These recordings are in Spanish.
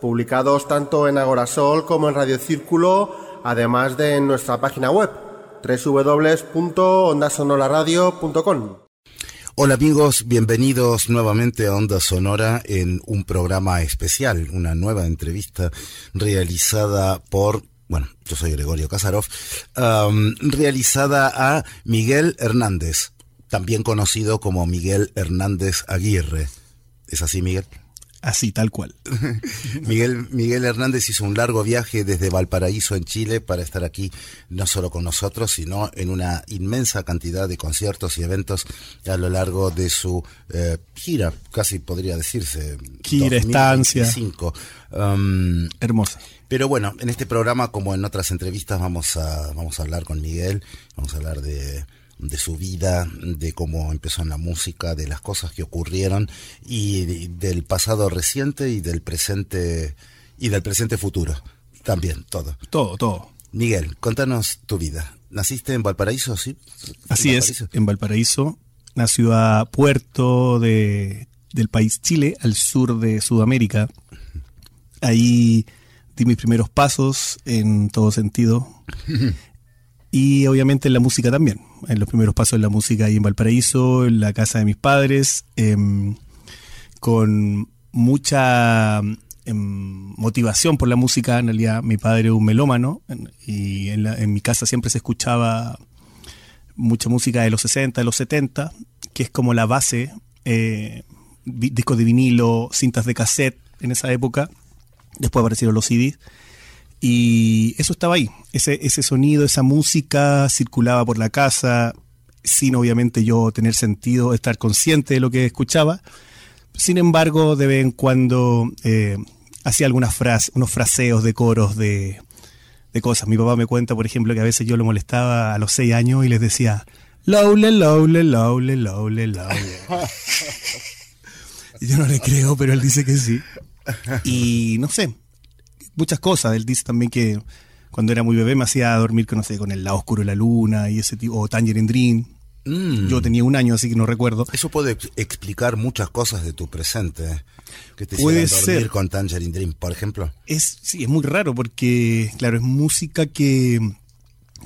publicados tanto en Agorasol como en Radio Círculo, además de en nuestra página web www.ondasonolaradio.com. Hola amigos, bienvenidos nuevamente a Onda Sonora en un programa especial, una nueva entrevista realizada por bueno, yo soy Gregorio Kasarov, realizada a Miguel Hernández, también conocido como Miguel Hernández Aguirre. ¿Es así, Miguel? Así, tal cual. Miguel, Miguel Hernández hizo un largo viaje desde Valparaíso en Chile para estar aquí, no solo con nosotros, sino en una inmensa cantidad de conciertos y eventos a lo largo de su eh, gira, casi podría decirse. Gira, estancia. Um, Hermosa. Pero bueno, en este programa, como en otras entrevistas, vamos a, vamos a hablar con Miguel, vamos a hablar de de su vida, de cómo empezó en la música, de las cosas que ocurrieron y del pasado reciente y del presente y del presente futuro. También, todo. Todo, todo. Miguel, contanos tu vida. ¿Naciste en Valparaíso, sí? Así es, en Valparaíso, una ciudad puerto de, del país Chile, al sur de Sudamérica. Ahí di mis primeros pasos en todo sentido. y obviamente en la música también en los primeros pasos de la música ahí en Valparaíso, en la casa de mis padres, em, con mucha em, motivación por la música. En realidad, mi padre es un melómano y en, mi casa siempre se escuchaba mucha música de los 60, de los 70, que es como la base, eh, discos de vinilo, cintas de cassette en esa época. Después aparecieron los CDs. Y eso estaba ahí, ese, ese sonido, esa música circulaba por la casa, sin obviamente yo tener sentido, estar consciente de lo que escuchaba. Sin embargo, de vez en cuando eh, hacía algunas frases, unos fraseos de coros de, de, cosas. Mi papá me cuenta, por ejemplo, que a veces yo lo molestaba a los seis años y les decía, lowle, lowle, lowle, lowle, lowle. yo no le creo, pero él dice que sí. Y no sé, muchas cosas. Él dice también que cuando era muy bebé me hacía dormir con, no sé, con el lado oscuro de la luna y ese tipo, o Tangerine Dream. Mm. Yo tenía un año, así que no recuerdo. Eso puede explicar muchas cosas de tu presente. ¿eh? Que te puede dormir ser. con Tangerine Dream, por ejemplo. Es, sí, es muy raro porque, claro, es música que,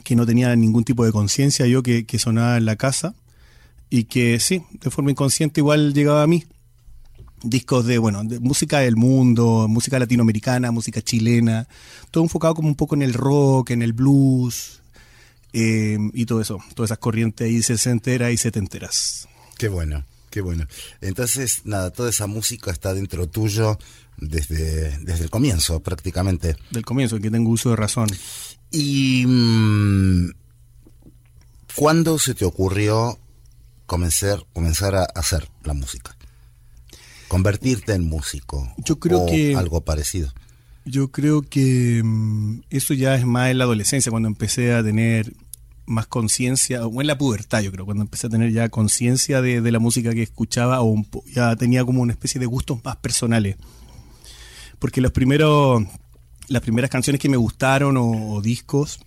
que no tenía ningún tipo de conciencia yo que, que sonaba en la casa y que sí, de forma inconsciente igual llegaba a mí discos de, bueno, de música del mundo, música latinoamericana, música chilena, todo enfocado como un poco en el rock, en el blues eh, y todo eso, todas esas corrientes ahí sesenteras y setenteras. Qué bueno, qué bueno. Entonces, nada, toda esa música está dentro tuyo desde, desde el comienzo, prácticamente. Del comienzo, que tengo uso de razón. ¿Y mmm, cuándo se te ocurrió comenzar, comenzar a hacer la música? Convertirte en músico. Yo creo o que algo parecido. Yo creo que mm, eso ya es más en la adolescencia, cuando empecé a tener más conciencia, o en la pubertad, yo creo, cuando empecé a tener ya conciencia de, la música que escuchaba, o ya tenía como una especie de gustos más personales. Porque los primeros, las primeras canciones que me gustaron, o, discos,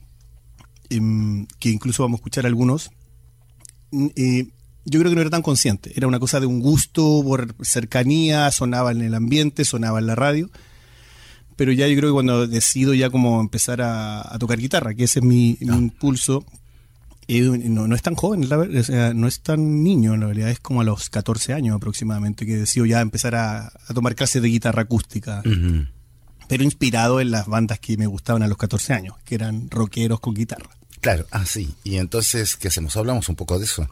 em, que incluso vamos a escuchar algunos, mm, eh, yo creo que no era tan consciente. Era una cosa de un gusto por cercanía, sonaba en el ambiente, sonaba en la radio. Pero ya yo creo que cuando decido ya como empezar a, tocar guitarra, que ese es mi, impulso, eh, no, es tan joven, no es tan niño, en la realidad es como a los 14 años aproximadamente que decido ya empezar a, tomar clases de guitarra acústica. Pero inspirado en las bandas que me gustaban a los 14 años, que eran rockeros con guitarra. Claro, ah, sí. Y entonces, ¿qué hacemos? Hablamos un poco de eso.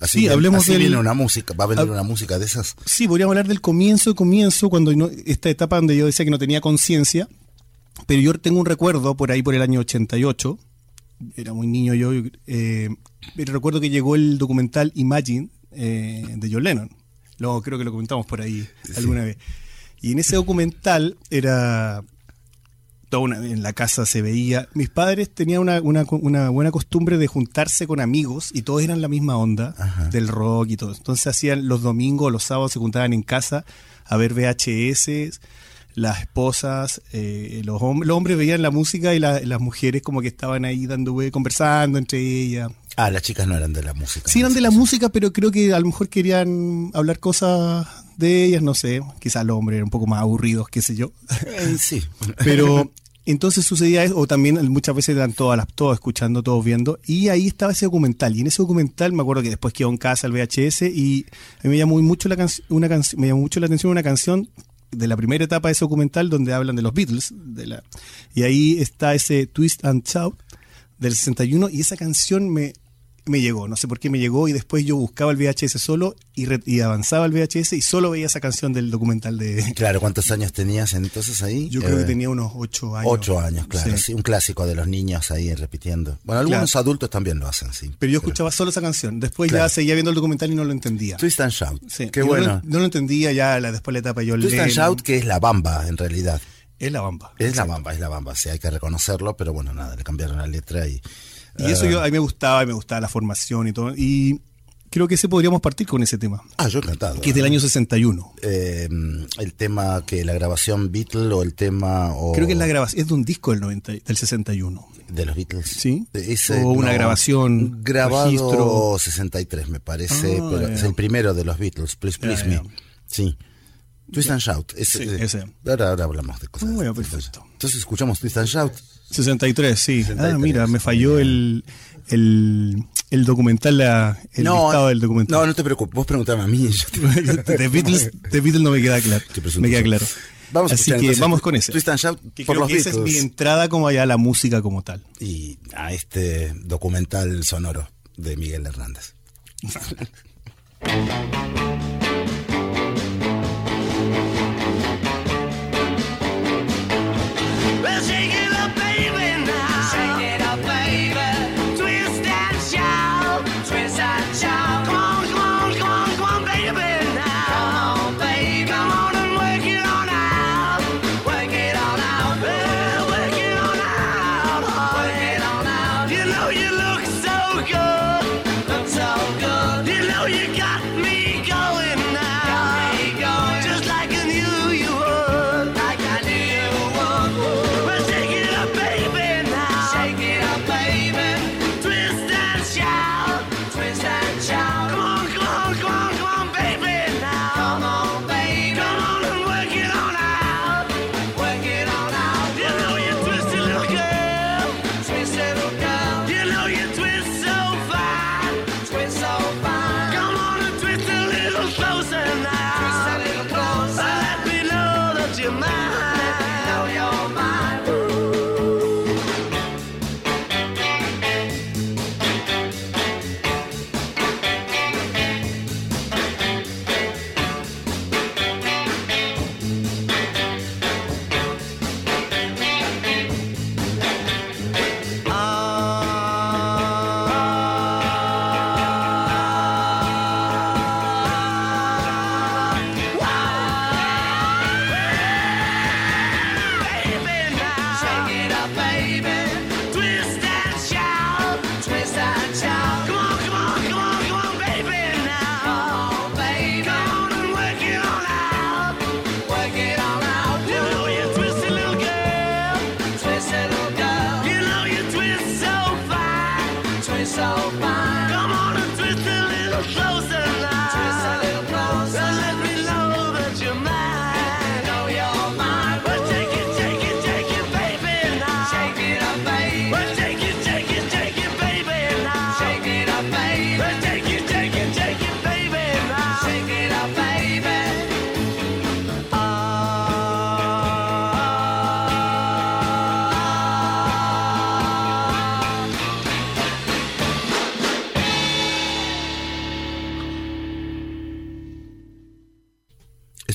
Así, sí, hablemos así viene una música, va a venir una música de esas. Sí, podríamos hablar del comienzo, comienzo, cuando esta etapa donde yo decía que no tenía conciencia, pero yo tengo un recuerdo por ahí por el año 88, era muy niño yo, eh, pero recuerdo que llegó el documental Imagine eh, de John Lennon. Luego creo que lo comentamos por ahí alguna vez. Y en ese documental era toda una- en la casa se veía. Mis padres tenían una, una, una buena costumbre de juntarse con amigos y todos eran la misma onda Ajá. del rock y todo. Entonces hacían los domingos, los sábados se juntaban en casa a ver VHS. Las esposas, eh, los, hom- los hombres veían la música y la- las mujeres como que estaban ahí dando conversando entre ellas. Ah, las chicas no eran de la música. Sí, eran de la música, pero creo que a lo mejor querían hablar cosas de ellas, no sé. Quizás los hombres eran un poco más aburridos, qué sé yo. Eh, sí. Pero entonces sucedía eso, o también muchas veces eran todas las, todos escuchando, todos viendo, y ahí estaba ese documental. Y en ese documental me acuerdo que después quedó en casa el VHS y a mí me llamó mucho la canc- una me llamó mucho la atención una canción de la primera etapa de ese documental donde hablan de los Beatles, de la, y ahí está ese Twist and Shout del 61 y esa canción me, me llegó, no sé por qué me llegó y después yo buscaba el VHS solo y, re- y avanzaba el VHS y solo veía esa canción del documental de... Claro, ¿cuántos años tenías entonces ahí? Yo creo Eh, que tenía unos ocho años. Ocho años, claro. Sí. Sí. un clásico de los niños ahí repitiendo. Bueno, algunos Claro. adultos también lo hacen, sí. Pero yo escuchaba solo esa canción. Después Claro. ya seguía viendo el documental y no lo entendía. Twist and Shout. Sí, Qué y no bueno. lo- No, lo entendía ya la, después la etapa yo Twist le- and Shout, que es la bamba, en realidad. Es la bamba. Es la bamba, es la bamba, sí, hay que reconocerlo, pero bueno, nada, le cambiaron la letra y... Y eso eh, yo, a mí me gustaba, y me gustaba la formación y todo. Y creo que ese podríamos partir con ese tema, Ah, yo encantado. que es del año 61. Eh, el tema que la grabación Beatle o el tema... O Creo que es la grabación, es de un disco del, 90, y- del 61. De los Beatles. Sí. Ese, O una grabación, Grabado registro. 63, me parece, Ah, pero es el primero de los Beatles, Please Please. Me. Sí. Twist and Shout. ese- Sí, ese. Ahora, ahora hablamos de cosas. Bueno, perfecto. Entonces escuchamos Twist and Shout. 63, sí. 63. Ah, mira, me falló el, el, el documental, la- el listado del documental. No, no te preocupes, vos preguntame a mí. yo te- de Beatles, de Beatles no me queda claro. Me queda claro. Vamos Así escuchar que entonces vamos con ese. Twist and Shout Que por creo los que esa es mi entrada como allá a la música como tal. Y a este documental sonoro de Miguel Hernández. Well,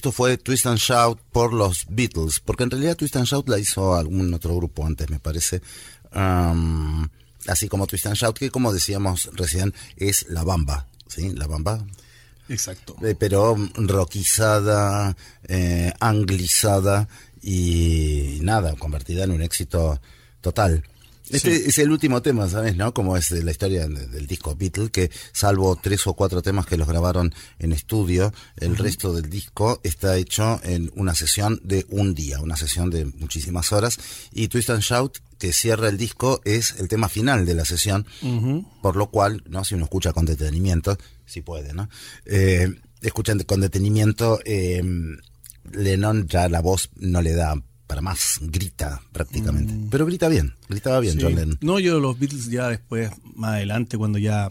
Esto fue Twist and Shout por los Beatles, porque en realidad Twist and Shout la hizo algún otro grupo antes, me parece. Así como Twist and Shout, que como decíamos recién, es la bamba, ¿sí? La bamba, Exacto. eh, pero rockizada, eh, anglizada y nada, convertida en un éxito total. Este es el último tema, ¿sabes? ¿No? Como es la historia de- del disco Beatle, que salvo tres o cuatro temas que los grabaron en estudio, el resto del disco está hecho en una sesión de un día, una sesión de muchísimas horas. Y Twist and Shout, que cierra el disco, es el tema final de la sesión, por lo cual, ¿no? Si uno escucha con detenimiento, si puede, ¿no? Eh, escuchan con detenimiento, eh, Lennon ya la voz no le da para más, grita prácticamente. Pero grita bien, gritaba bien Sí. John Lennon. No, yo los Beatles ya después, más adelante, cuando ya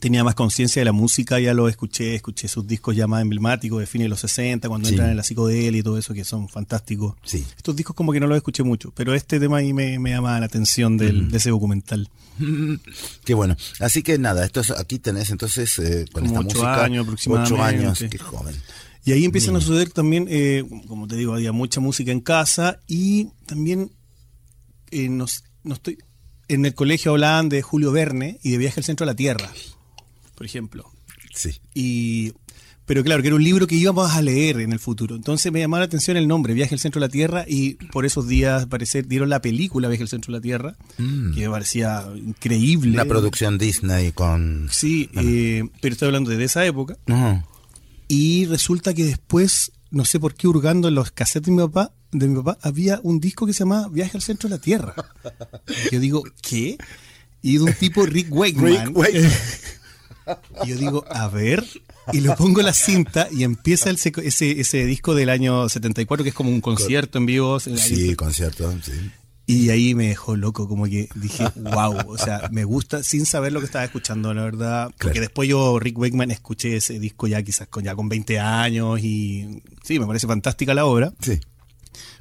tenía más conciencia de la música, ya lo escuché, escuché sus discos ya más emblemáticos de fines de los 60, cuando Sí. entran en la psicodelia y todo eso, que son fantásticos. Sí. Estos discos como que no los escuché mucho, pero este tema ahí me, me llama la atención del, de ese documental. Qué bueno. Así que nada, esto es- aquí tenés entonces eh, con Como esta ocho música. años aproximadamente. Ocho años, qué joven. Y ahí empiezan a suceder también, eh, como te digo, había mucha música en casa y también eh, nos, no estoy, en el colegio hablaban de Julio Verne y de Viaje al Centro de la Tierra, por ejemplo. Sí. Y, pero claro, que era un libro que íbamos a leer en el futuro. Entonces me llamaba la atención el nombre, Viaje al Centro de la Tierra, y por esos días, parecer, dieron la película Viaje al Centro de la Tierra, que me parecía increíble. Una producción Disney con. Sí, eh, pero estoy hablando de esa época. No. Y resulta que después, no sé por qué, hurgando en los cassettes de mi papá, de mi papá había un disco que se llamaba Viaje al Centro de la Tierra. Yo digo, ¿qué? Y de un tipo Rick Wakeman. Rick Wakeman. Y yo digo, a ver, y le pongo la cinta y empieza el ese, ese disco del año 74 que es como un concierto en vivo. Sí, concierto, sí. Y ahí me dejó loco, como que dije, wow, o sea, me gusta sin saber lo que estaba escuchando, la verdad. Porque Claro. después yo, Rick Wakeman, escuché ese disco ya quizás con, ya con 20 años y sí, me parece fantástica la obra, Sí.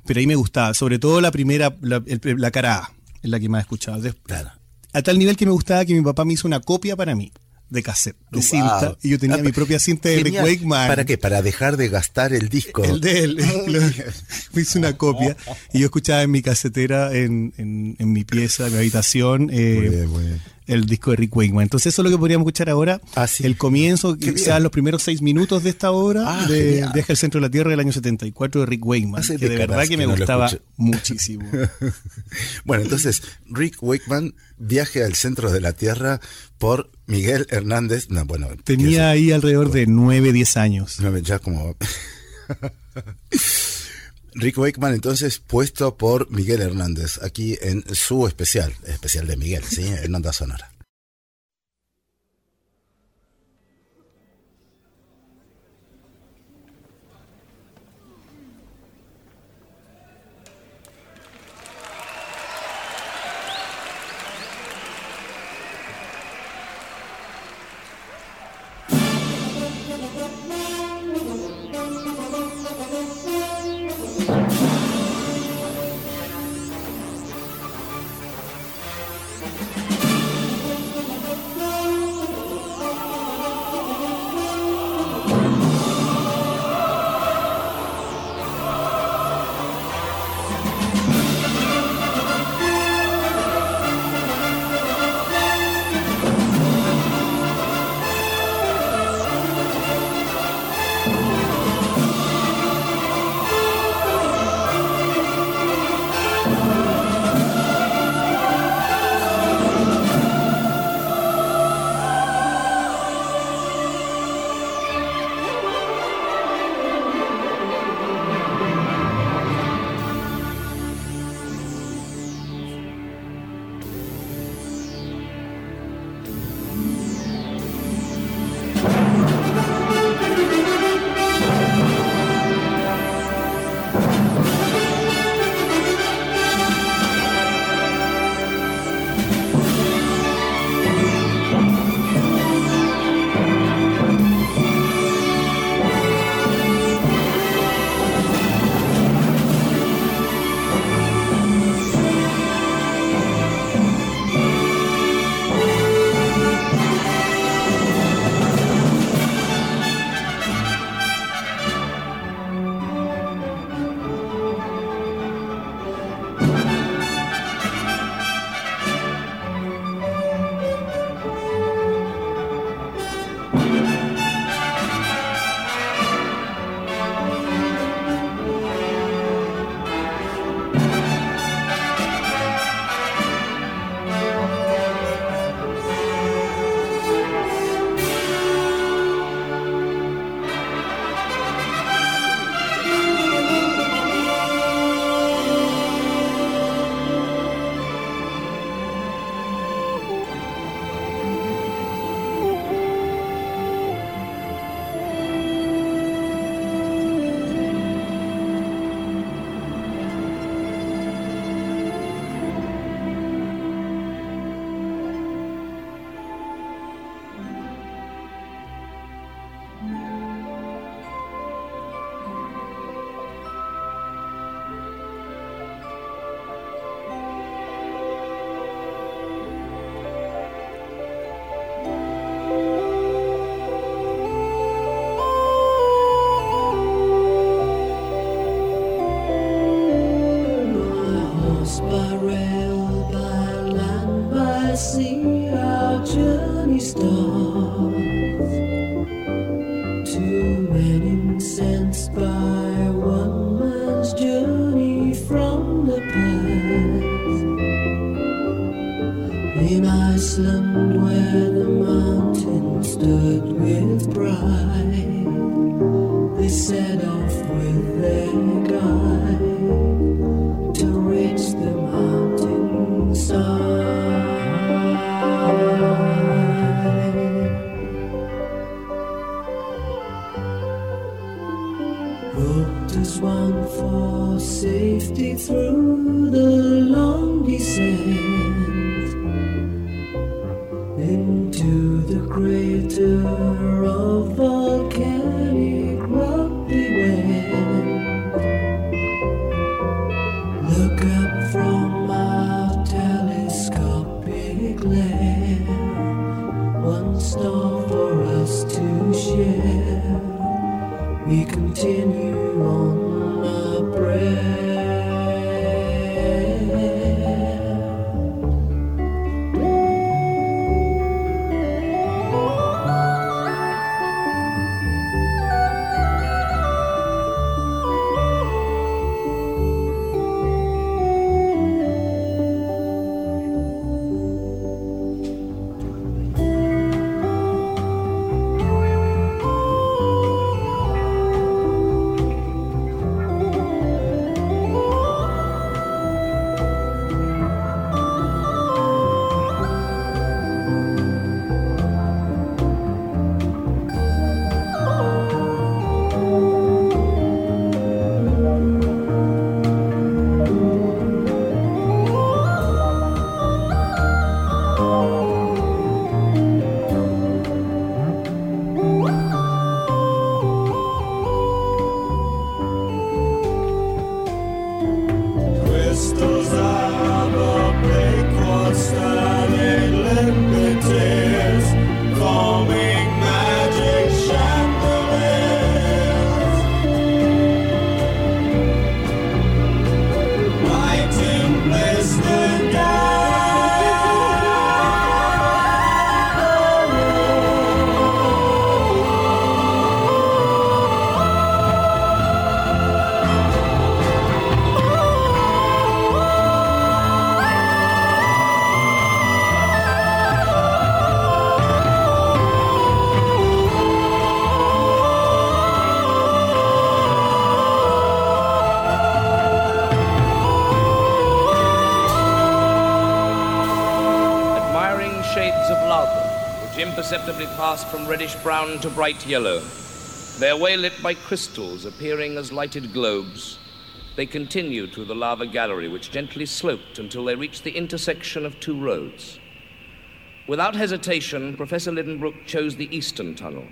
pero ahí me gustaba, sobre todo la primera, la, el- la cara A, es la que más escuchaba. Des- Claro. A tal nivel que me gustaba que mi papá me hizo una copia para mí de cassette, de Wow. cinta, y yo tenía Ah, mi propia cinta de Rick. Wakeman. ¿Para qué? Para dejar de gastar el disco. El de él. Me hice una copia y yo escuchaba en mi casetera, en, en, en mi pieza, en mi habitación, eh, Muy bien, muy bien. El disco de Rick Wakeman. Entonces eso es lo que podríamos escuchar ahora. Ah, sí. El comienzo, sean los primeros seis minutos de esta obra Ah, de genial. Viaje al Centro de la Tierra del año 74 de Rick Wakeman, Hace que de verdad que que me no gustaba muchísimo. Bueno, entonces, Rick Wakeman, viaje al centro de la Tierra por Miguel Hernández. No, bueno, Tenía ahí alrededor de 9, 10 años. Ya como... Rick Wakeman entonces puesto por Miguel Hernández aquí en su especial, especial de Miguel, ¿sí? En Onda Sonora. Imperceptibly passed from reddish brown to bright yellow, their way lit by crystals appearing as lighted globes. They continued through the lava gallery, which gently sloped until they reached the intersection of two roads. Without hesitation, Professor Lidenbrook chose the eastern tunnel,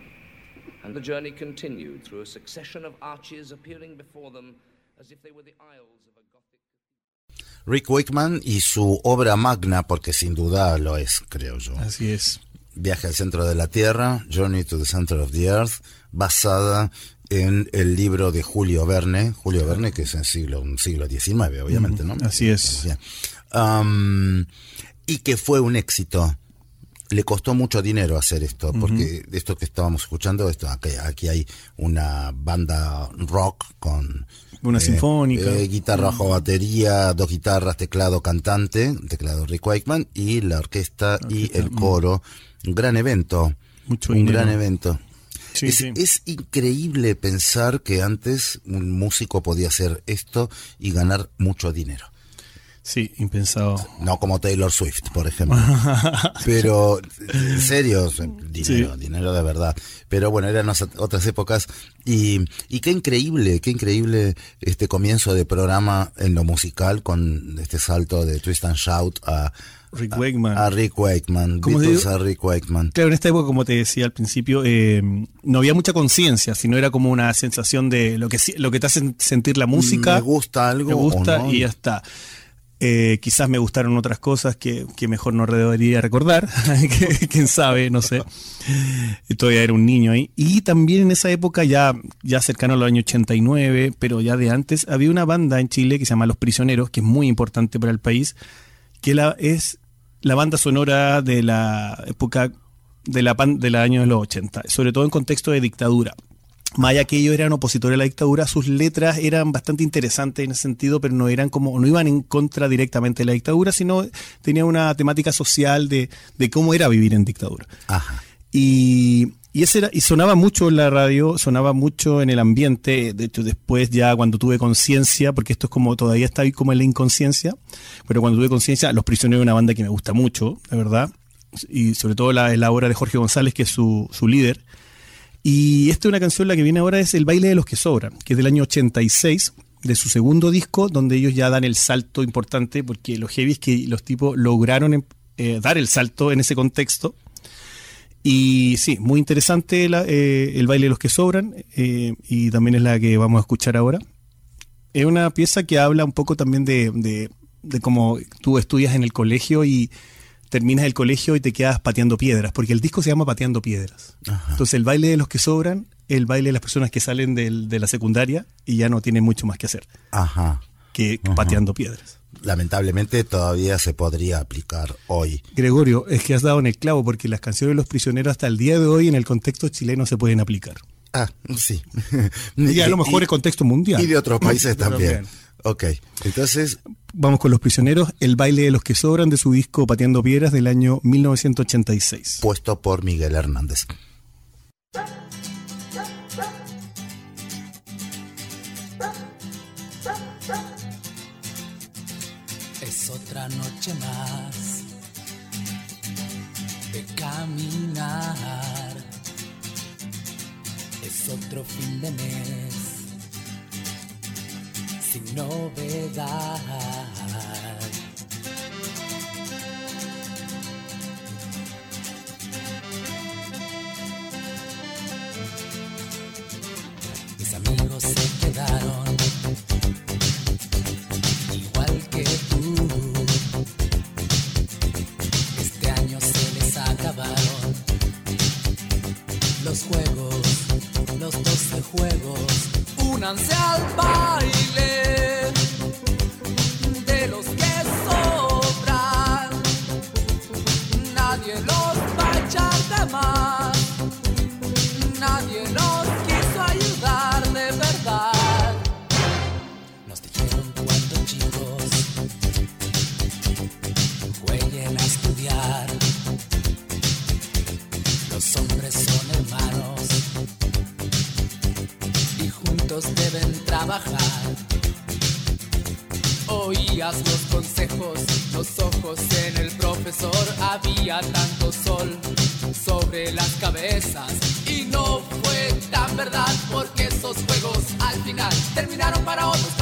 and the journey continued through a succession of arches appearing before them as if they were the aisles of a Gothic. Rick Wakeman y su obra magna, porque sin duda lo es, creo yo. Así es. Viaje al centro de la Tierra, Journey to the Center of the Earth, basada en el libro de Julio Verne, Julio Verne que es en siglo, un siglo XIX, obviamente, ¿no? Así es. Y que fue un éxito. Le costó mucho dinero hacer esto, porque esto que estábamos escuchando, esto, aquí, aquí hay una banda rock con Una sinfónica. eh, guitarra bajo batería, dos guitarras, teclado cantante, teclado Rick Wakeman y la orquesta y el coro. Un gran evento. Mucho un dinero. gran evento. Sí, es, sí. es increíble pensar que antes un músico podía hacer esto y ganar mucho dinero. Sí, impensado. No como Taylor Swift, por ejemplo. Pero, en serio, dinero, Sí. dinero de verdad. Pero bueno, eran otras épocas. Y, y qué increíble, qué increíble este comienzo de programa en lo musical con este salto de Twist and Shout a, Rick Wakeman. a Rick Wakeman. ¿Cómo Beatles a Rick Wakeman. Claro, en esta época, como te decía al principio, eh, no había mucha conciencia, sino era como una sensación de lo que, lo que te hace sentir la música. Me gusta algo Me gusta o no. y ya está. Eh, quizás me gustaron otras cosas que, que mejor no debería recordar. Quién sabe, no sé. Todavía era un niño ahí. Y también en esa época, ya, ya cercano al año 89, pero ya de antes, había una banda en Chile que se llama Los Prisioneros, que es muy importante para el país, que la, es la banda sonora de la época de la pan, del año de los 80, sobre todo en contexto de dictadura. Más allá que ellos eran opositores a la dictadura, sus letras eran bastante interesantes en ese sentido, pero no eran como, no iban en contra directamente de la dictadura, sino tenían una temática social de, de cómo era vivir en dictadura. Ajá. Y, y, ese era, y sonaba mucho en la radio, sonaba mucho en el ambiente. De hecho, después ya cuando tuve conciencia, porque esto es como todavía está ahí como en la inconsciencia, pero cuando tuve conciencia, Los Prisioneros es una banda que me gusta mucho, de verdad. Y sobre todo la, la obra de Jorge González, que es su, su líder. Y esta es una canción, la que viene ahora es El baile de los que sobran, que es del año 86, de su segundo disco, donde ellos ya dan el salto importante, porque lo heavy es que los tipos lograron eh, dar el salto en ese contexto. Y sí, muy interesante la- eh, el baile de los que sobran, eh, y también es la que vamos a escuchar ahora. Es una pieza que habla un poco también de, de, de cómo tú estudias en el colegio y terminas el colegio y te quedas pateando piedras, porque el disco se llama Pateando Piedras. Entonces el baile de los que sobran, el baile de las personas que salen del- de la secundaria y ya no tienen mucho más que hacer Ajá. que Ajá. pateando piedras. Lamentablemente todavía se podría aplicar hoy. Gregorio, es que has dado en el clavo porque las canciones de los prisioneros hasta el día de hoy en el contexto chileno se pueden aplicar. Ah, sí. Y a lo mejor el contexto mundial. Y de otros países también. También. Ok, entonces, Vamos con los prisioneros, el baile de los que sobran de su disco Pateando Piedras del año 1986. puesto por Miguel Hernández. Otra noche más de caminar. Es otro fin de mes sin novedad. Mis amigos se quedaron Únanse al baile Oías los consejos, los ojos en el profesor. Había tanto sol sobre las cabezas y no fue tan verdad porque esos juegos al final terminaron para otros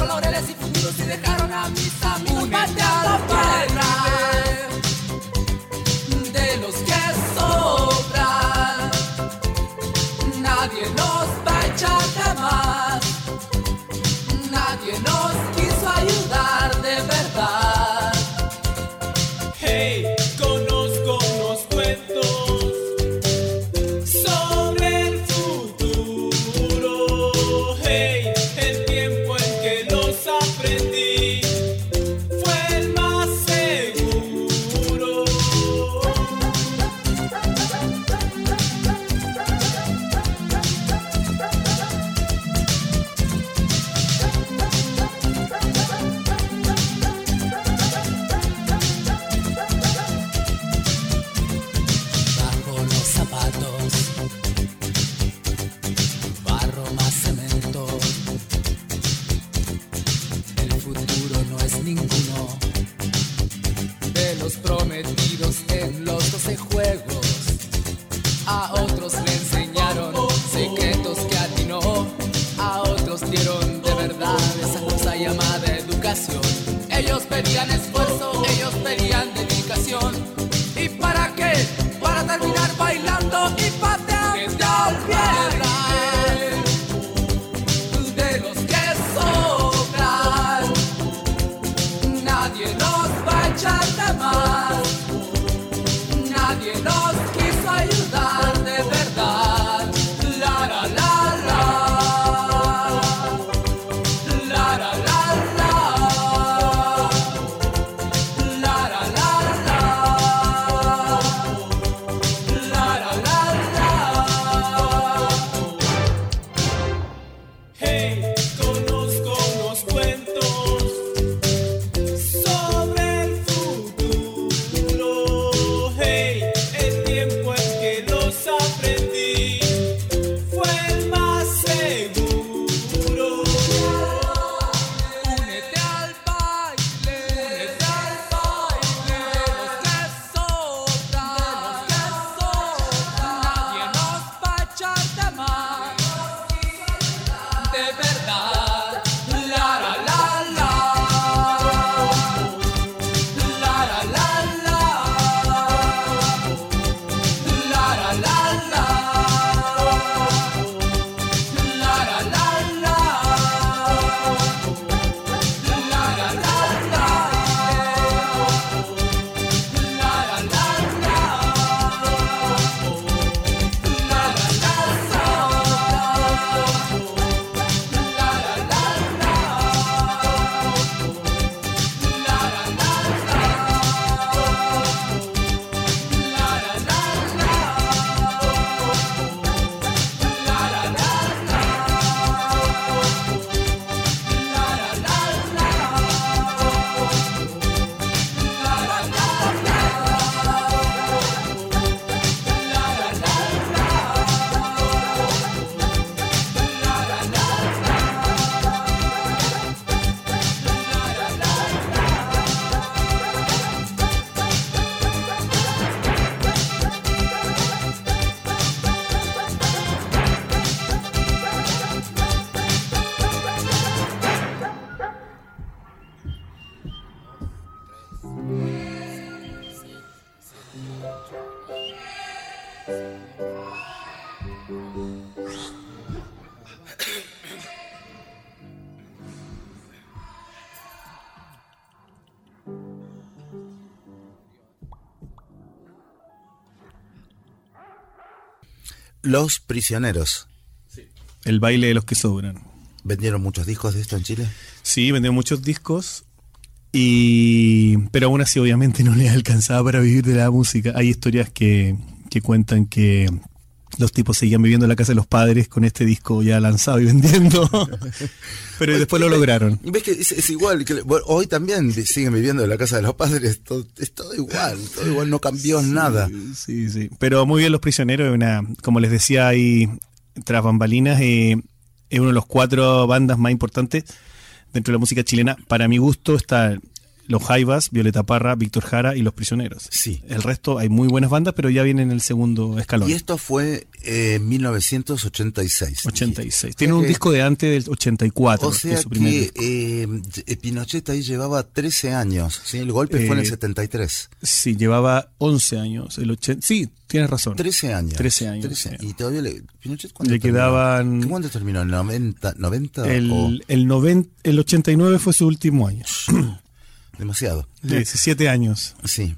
Los prisioneros. El baile de los que sobran. ¿Vendieron muchos discos de esto en Chile? Sí, vendió muchos discos. Y. Pero aún así, obviamente, no les alcanzaba para vivir de la música. Hay historias que, que cuentan que los tipos seguían viviendo en la casa de los padres con este disco ya lanzado y vendiendo. pero después lo lograron. Ves que es, es igual, que bueno, hoy también siguen viviendo en la casa de los padres, todo- es todo igual, todo igual, no cambió nada. Sí, sí. Pero muy bien Los Prisioneros, una, como les decía ahí, tras bambalinas, eh, es uno de los cuatro bandas más importantes dentro de la música chilena. Para mi gusto está Los Jaivas, Violeta Parra, Víctor Jara y Los Prisioneros. Sí. El resto hay muy buenas bandas, pero ya viene en el segundo escalón. Y esto fue eh, en 1986. 86. O Tiene sea un que- disco de antes del 84, O que sea es su primer que eh, eh, Pinochet ahí llevaba 13 años, ¿sí? el golpe fue en el Eh, 73. Sí, llevaba 11 años. El 80, sí, tienes razón. 13 años. 13 años, 13 sí. Y todavía le, Pinochet ¿cuándo Le terminó? quedaban- ¿Cuándo terminó? ¿El 90? 90 o El, el, noven- el 89 fue su último año. Demasiado? 17 años. Sí.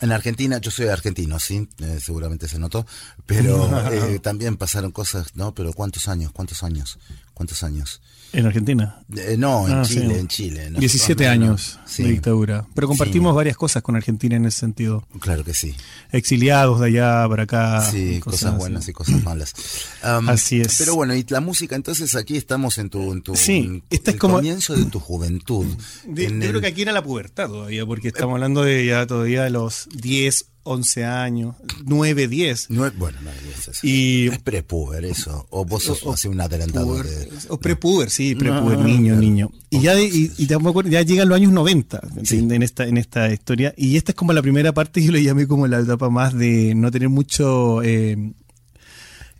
En Argentina, yo soy argentino, sí, eh, seguramente se notó, pero eh, también pasaron cosas, ¿no? Pero ¿cuántos años? ¿Cuántos años? ¿Cuántos años? En Argentina. Eh, no, en Ah, Chile, sí. en Chile. no sé 17 cuándo, años Sí. de dictadura. Pero compartimos Sí. varias cosas con Argentina en ese sentido. Claro que sí. Exiliados de allá para acá. Sí, cosas, buenas y cosas malas. Así es. Pero bueno, y la música, entonces aquí estamos en tu, en tu Sí, en esta es el como- comienzo de tu juventud. De- En yo el- creo que aquí era la pubertad todavía, porque estamos hablando de ya todavía de los 10, 11 años, 9, 10. no es- bueno, no, es, es- Y- es prepuber eso, o vos sos así un adelantado Puber- de... O prepuber, sí, prepuber, Ah, niño, niño. Y ya, y, y ya llegan los años 90 ¿entiendes? en, esta, en esta historia. Y esta es como la primera parte, yo le llamé como la etapa más de no tener mucho... eh,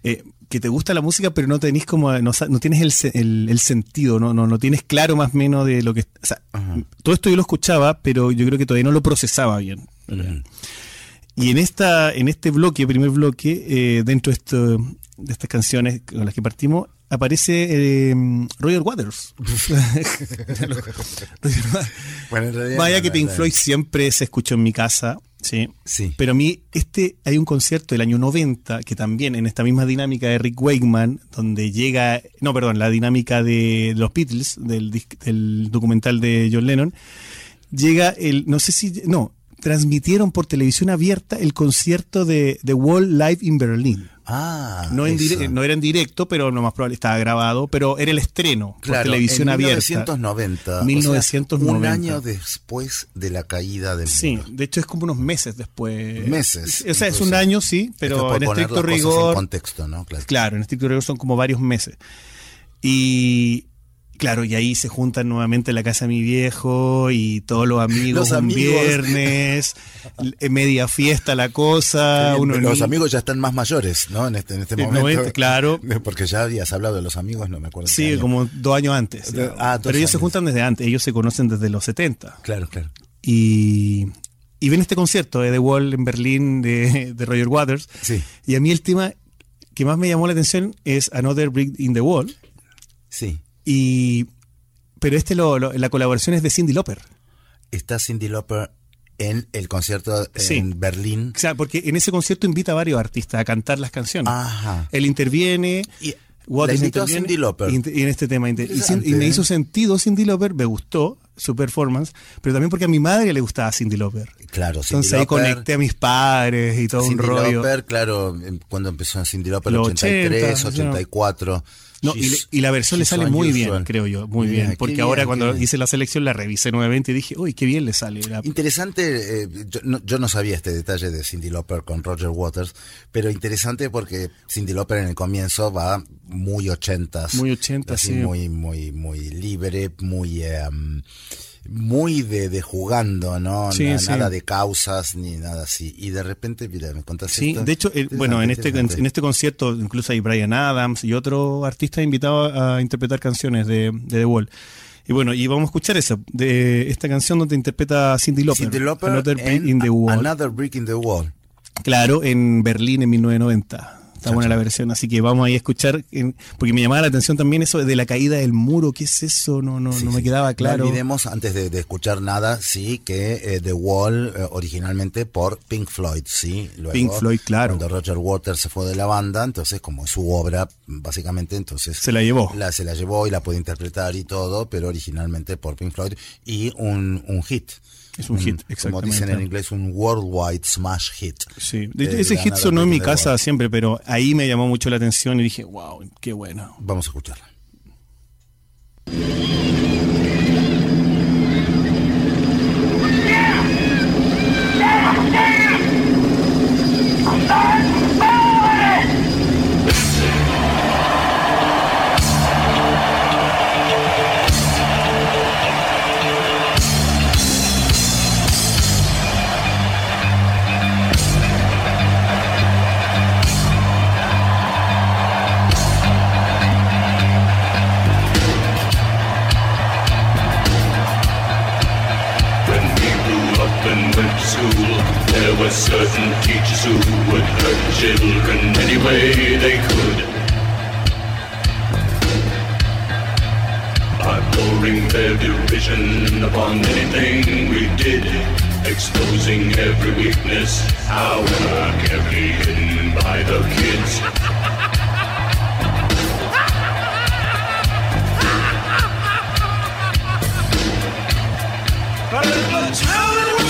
eh, que te gusta la música, pero no tenés como, no, no tienes el, el, el sentido, no, no, no tienes claro más o menos de lo que... O sea, todo esto yo lo escuchaba, pero yo creo que todavía no lo procesaba bien. Y en esta, en este bloque, primer bloque, eh, dentro de, esto- de estas canciones con las que partimos, aparece eh, Roger Waters. Bueno, en realidad, Vaya no, que Pink no. Floyd siempre se escuchó en mi casa, sí. Sí. Pero a mí, este, hay un concierto del año 90 que también en esta misma dinámica de Rick Wakeman, donde llega, no, perdón, la dinámica de los Beatles, del, del documental de John Lennon, llega el, no sé si, no, transmitieron por televisión abierta el concierto de The Wall Live in Berlin. Ah, No, en era en directo, pero lo más probable estaba grabado, pero era el estreno por televisión en abierta. 1990. o sea, 1990. un año después de la caída del Sí, de hecho es como unos meses después. Meses, O sea, es un año, sí, pero en estricto rigor. En contexto, ¿no? Claro. Claro, en estricto rigor son como varios meses. Y claro, y ahí se juntan nuevamente en la casa de mi viejo y todos los amigos Los un amigos. viernes, l- media fiesta la cosa, uno los ni- amigos ya están más mayores, ¿no? En este, en este En momento. 90, claro. Porque ya habías hablado de los amigos, no me acuerdo. Sí, año. como dos años antes. De- ah, dos Pero ellos se juntan desde antes, ellos se conocen desde los 70. Claro, claro. Y, y ven este concierto de The Wall en Berlín de, de Roger Waters. Sí. Y a mí el tema que más me llamó la atención es Another Brick in the Wall. Sí. Y, pero este lo, lo- la colaboración es de Cindy Lauper. Está Cindy Lauper en el concierto Sí. en Berlín. O sea, porque en ese concierto invita a varios artistas a cantar las canciones. Ajá. Él interviene. Y Waters invitó a interviene, Cindy Lauper. Y, en este tema. y, y me hizo sentido Cindy Lauper, me gustó su performance, pero también porque a mi madre le gustaba Cindy Lauper. Claro, Cindy Entonces ahí conecté a mis padres y todo Cindy un rollo. Lauper, claro, cuando empezó Cindy Lauper, Los 83, 80, 84. No, y, le- She's- y la versión le sale muy bien, creo yo, muy Mira, bien. Porque ahora cuando hice la selección la revisé nuevamente y dije, uy, qué bien le sale. La- Interesante, eh, yo, no, yo no sabía este detalle de Cindy Lauper con Roger Waters, pero interesante porque Cindy Lauper en el comienzo va muy ochentas. Muy 80, así sí. Muy, muy, muy libre, muy, em, muy de, de jugando, ¿no? Sí, Na- sí. Nada de causas ni nada así. Y de repente, mira, me contaste Sí, esto. de hecho, eh, bueno, en este, en este concierto incluso hay Brian Adams y otro artista invitado a interpretar canciones de, de The Wall. Y bueno, y vamos a escuchar eso, de esta canción donde interpreta Cindy Lauper. Cindy Lauper Another Brick in the Wall. Another Brick in the Wall. Claro, en Berlín en 1990. Está buena la versión, así que vamos ahí a escuchar, porque me llamaba la atención también eso de la caída del muro, ¿qué es eso? No, no, Sí, no me quedaba claro. No olvidemos, antes de, de escuchar nada, sí, que eh, The Wall, eh, originalmente por Pink Floyd, sí. Luego, Pink Floyd, claro. Cuando Roger Waters se fue de la banda, entonces, como su obra, básicamente, entonces. Se la llevó. La, se la llevó y la puede interpretar y todo, pero originalmente por Pink Floyd. Y un, un hit. Es un hit, Como exactamente. dicen en inglés, un worldwide smash hit. Sí, Eh, ese hit sonó en mi casa siempre, pero ahí me llamó mucho la atención y dije, wow, qué bueno. Vamos a escucharla. Were certain teachers who would hurt children any way they could. By pouring their derision upon anything we did, exposing every weakness, however carefully hidden by the kids. But the children was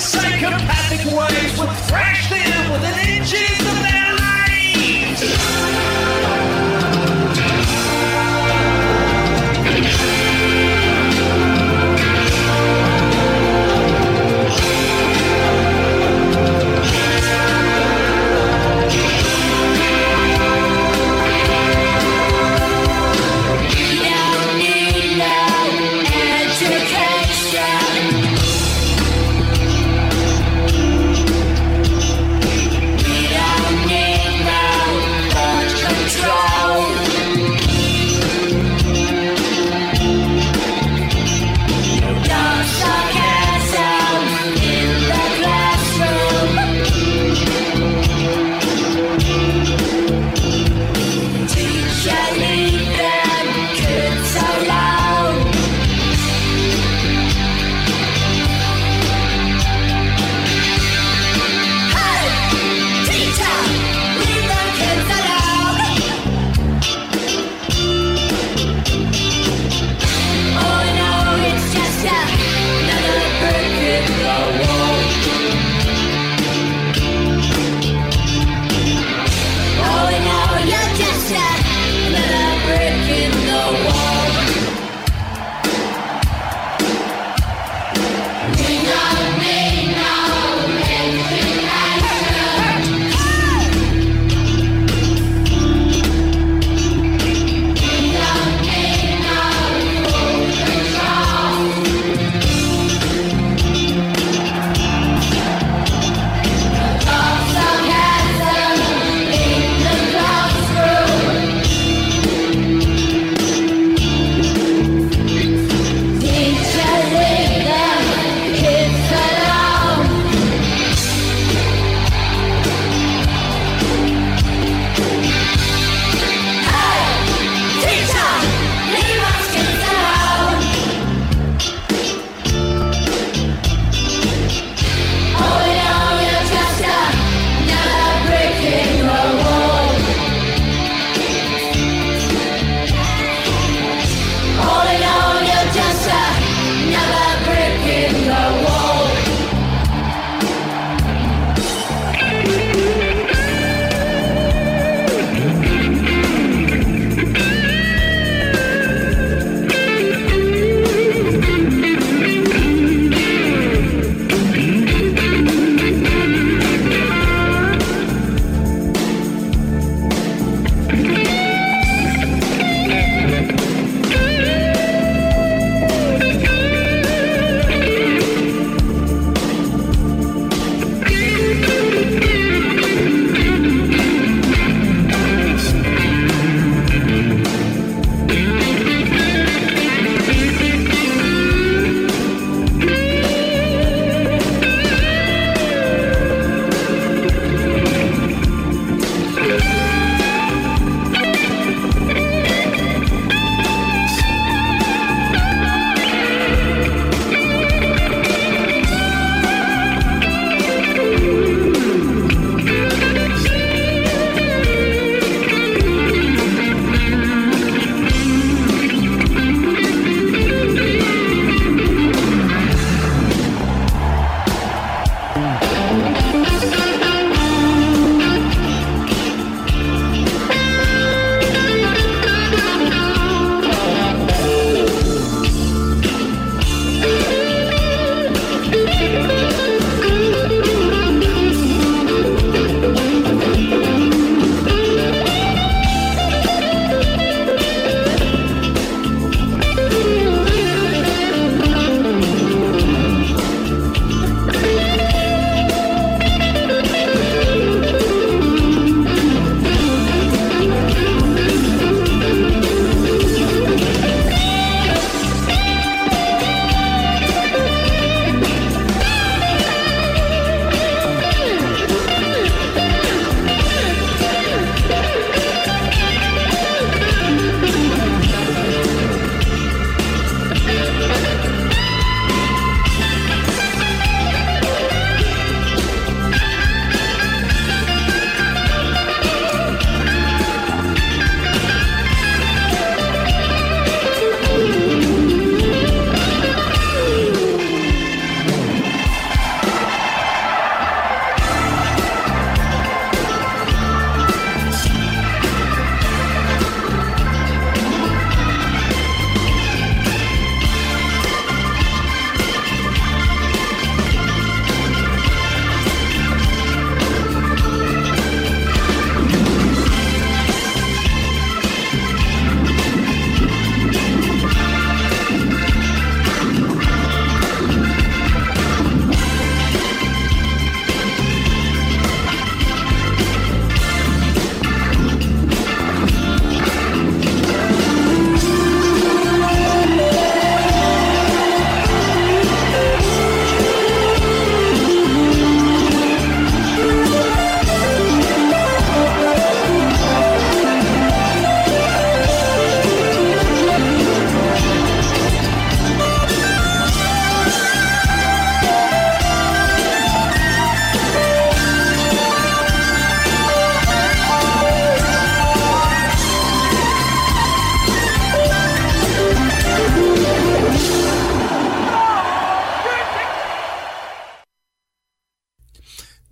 psychopathic waves would thrash them with an inch in the.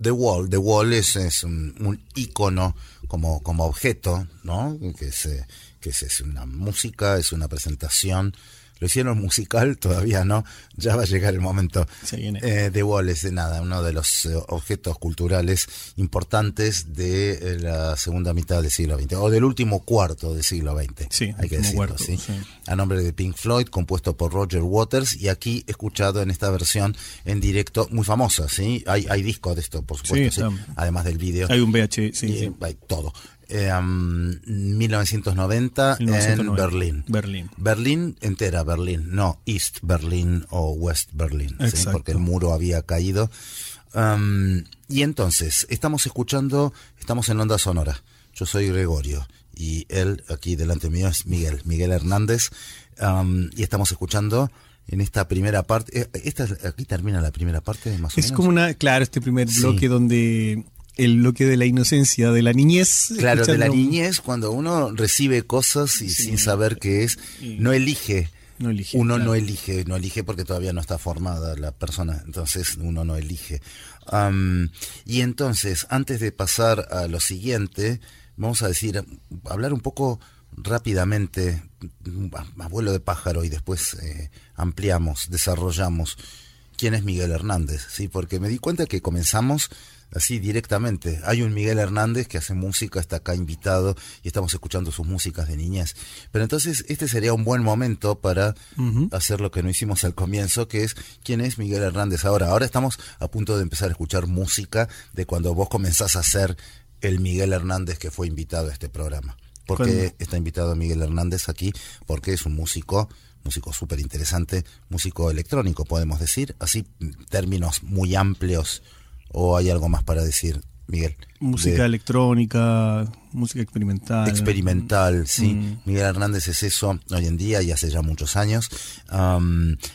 The Wall. The Wall es, es un, un ícono como, como objeto, ¿no? Que es, que es una música, es una presentación. Lo hicieron musical, todavía no, ya va a llegar el momento. Se viene. Eh, The Wall es de nada, uno de los eh, objetos culturales importantes de eh, la segunda mitad del siglo XX, o del último cuarto del siglo XX. Sí, hay que decirlo, cuarto, ¿sí? sí. A nombre de Pink Floyd, compuesto por Roger Waters, y aquí escuchado en esta versión en directo, muy famosa, ¿sí? Hay, hay disco de esto, por supuesto, además del vídeo. Hay un VH, sí, Y, sí. hay todo. Eh, um, 1990, en 1990, Berlín. Berlín. Berlín entera, Berlín, no East Berlin o West Berlin, ¿sí? Porque el muro había caído. Um, y entonces, estamos escuchando, estamos en onda sonora. Yo soy Gregorio y él aquí delante mío es Miguel, Miguel Hernández. Um, y estamos escuchando en esta primera parte, eh, esta, aquí termina la primera parte más o Es menos. como una, claro, este primer Sí. bloque donde el bloque de la inocencia, de la niñez. Claro, de la niñez, cuando uno recibe cosas y sin saber qué es, no elige. No elige, Uno claro. no elige, no elige porque todavía no está formada la persona, entonces uno no elige. Y entonces, antes de pasar a lo siguiente, vamos a decir, hablar un poco rápidamente, a, a vuelo de pájaro, y después eh, ampliamos, desarrollamos quién es Miguel Hernández, ¿sí? Porque me di cuenta que comenzamos así directamente. Hay un Miguel Hernández que hace música, está acá invitado y estamos escuchando sus músicas de niñez. Pero entonces este sería un buen momento para hacer lo que no hicimos al comienzo, que es quién es Miguel Hernández ahora. Ahora estamos a punto de empezar a escuchar música de cuando vos comenzás a ser el Miguel Hernández que fue invitado a este programa. ¿Por qué ¿Cuándo? está invitado Miguel Hernández aquí? Porque es un músico músico súper interesante, músico electrónico, podemos decir, así términos muy amplios, o hay algo más para decir, Miguel. Música De- electrónica, música experimental. experimental, sí. Mm. Miguel Hernández es eso hoy en día y hace ya muchos años.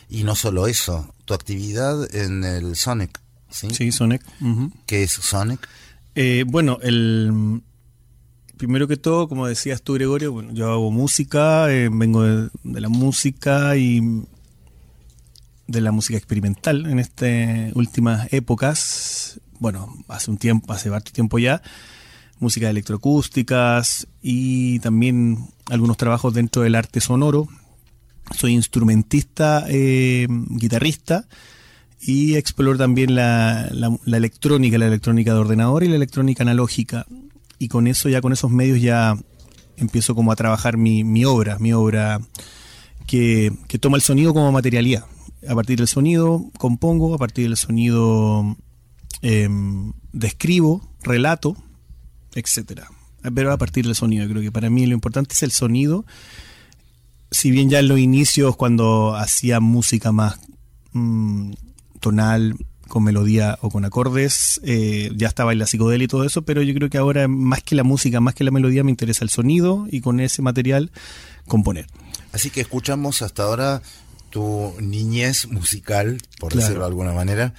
Y no solo eso, tu actividad en el Sonic, ¿sí? Sí, Sonic. ¿Qué es Sonic? Eh, bueno, el primero que todo, como decías tú, Gregorio, bueno, yo hago música, eh, vengo de, de la música y de la música experimental en estas últimas épocas. Bueno, hace un tiempo, hace harto tiempo ya, música electroacústicas y también algunos trabajos dentro del arte sonoro. Soy instrumentista, eh, guitarrista y exploro también la, la- la electrónica, la electrónica de ordenador y la electrónica analógica. Y con eso, ya con esos medios, ya empiezo como a trabajar mi, mi obra, mi obra que, que toma el sonido como materialidad. A partir del sonido compongo, a partir del sonido em, describo, relato, etcétera. Pero a partir del sonido, creo que para mí lo importante es el sonido. Si bien ya en los inicios, cuando hacía música más mm, tonal, con melodía o con acordes, eh, ya estaba en la psicodelia y todo eso, pero yo creo que ahora más que la música, más que la melodía, me interesa el sonido y con ese material componer. Así que escuchamos hasta ahora tu niñez musical, por Claro. decirlo de alguna manera.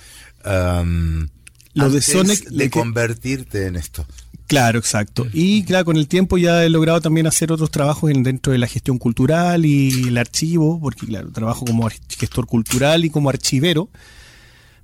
Lo de Sonic, de convertirte en esto. Claro, exacto. Y claro, con el tiempo ya he logrado también hacer otros trabajos en- dentro de la gestión cultural y el archivo, porque claro, trabajo como gestor cultural y como archivero,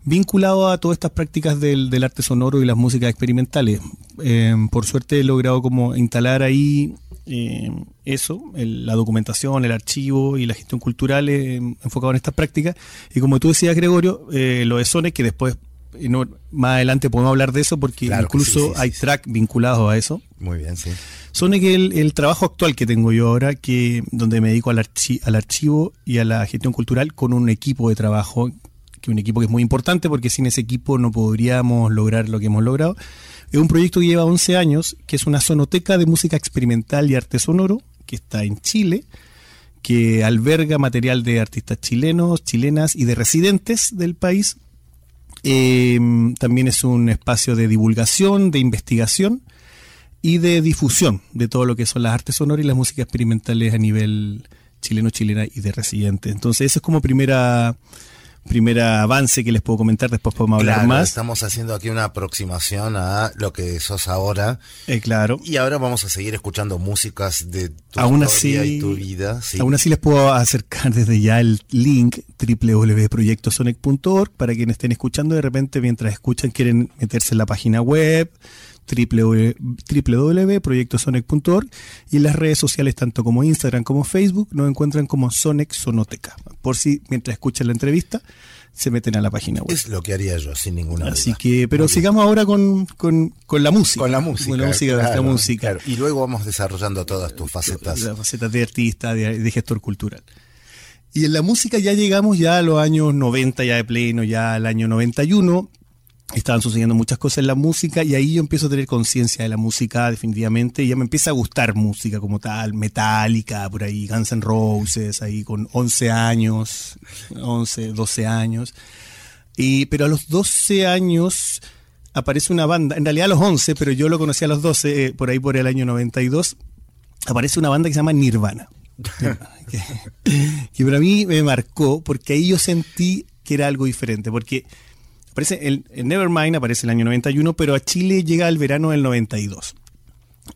vinculado a todas estas prácticas del, del arte sonoro y las músicas experimentales. Eh, por suerte he logrado como instalar ahí eh, eso, el- la documentación, el archivo y la gestión cultural eh, enfocado en estas prácticas. Y como tú decías, Gregorio, eh, lo de Sonic, que después, no, más adelante podemos hablar de eso, porque Claro incluso sí, sí, sí, hay track vinculados a eso. Muy bien, sí. Es el, el trabajo actual que tengo yo ahora, que donde me dedico al, archi- al archivo y a la gestión cultural con un equipo de trabajo, que un equipo que es muy importante porque sin ese equipo no podríamos lograr lo que hemos logrado. Es un proyecto que lleva 11 años, que es una sonoteca de música experimental y arte sonoro, que está en Chile, que alberga material de artistas chilenos, chilenas y de residentes del país. Eh, también es un espacio de divulgación, de investigación y de difusión de todo lo que son las artes sonoras y las músicas experimentales a nivel chileno, chilena y de residente. Entonces, eso es como primera primer avance que les puedo comentar, después podemos hablar Claro, más. Estamos haciendo aquí una aproximación a lo que sos ahora. Eh, claro. Y ahora vamos a seguir escuchando músicas de tu Aún historia así- y tu vida. sí. Aún así les puedo acercar desde ya el link www.proyectosonic.org para quienes estén escuchando de repente mientras escuchan quieren meterse en la página web www.proyectosonic.org y en las redes sociales tanto como Instagram como Facebook nos encuentran como Sonic Sonoteca. Por si mientras escuchan la entrevista se meten a la página web. Es lo que haría yo, sin ninguna Así duda. que, pero sigamos ahora con, con, con la música. Con la música. Con la música, claro, nuestra música. claro. Y luego vamos desarrollando todas tus facetas. Las facetas de artista, de, de gestor cultural. Y en la música ya llegamos ya a los años 90, ya de pleno, ya al año 91. Estaban sucediendo muchas cosas en la música y ahí yo empiezo a tener conciencia de la música definitivamente y ya me empieza a gustar música como tal, Metallica, por ahí, Guns N' Roses, ahí con 11 años, 11, 12 años. Y, pero a los 12 años aparece una banda, en realidad a los 11, pero yo lo conocí a los 12, eh, por ahí por el año 92, aparece una banda que se llama Nirvana. que, que para mí me marcó porque ahí yo sentí que era algo diferente, porque aparece el, Nevermind aparece el año 91, pero a Chile llega el verano del 92.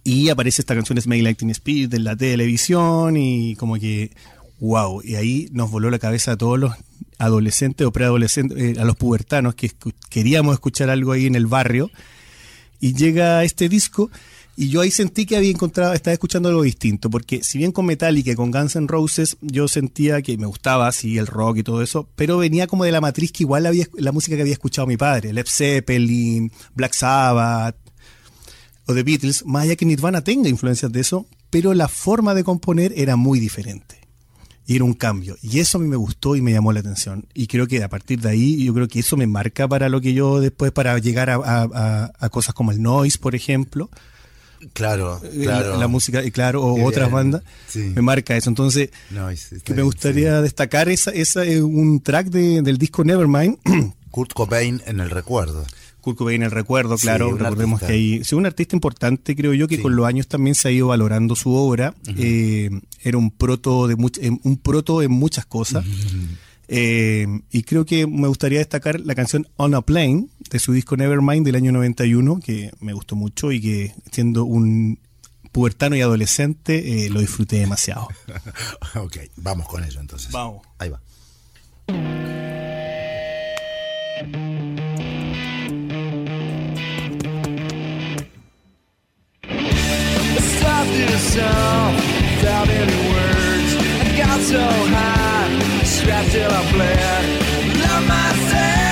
Y aparece esta canción Smell Like Teen Spirit en la televisión y como que wow, y ahí nos voló la cabeza a todos los adolescentes o preadolescentes, eh, a los pubertanos que queríamos escuchar algo ahí en el barrio y llega este disco y yo ahí sentí que había encontrado, estaba escuchando algo distinto, porque si bien con Metallica y con Guns N' Roses yo sentía que me gustaba, sí, el rock y todo eso, pero venía como de la matriz que igual la música que había escuchado mi padre, Led Zeppelin, Black Sabbath o The Beatles, más allá que Nirvana tenga influencias de eso, pero la forma de componer era muy diferente. Y era un cambio. Y eso a mí me gustó y me llamó la atención. Y creo que a partir de ahí, yo creo que eso me marca para lo que yo después, para llegar a cosas como el noise, por ejemplo. Claro, Eh, claro. La, la música, y claro, o Qué otras bien. bandas. Sí. Me marca eso. Entonces, No, es- está que me bien, gustaría destacar esa, esa es un track de- del disco Nevermind. Kurt Cobain en el recuerdo. Kurt Cobain, el recuerdo, claro. Recordemos artista. que hay. Sí, un artista importante, creo yo, que con los años también se ha ido valorando su obra. Eh, era un proto de much- en- un proto en muchas cosas. Eh, y creo que me gustaría destacar la canción On a Plane de su disco Nevermind del año 91, que me gustó mucho y que siendo un pubertano y adolescente eh, lo disfruté demasiado. ok, vamos con ello entonces. Vamos. Ahí va. Stop got so high, strapped till I bled. Love myself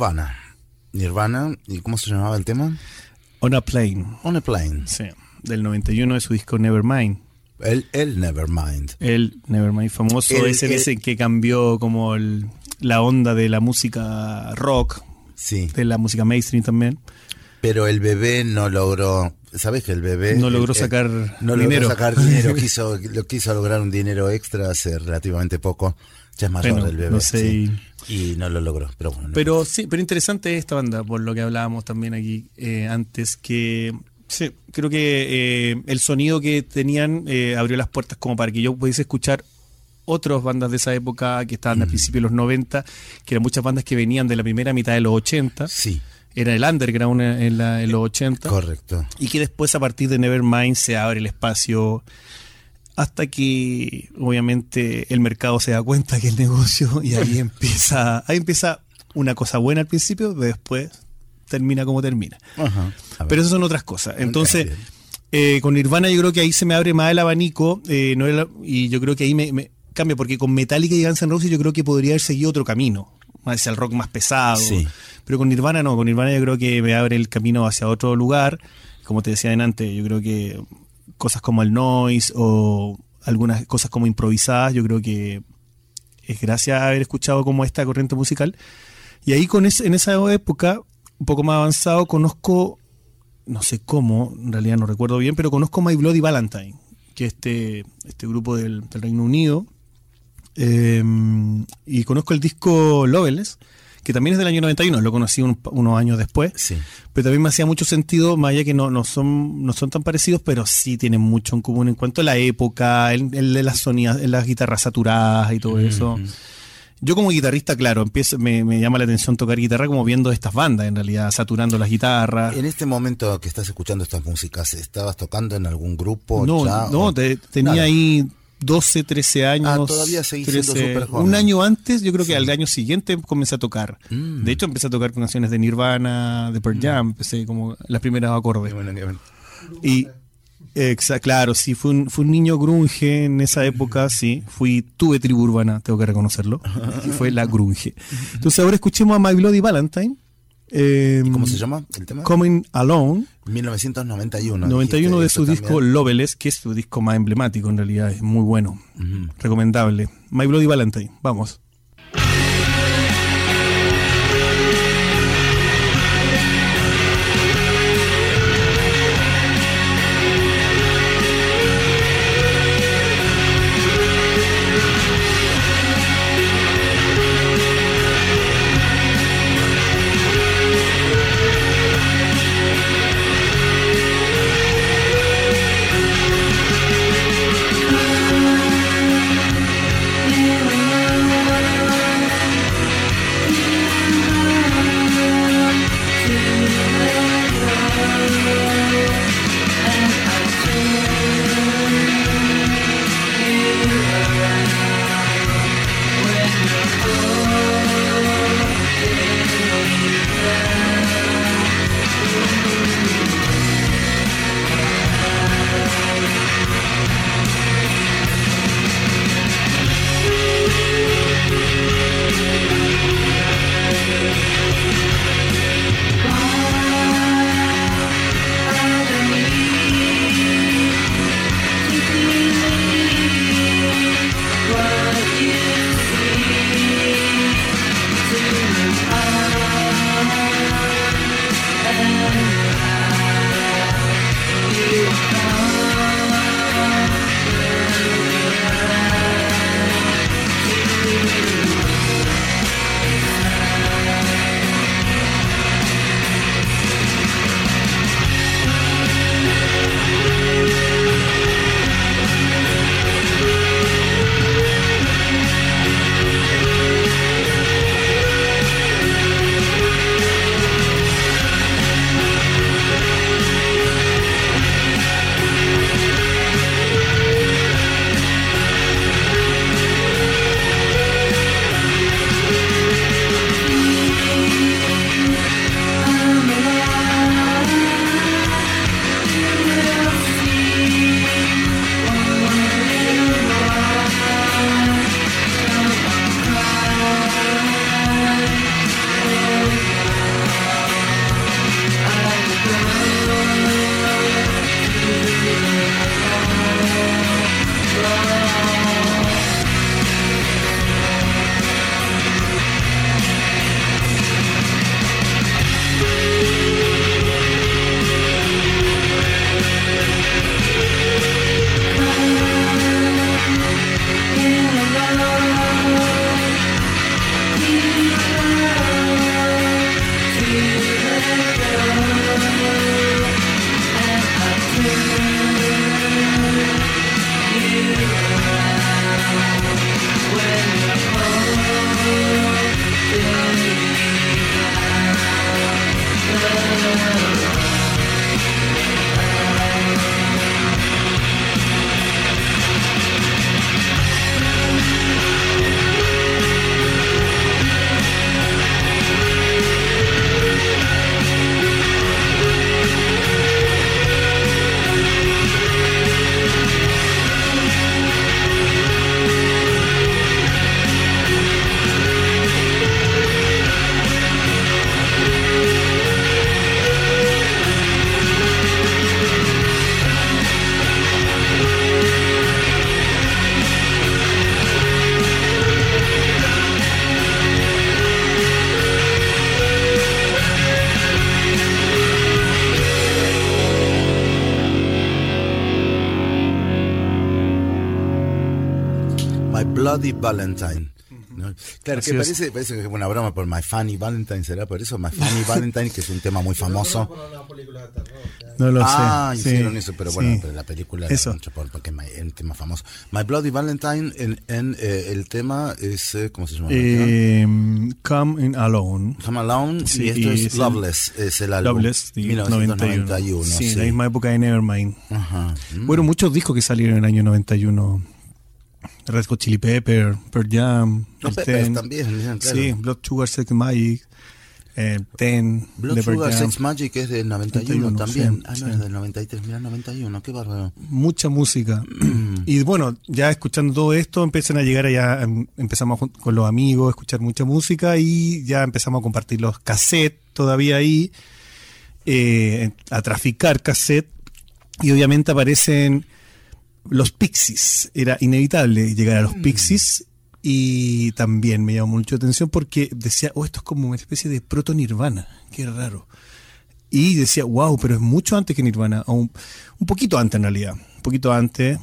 Nirvana. Nirvana, ¿y cómo se llamaba el tema? On a Plane, On a Plane. sí, del 91 de su disco Nevermind. El, el Nevermind. El Nevermind famoso, El- ese, el- ese que cambió como la onda de la música rock, Sí, de la música mainstream también. pero el bebé no logró, ¿sabes que el bebé No logró el- el- sacar no dinero. logró sacar dinero, quiso lo quiso lograr un dinero extra hace relativamente poco. Ya es mayor Bueno, el bebé. no sé, sí. Y no lo logró, pero bueno. no Pero sí, pero interesante esta banda, por lo que hablábamos también aquí eh, antes, que sí, creo que eh, el sonido que tenían eh, abrió las puertas como para que yo pudiese escuchar otras bandas de esa época que estaban a principios de los 90, que eran muchas bandas que venían de la primera mitad de los 80. Sí, Era el underground en, la- en los 80. correcto. Y que después a partir de Nevermind se abre el espacio hasta que obviamente el mercado se da cuenta que el negocio y ahí empieza, ahí empieza una cosa buena al principio, pero después termina como termina. Ajá. Pero eso son otras cosas. Entonces, eh, con Nirvana yo creo que ahí se me abre más el abanico eh, no y yo creo que ahí me, me cambia, porque con Metallica y Guns N' Roses yo creo que podría haber seguido otro camino, hacia el rock más pesado. Sí. Pero con Nirvana no, con Nirvana yo creo que me abre el camino hacia otro lugar. Como te decía antes, yo creo que cosas como el noise o algunas cosas como improvisadas, yo creo que es gracias a haber escuchado como esta corriente musical. Y ahí con ese- en esa época, un poco más avanzado, conozco, no sé cómo, en realidad no recuerdo bien, pero conozco My Bloody Valentine, que es este, este grupo del, del Reino Unido. Eh, y conozco el disco Loveless, que también es del año 91, lo conocí un- unos años después. Sí. Pero también me hacía mucho sentido, más allá que no, no, son, no son tan parecidos, pero sí tienen mucho en común en cuanto a la época, el, el de las sonidas, las guitarras saturadas y todo eso. Yo como guitarrista, claro, empiezo, me, me llama la atención tocar guitarra como viendo estas bandas, en realidad, saturando las guitarras. En este momento que estás escuchando estas músicas, ¿estabas tocando en algún grupo? No, ya, no, o- te- tenía Nada. ahí 12, 13 años. Ah, todavía seguís siendo súper joven. Un año antes, yo creo que al año siguiente comencé a tocar. De hecho, empecé a tocar con canciones de Nirvana, de Pearl Jam, empecé como las primeras acordes. Bueno, bueno. Y, exa- claro, sí, fui un, fui un niño grunge en esa época, sí. Fui, tuve tribu urbana, tengo que reconocerlo. Y fue la grunge. Entonces ahora escuchemos a My Bloody Valentine. Eh, ¿Cómo se llama el tema? Coming Alone, 1991. 91 de su disco también. Loveless, que es su disco más emblemático en realidad, es muy bueno, recomendable. My Bloody Valentine, vamos. Bloody Valentine. ¿no? Claro, Así que parece, parece que es una broma por My Funny Valentine, ¿será por eso? My Funny Valentine, que es un tema muy famoso. No lo ah, sé. hicieron sí, eso, pero bueno, sí. pero la película Eso. mucho por, porque es un tema famoso. My Bloody Valentine, en, en, eh, el tema es, eh, ¿cómo se llama? Eh, Come in Alone. Come Alone, Sí, y esto y es, es el- Loveless, es el álbum. Loveless, sí, 1991. Sí, sí. la misma época de Nevermind. Ajá. Mm. Bueno, muchos discos que salieron en el año 91. Red Hot Chili Pepper, Pearl Jam, Los Peppers Ten. también, claro. Sí, Blood Sugar Sex Magic, el Ten, Blood Sugar Jam. Sex Magic es del 91, 91, también. sí, ah, no, sí. es del 93, mira, 91, qué bárbaro. mucha música. y bueno, ya escuchando todo esto, empiezan a llegar allá, em, empezamos con los amigos a escuchar mucha música y ya empezamos a compartir los cassettes todavía ahí, eh, a traficar cassette y obviamente aparecen los Pixies. Era inevitable llegar a los Pixies y también me llamó mucho la atención porque decía, oh, esto es como una especie de proto Nirvana, qué raro. Y decía, wow, pero es mucho antes que Nirvana, o un, un poquito antes en realidad, un poquito antes.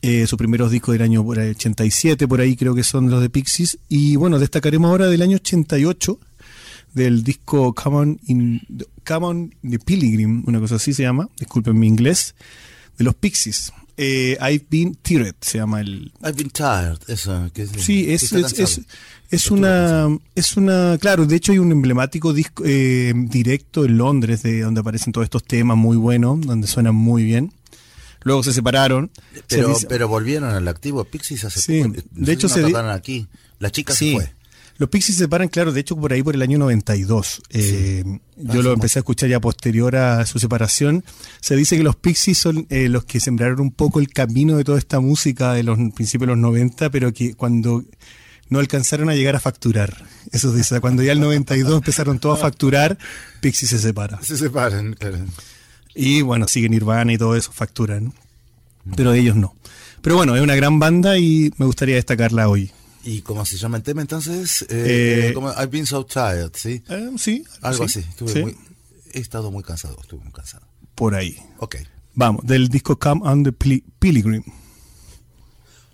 Eh, sus primeros discos del año por ahí, 87, por ahí creo que son los de Pixies. Y bueno, destacaremos ahora del año 88, del disco Come On in, Come On the Pilgrim, una cosa así se llama, disculpen mi inglés, de los Pixies. Eh, I've Been Teared se llama el, I've been tired, eso. Que es, Sí, que es, está es, es, es una, es una, claro, de hecho hay un emblemático disco eh, directo en Londres de donde aparecen todos estos temas muy buenos, donde suenan muy bien. Luego se separaron. Se Pero, dice- pero volvieron al activo Pixies hace Sí, poco. De hecho se no di- tocaron aquí. La chica sí, se fue. Los Pixies se separan, claro, de hecho por ahí por el año 92. Eh, yo Hace lo empecé a escuchar ya posterior a su separación. Se dice que los Pixies son eh, los que sembraron un poco el camino de toda esta música de los principios de los 90, pero que cuando no alcanzaron a llegar a facturar. Eso dice, cuando ya el 92 empezaron todos a facturar, Pixies se separa. Se separan, claro. Y bueno, sigue Nirvana y todo eso, facturan. Pero ellos no. Pero bueno, es una gran banda y me gustaría destacarla hoy. ¿Y cómo se llama el tema entonces? Eh, Eh, como I've been so tired, ¿sí? Eh, sí, Algo sí, así. Estuve sí, muy- he estado muy cansado, estuve muy cansado. por ahí. Ok. Vamos, del disco Come on the Pil- Pilgrim.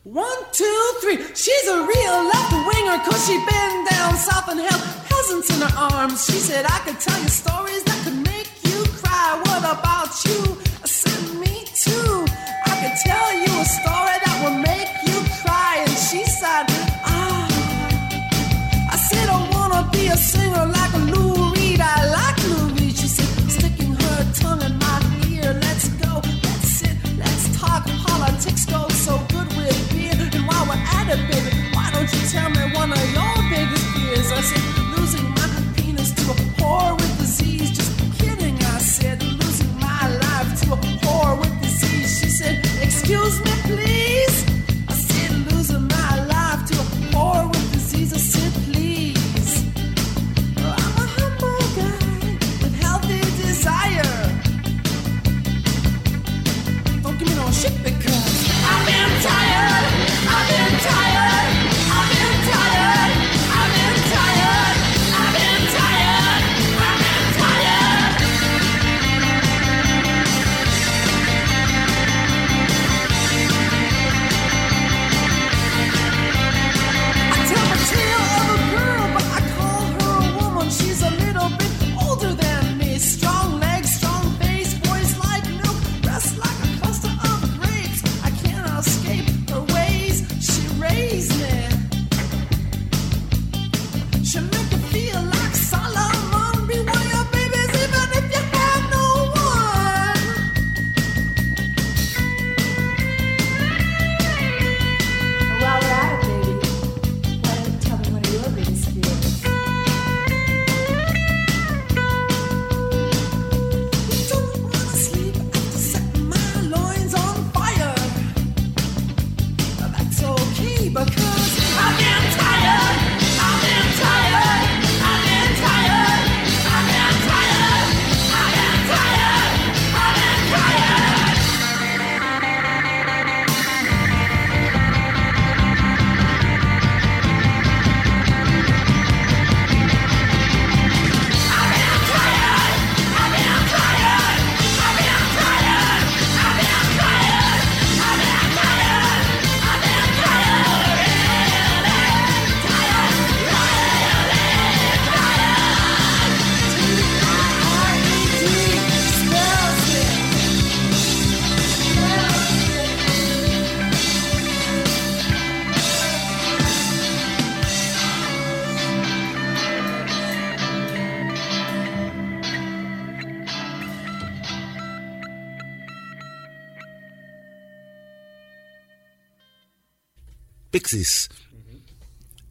One, two, three. She's a real left winger cause she been down south and held peasants in her arms. She said, I could tell you stories that could make you cry. What about you? I said, me too. I could tell you a story that would make Why don't you tell me one of your biggest fears? I said, losing my penis to a whore with disease. Just kidding, I said, losing my life to a whore with disease. She said, excuse me.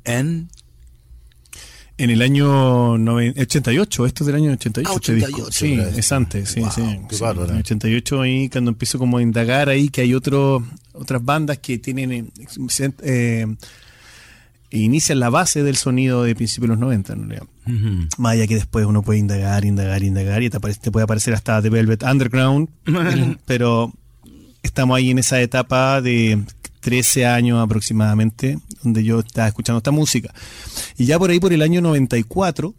En En el año noven- 88, esto es del año 88. Ah, este disco. 88 Sí, es antes, sí, Wow, sí. sí. En el 88 ahí cuando empiezo como a indagar ahí que hay otro, otras bandas que tienen, eh, eh, inician la base del sonido de principios de los 90 en realidad. Más allá que después uno puede indagar, indagar, indagar y te, aparece- te puede aparecer hasta The Velvet Underground, pero estamos ahí en esa etapa de 13 años aproximadamente, donde yo estaba escuchando esta música. Y ya por ahí, por el año 94,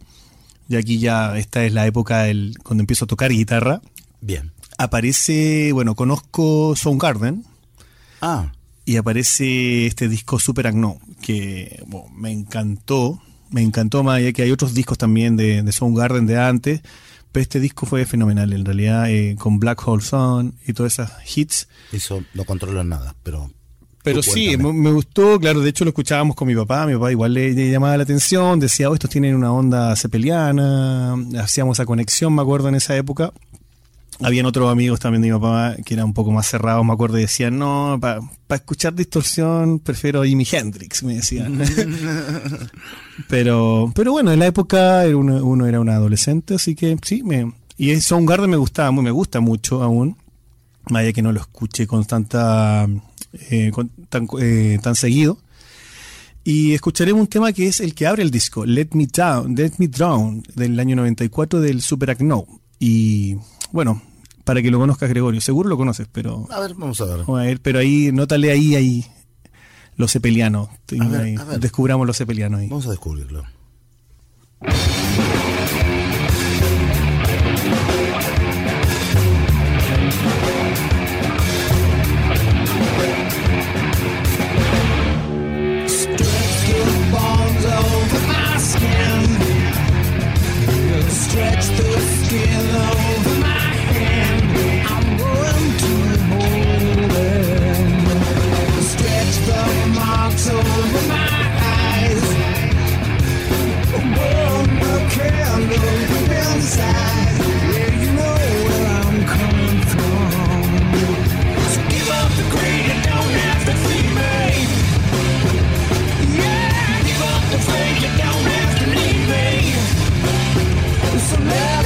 y aquí ya esta es la época del, cuando empiezo a tocar guitarra, Bien. aparece, bueno, conozco Soundgarden Ah, y aparece este disco Super Agno, que bueno, me encantó, me encantó más allá que hay otros discos también de, de Soundgarden de antes, pero este disco fue fenomenal en realidad, eh, con Black Hole Sun y todas esas hits. eso no controlo nada, pero. Pero sí, me, gustó, claro, de hecho lo escuchábamos con mi papá, mi papá igual le, le llamaba la atención, decía, oh, estos tienen una onda cepeliana, hacíamos esa conexión, me acuerdo, en esa época. Habían otros amigos también de mi papá que eran un poco más cerrados, me acuerdo, y decían, no, para escuchar distorsión prefiero Jimi Hendrix, me decían. pero, pero bueno, en la época era uno, uno era un adolescente, así que sí, me, y Soundgarden me gustaba, muy- me gusta mucho aún, allá que no lo escuche con tanta eh, con- tan, eh, tan seguido. Y escucharemos un tema que es el que abre el disco, Let Me Down, Let Me Drown, del año 94 del Super Agno. Y bueno, para que lo conozcas Gregorio, seguro lo conoces, pero A ver, vamos a ver. vamos a ver, pero ahí, nótale ahí, ahí, los cepelianos. Ahí, ver. Descubramos los cepelianos ahí. Vamos a descubrirlo. Yeah.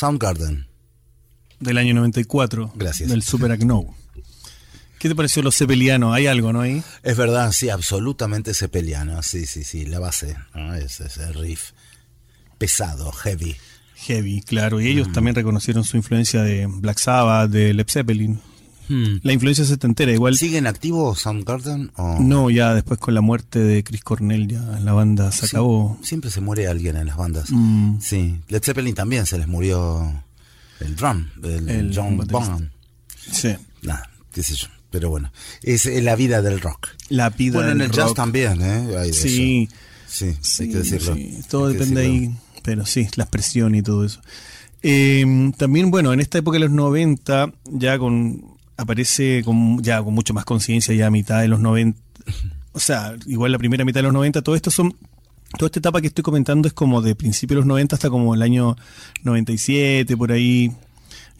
Soundgarden. del año 94. Gracias. Del Super. ¿Qué te pareció los cepelianos? Hay algo, ¿no? Ahí. Es verdad, sí, absolutamente sepeliano. Sí, sí, sí, la base. ¿no? Es, es el riff pesado, heavy. Heavy, claro. Y ellos Mm. también reconocieron su influencia de Black Sabbath, de Led Zeppelin. La influencia setentera, igual. ¿Siguen activos Soundgarden? O... No, ya después con la muerte de Chris Cornell, ya la banda se Sí, acabó. Siempre se muere alguien en las bandas. Mm. Sí, Led Zeppelin también se les murió el drum, el, El John. Bonham. Sí. Nah, qué sé yo. Pero bueno, es la vida del rock. La vida Bueno, en del el jazz rock. también, ¿eh? Hay Sí. Sí, hay que decirlo. sí, todo Hay depende decirlo. ahí, pero sí, la expresión y todo eso. Eh, también, bueno, en esta época de los 90, ya con aparece con, ya con mucho más conciencia, ya a mitad de los 90, o sea, igual la primera mitad de los 90, todo esto son, toda esta etapa que estoy comentando es como de principios de los 90 hasta como el año 97, por ahí,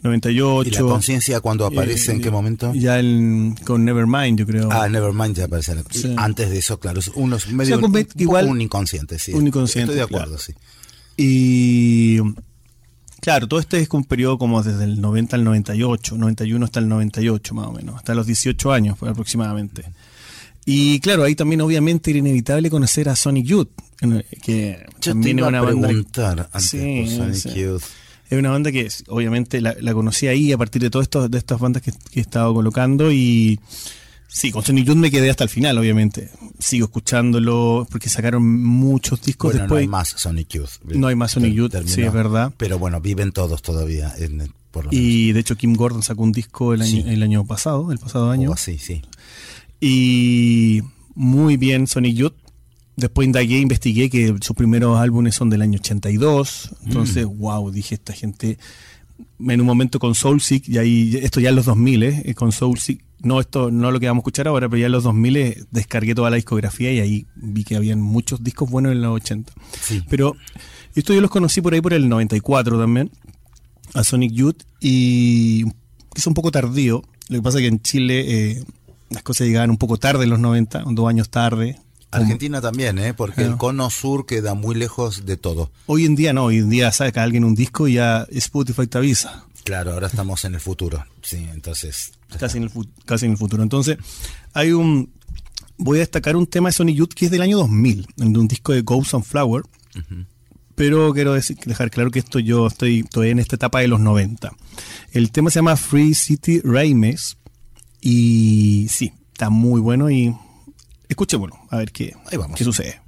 98. ¿Y la conciencia cuando aparece Eh, en qué momento? Ya el- con Nevermind, yo creo. Ah, Nevermind ya aparece. Sí. Antes de eso, claro, es uno es medio O sea, un, igual- un inconsciente, sí. un inconsciente, Estoy de acuerdo, claro. sí. Y claro, todo este es un periodo como desde el 90 al 98, 91 hasta el 98 más o menos, hasta los 18 años pues, aproximadamente. Y claro, ahí también obviamente era inevitable conocer a Sonic Youth, que Yo te también es iba una a banda... antes Sí, Sonic sí. Youth. Es una banda que es- obviamente la, la conocí ahí a partir de todas de estas bandas que, que he estado colocando y sí, con Sonic Youth me quedé hasta el final, obviamente. Sigo escuchándolo porque sacaron muchos discos Bueno, después. no hay más Sonic Youth. No hay más Sonic Youth, terminó. sí, es verdad. Pero bueno, viven todos todavía, en- por lo menos. Y de hecho Kim Gordon sacó un disco el año, Sí. el año pasado, el pasado año. O así, sí. Y muy bien Sonic Youth. Después indagué, investigué que sus primeros álbumes son del año 82. Entonces, Mm. wow, dije esta gente en un momento con Soulseek, y ahí, esto ya en los 2000, ¿eh? con Soulseek, no esto no lo que vamos a escuchar ahora, pero ya en los 2000 eh, descargué toda la discografía y ahí vi que habían muchos discos buenos en los 80. Sí. Pero esto yo los conocí por ahí por el 94 también, a Sonic Youth, y es un poco tardío. Lo que pasa es que en Chile eh, las cosas llegaban un poco tarde en los 90, dos años tarde. Argentina también, ¿eh? Porque el cono sur queda muy lejos de todo. Hoy en día no, hoy en día saca alguien un disco y ya Spotify te avisa. Claro, ahora estamos en el futuro. Sí, entonces. casi en el, fu- casi en el futuro. Entonces, hay un. Voy a destacar un tema de Sonic Youth que es del año 2000, de un disco de Ghost and Flower. Pero quiero decir- dejar claro que esto yo estoy todavía en esta etapa de los 90. El tema se llama Free City Raimes. Y sí, está muy bueno. Y escuchémoslo, a ver qué, Ahí vamos. qué sucede.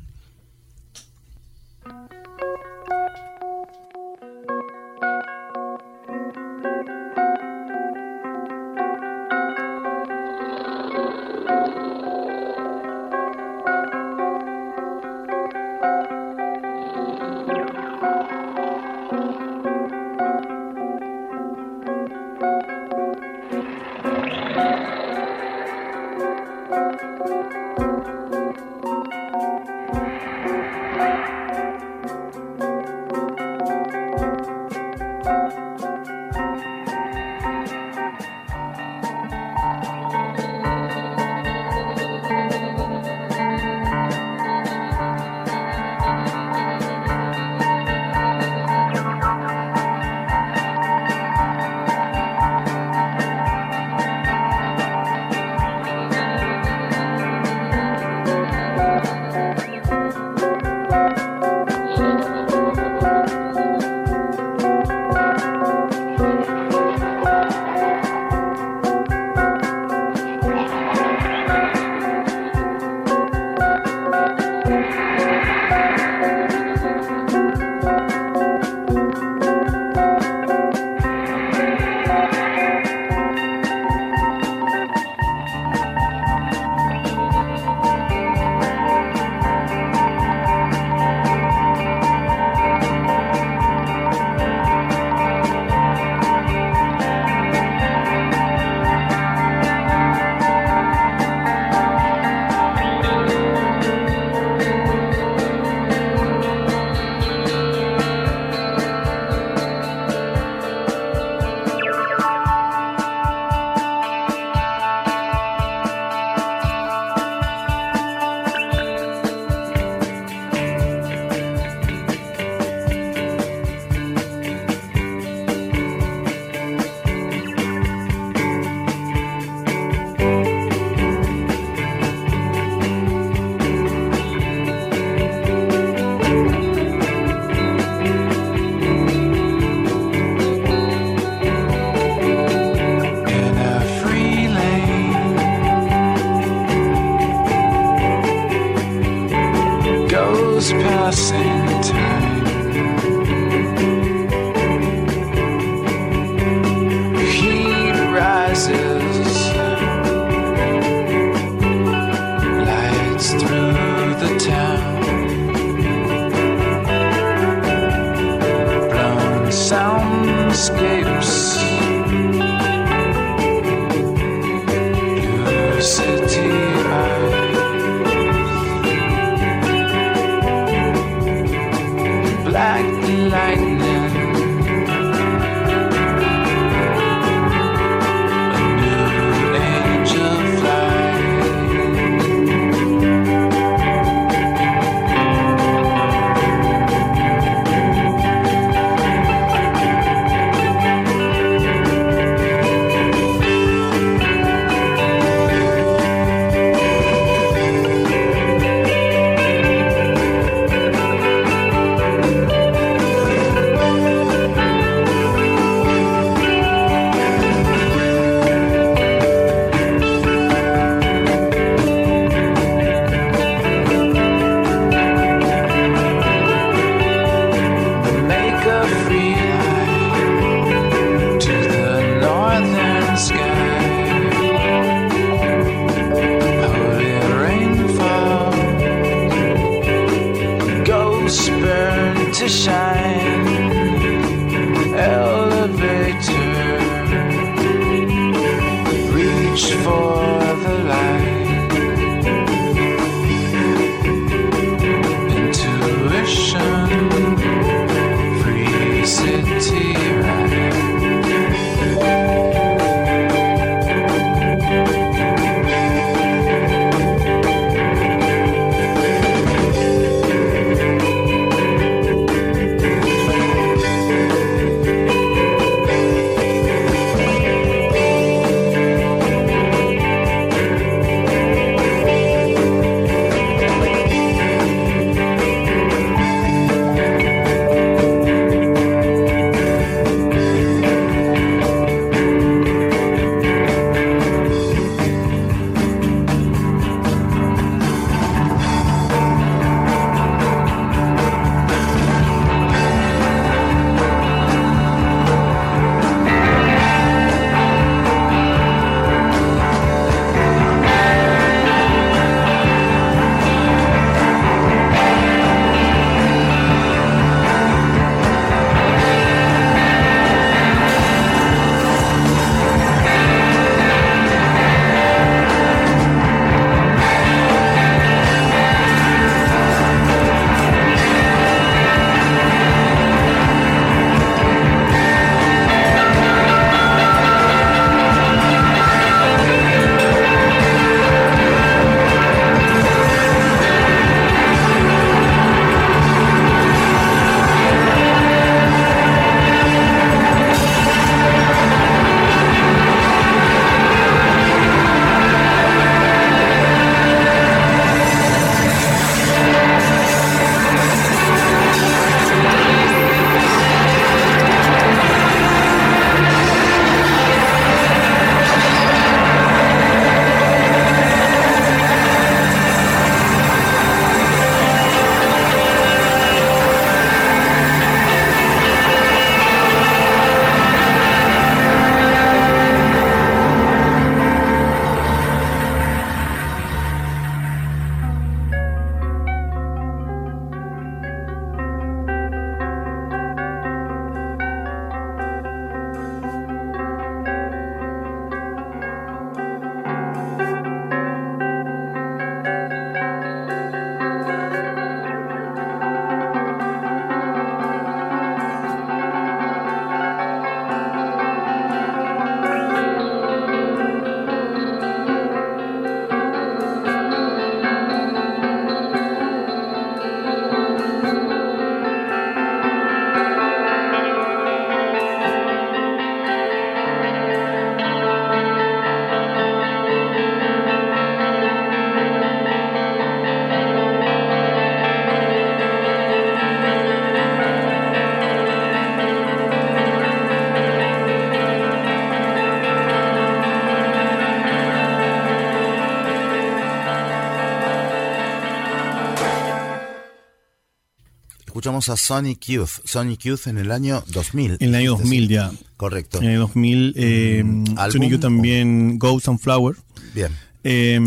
Escuchamos a Sonic Youth. Sonic Youth en el año 2000. En el año 2000 ya. Correcto. En el 2000, eh, ¿Álbum Sonic Youth también Ghost and Flower. Bien. Eh,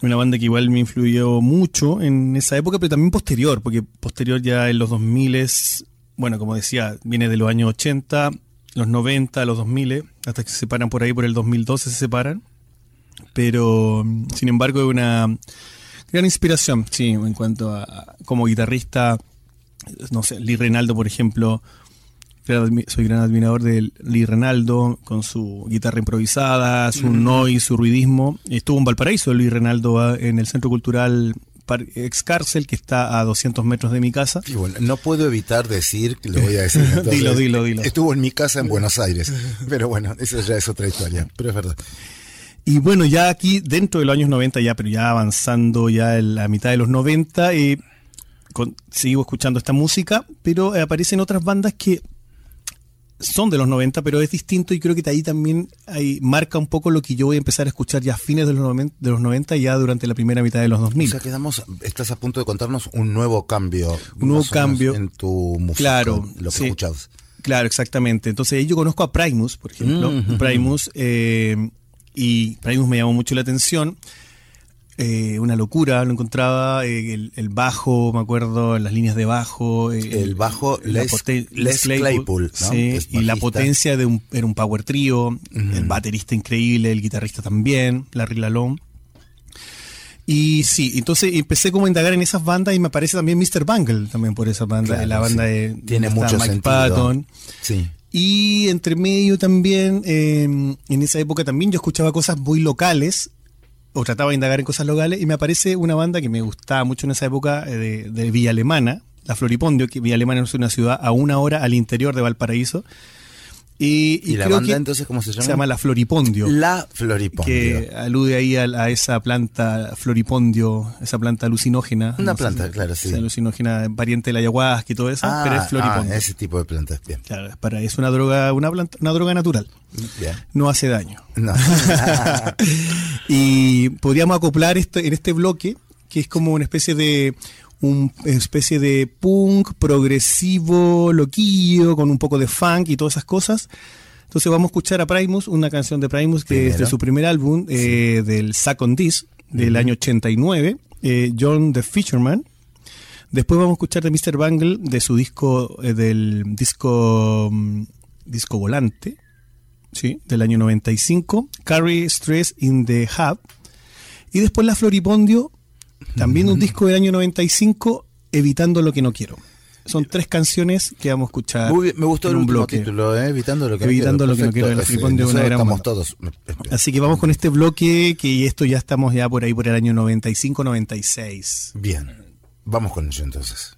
una banda que igual me influyó mucho en esa época, pero también posterior, porque posterior ya en los 2000 es, bueno, como decía, viene de los años 80, los 90, los 2000, hasta que se separan por ahí por el 2012 se separan. Pero, mm, sin embargo, es una gran inspiración, sí, en cuanto a- como guitarrista, no sé, Lee Reinaldo, por ejemplo. Soy gran admirador de Lee Renaldo con su guitarra improvisada, su noise, su ruidismo. Estuvo en Valparaíso Lee Renaldo ah, en el Centro Cultural Ex Cárcel, que está a 200 metros de mi casa. Y bueno, no puedo evitar decir, que lo voy a decir. entonces, Dilo, dilo, dilo. Estuvo en mi casa en Buenos Aires. Pero bueno, esa ya es otra historia. Pero es verdad. Y bueno, ya aquí dentro de los años 90, ya, pero ya avanzando ya en la mitad de los 90, eh, con- sigo escuchando esta música, pero eh, aparecen otras bandas que son de los 90, pero es distinto y creo que ahí también hay, marca un poco lo que yo voy a empezar a escuchar ya a fines de los 90, de los 90 ya durante la primera mitad de los 2000. O sea, quedamos, estás a punto de contarnos un nuevo cambio. Un nuevo cambio. En tu música. Claro, Lo que sí. Claro, exactamente. Entonces ahí yo conozco a Primus, por ejemplo. Mm. Primus, eh, y Primus me llamó mucho la atención. Eh, una locura, lo encontraba, eh, el, el bajo, me acuerdo, las líneas de bajo. eh, El bajo la Les- Les Claypool, ¿no? sí, y la potencia de un, era un power trío, el baterista increíble, el guitarrista también, Larry Lalonde. Y sí, entonces empecé como a indagar en esas bandas y me aparece también Mr. Bungle también por esa banda, Claro, la banda sí. de Tiene mucho Mike sentido. Patton. Sí. Y entre medio también, eh, en esa época también yo escuchaba cosas muy locales, o trataba de indagar en cosas locales, y me aparece una banda que me gustaba mucho en esa época eh, de, de Villa Alemana, la Floripondio, que Villa Alemana es una ciudad a una hora al interior de Valparaíso. Y, ¿Y la banda entonces cómo se llama? Se llama La Floripondio. La Floripondio. que alude ahí a, a esa planta floripondio, esa planta alucinógena. Una No planta, claro, sí. si alucinógena, variante de la ayahuasca y todo eso, Ah, pero es floripondio. ah, ese tipo de plantas. Bien. Claro, es para, es una droga, una planta, una droga natural. Bien. No hace daño. No. y podríamos acoplar esto en este bloque, que es como una especie de una especie de punk progresivo, loquillo, con un poco de funk y todas esas cosas. Entonces vamos a escuchar a Primus, una canción de Primus que es de su primer álbum, eh, del Second Disc, del año 89, eh, John the Fisherman. Después vamos a escuchar de Mr. Bungle, de su disco, eh, del disco, mm, disco volante, sí, del año 95, Carry Stress in the Hub. Y después La Floripondio, también un disco del año 95, Evitando lo que no quiero. Son tres canciones que vamos a escuchar. Muy bien, me gustó en el un bloque. título, ¿eh? Evitando lo que Evitando no lo que no quiero, quiero. Perfecto. Es una gran estamos todos. Así que vamos con este bloque, que esto ya estamos ya por ahí por el año 95-96. Bien. Vamos con ello entonces.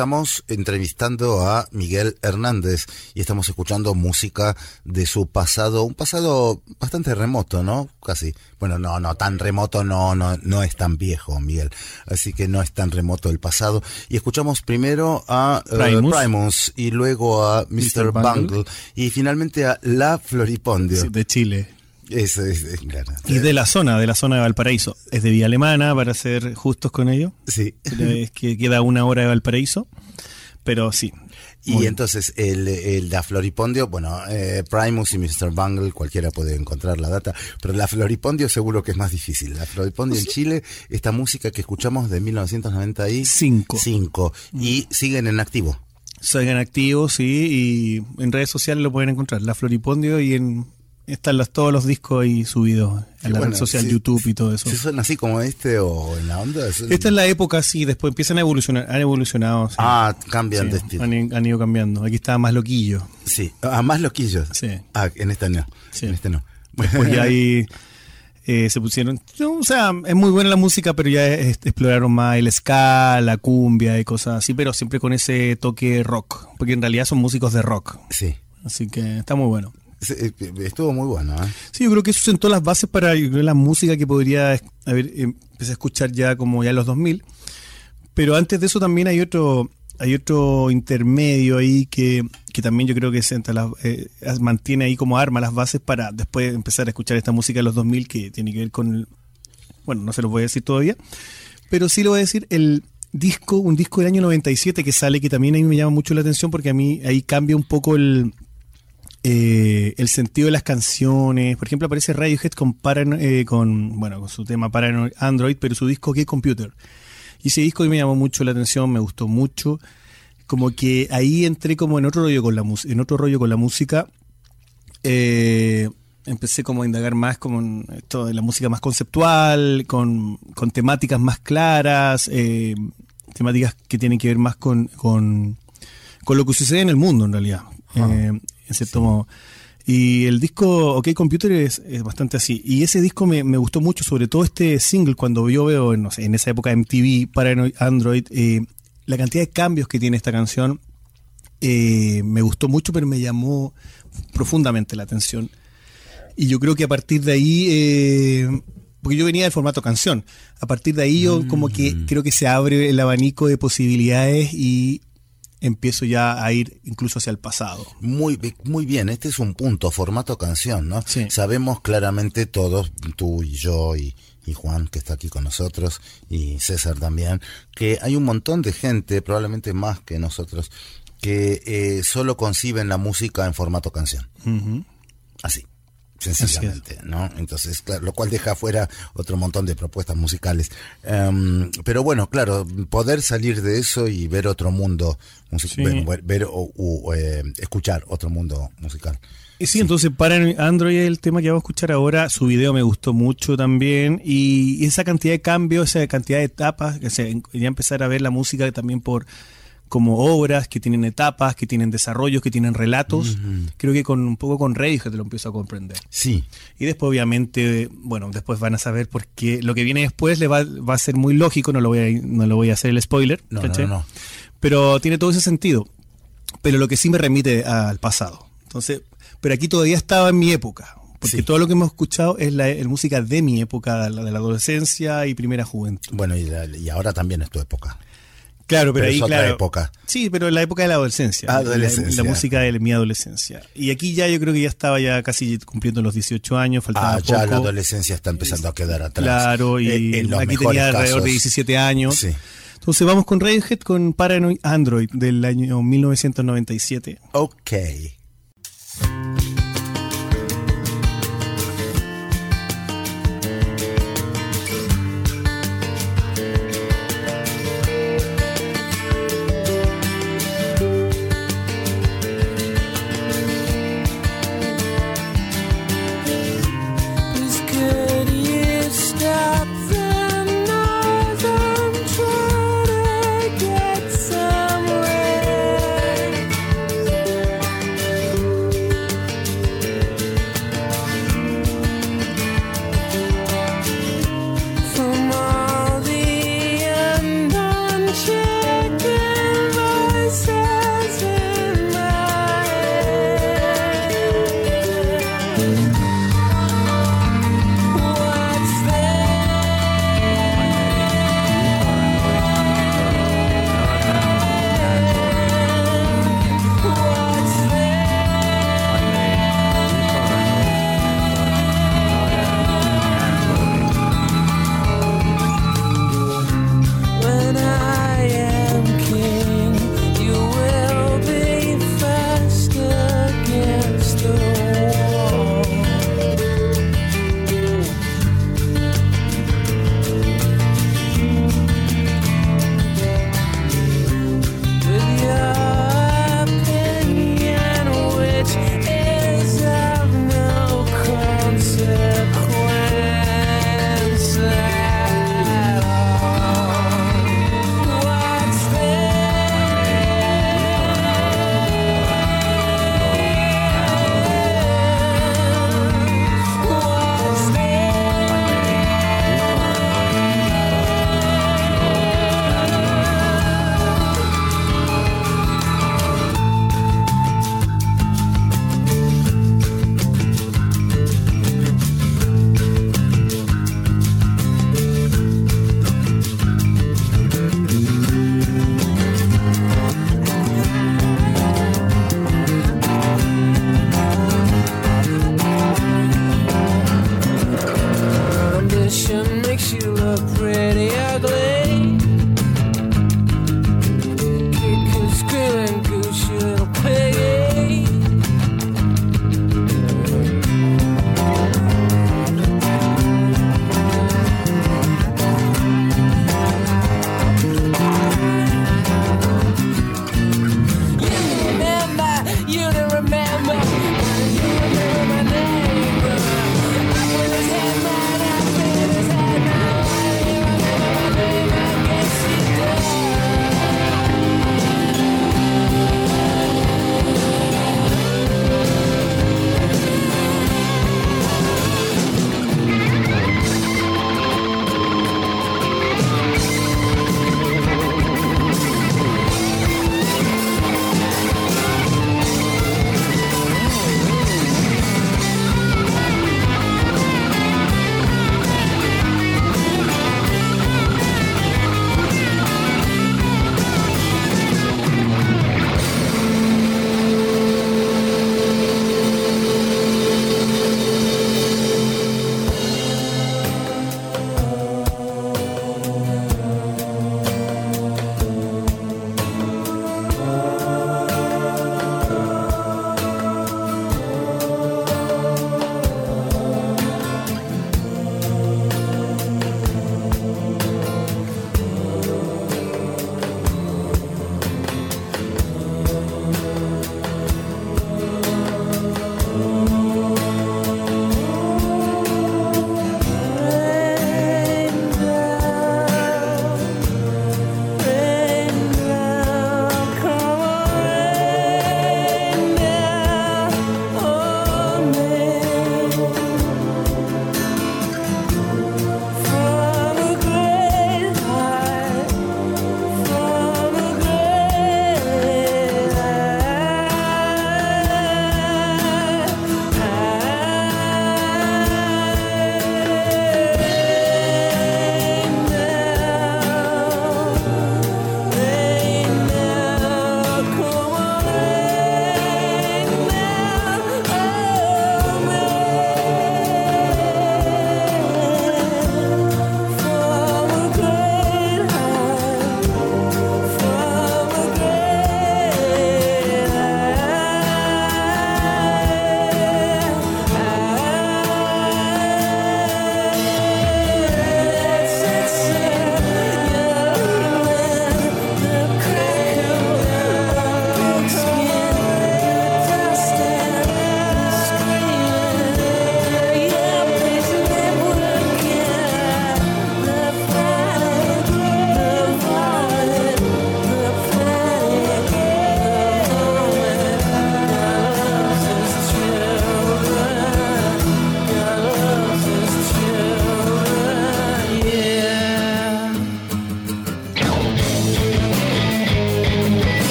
estamos entrevistando a Miguel Hernández y estamos escuchando música de su pasado, un pasado bastante remoto, ¿no? Casi. Bueno, no, no, tan remoto no, no, no es tan viejo, Miguel. Así que no es tan remoto el pasado. Y escuchamos primero a eh, Primus. Primus y luego a Mr. Mr. Bungle. Y finalmente a La Floripondio. Sí, de Chile. Es, es- es- claro. Y de la zona, de la zona de Valparaíso. Es de Vía Alemana, para ser justos con ello. Sí. Es que queda una hora de Valparaíso. Pero sí. Y entonces el, el la Floripondio, bueno, eh, Primus y Mr. Bungle, cualquiera puede encontrar la data, pero la Floripondio seguro que es más difícil. La Floripondio en Chile, esta música que escuchamos de 1995 Cinco. y siguen en activo. Salgan activos, sí, y en redes sociales lo pueden encontrar. La Floripondio y en están los, todos los discos ahí subidos en la Bueno, red social, YouTube y todo eso. Si son así como este o en la onda. es- Esta es la época, sí, después empiezan a evolucionar, han evolucionado. sí. Ah, cambian Sí, de estilo. Han, han ido cambiando. Aquí estaba más loquillo. Sí, ah, más loquillos. Sí. Ah, en este no. Sí. En este no. Después ya ahí eh, se pusieron. no, o sea, es muy buena la música, pero ya es- exploraron más el ska, la cumbia y cosas así, pero siempre con ese toque rock. Porque en realidad son músicos de rock. Sí. Así que está muy bueno. Eh, Estuvo muy bueno, ¿eh? Sí, yo creo que eso sentó las bases para creo, la música que podría haber empecé a escuchar ya como ya en los 2000. Pero antes de eso también hay otro hay otro intermedio ahí que, que también yo creo que senta las- eh, mantiene ahí como arma las bases para después empezar a escuchar esta música de los 2000 que tiene que ver con bueno, no se lo voy a decir todavía, pero sí lo voy a decir el disco, un disco del año 97 que sale que también a mí me llama mucho la atención porque a mí ahí cambia un poco el eh, el sentido de las canciones. Por ejemplo, aparece Radiohead con, Parano- eh, con, bueno, con su tema Paranoid Android, pero su disco ¿Qué Computer? Y ese disco me llamó mucho la atención, me gustó mucho. Como que ahí entré como en otro rollo con la música, en otro rollo con la música. Eh, empecé como a indagar más como en esto de la música más conceptual, con, con temáticas más claras, eh, temáticas que tienen que ver más con, con, con lo que sucede en el mundo en realidad. Eh, en cierto modo. Y el disco OK Computer es, es bastante así. Y ese disco me, me gustó mucho, sobre todo este single, cuando yo veo, no sé, en esa época MTV, Paranoid Android, eh, la cantidad de cambios que tiene esta canción eh, me gustó mucho, pero me llamó profundamente la atención. Y yo creo que a partir de ahí, eh, porque yo venía del formato canción, a partir de ahí yo como que creo que se abre el abanico de posibilidades y empiezo ya a ir incluso hacia el pasado. Muy, muy bien, este es un punto, formato canción, ¿no? Sí. Sabemos claramente todos, tú y yo y, y Juan, que está aquí con nosotros, y César también, que hay un montón de gente, probablemente más que nosotros, que eh, solo conciben la música en formato canción. Así, sencillamente, ¿no? Entonces, claro, lo cual deja fuera otro montón de propuestas musicales. Em, pero bueno, claro, poder salir de eso y ver otro mundo, music- Sí. ver, ver o, o, eh, escuchar otro mundo musical. Y sí, entonces para Android el tema que vamos a escuchar ahora, su video me gustó mucho también y esa cantidad de cambios, esa cantidad de etapas, que se, ya empezar a ver la música también por como obras que tienen etapas, que tienen desarrollos, que tienen relatos, creo que con un poco con Radiohead lo empiezo a comprender. Sí, Y después, obviamente, bueno, después van a saber por qué lo que viene después le va, va a ser muy lógico, no lo voy a, no lo voy a hacer el spoiler, No, no, no, no. Pero tiene todo ese sentido. Pero lo que sí me remite al pasado. Entonces, pero aquí todavía estaba en mi época. Porque Sí. todo lo que hemos escuchado es la, el música de mi época, la de la adolescencia y primera juventud. bueno, y, la- y ahora también es tu época. Claro, pero, Pero ahí, es otra claro. época. Sí, pero en la época de la adolescencia. La- adolescencia. La, música de mi adolescencia. Y aquí ya yo creo que ya estaba ya casi cumpliendo los 18 años, faltaba Ah, ya poco. la adolescencia está empezando a quedar atrás. Claro, y Eh, en los aquí tenía alrededor de 17 años. Sí. Entonces vamos con Radiohead con Paranoid Android del año 1997. Ok.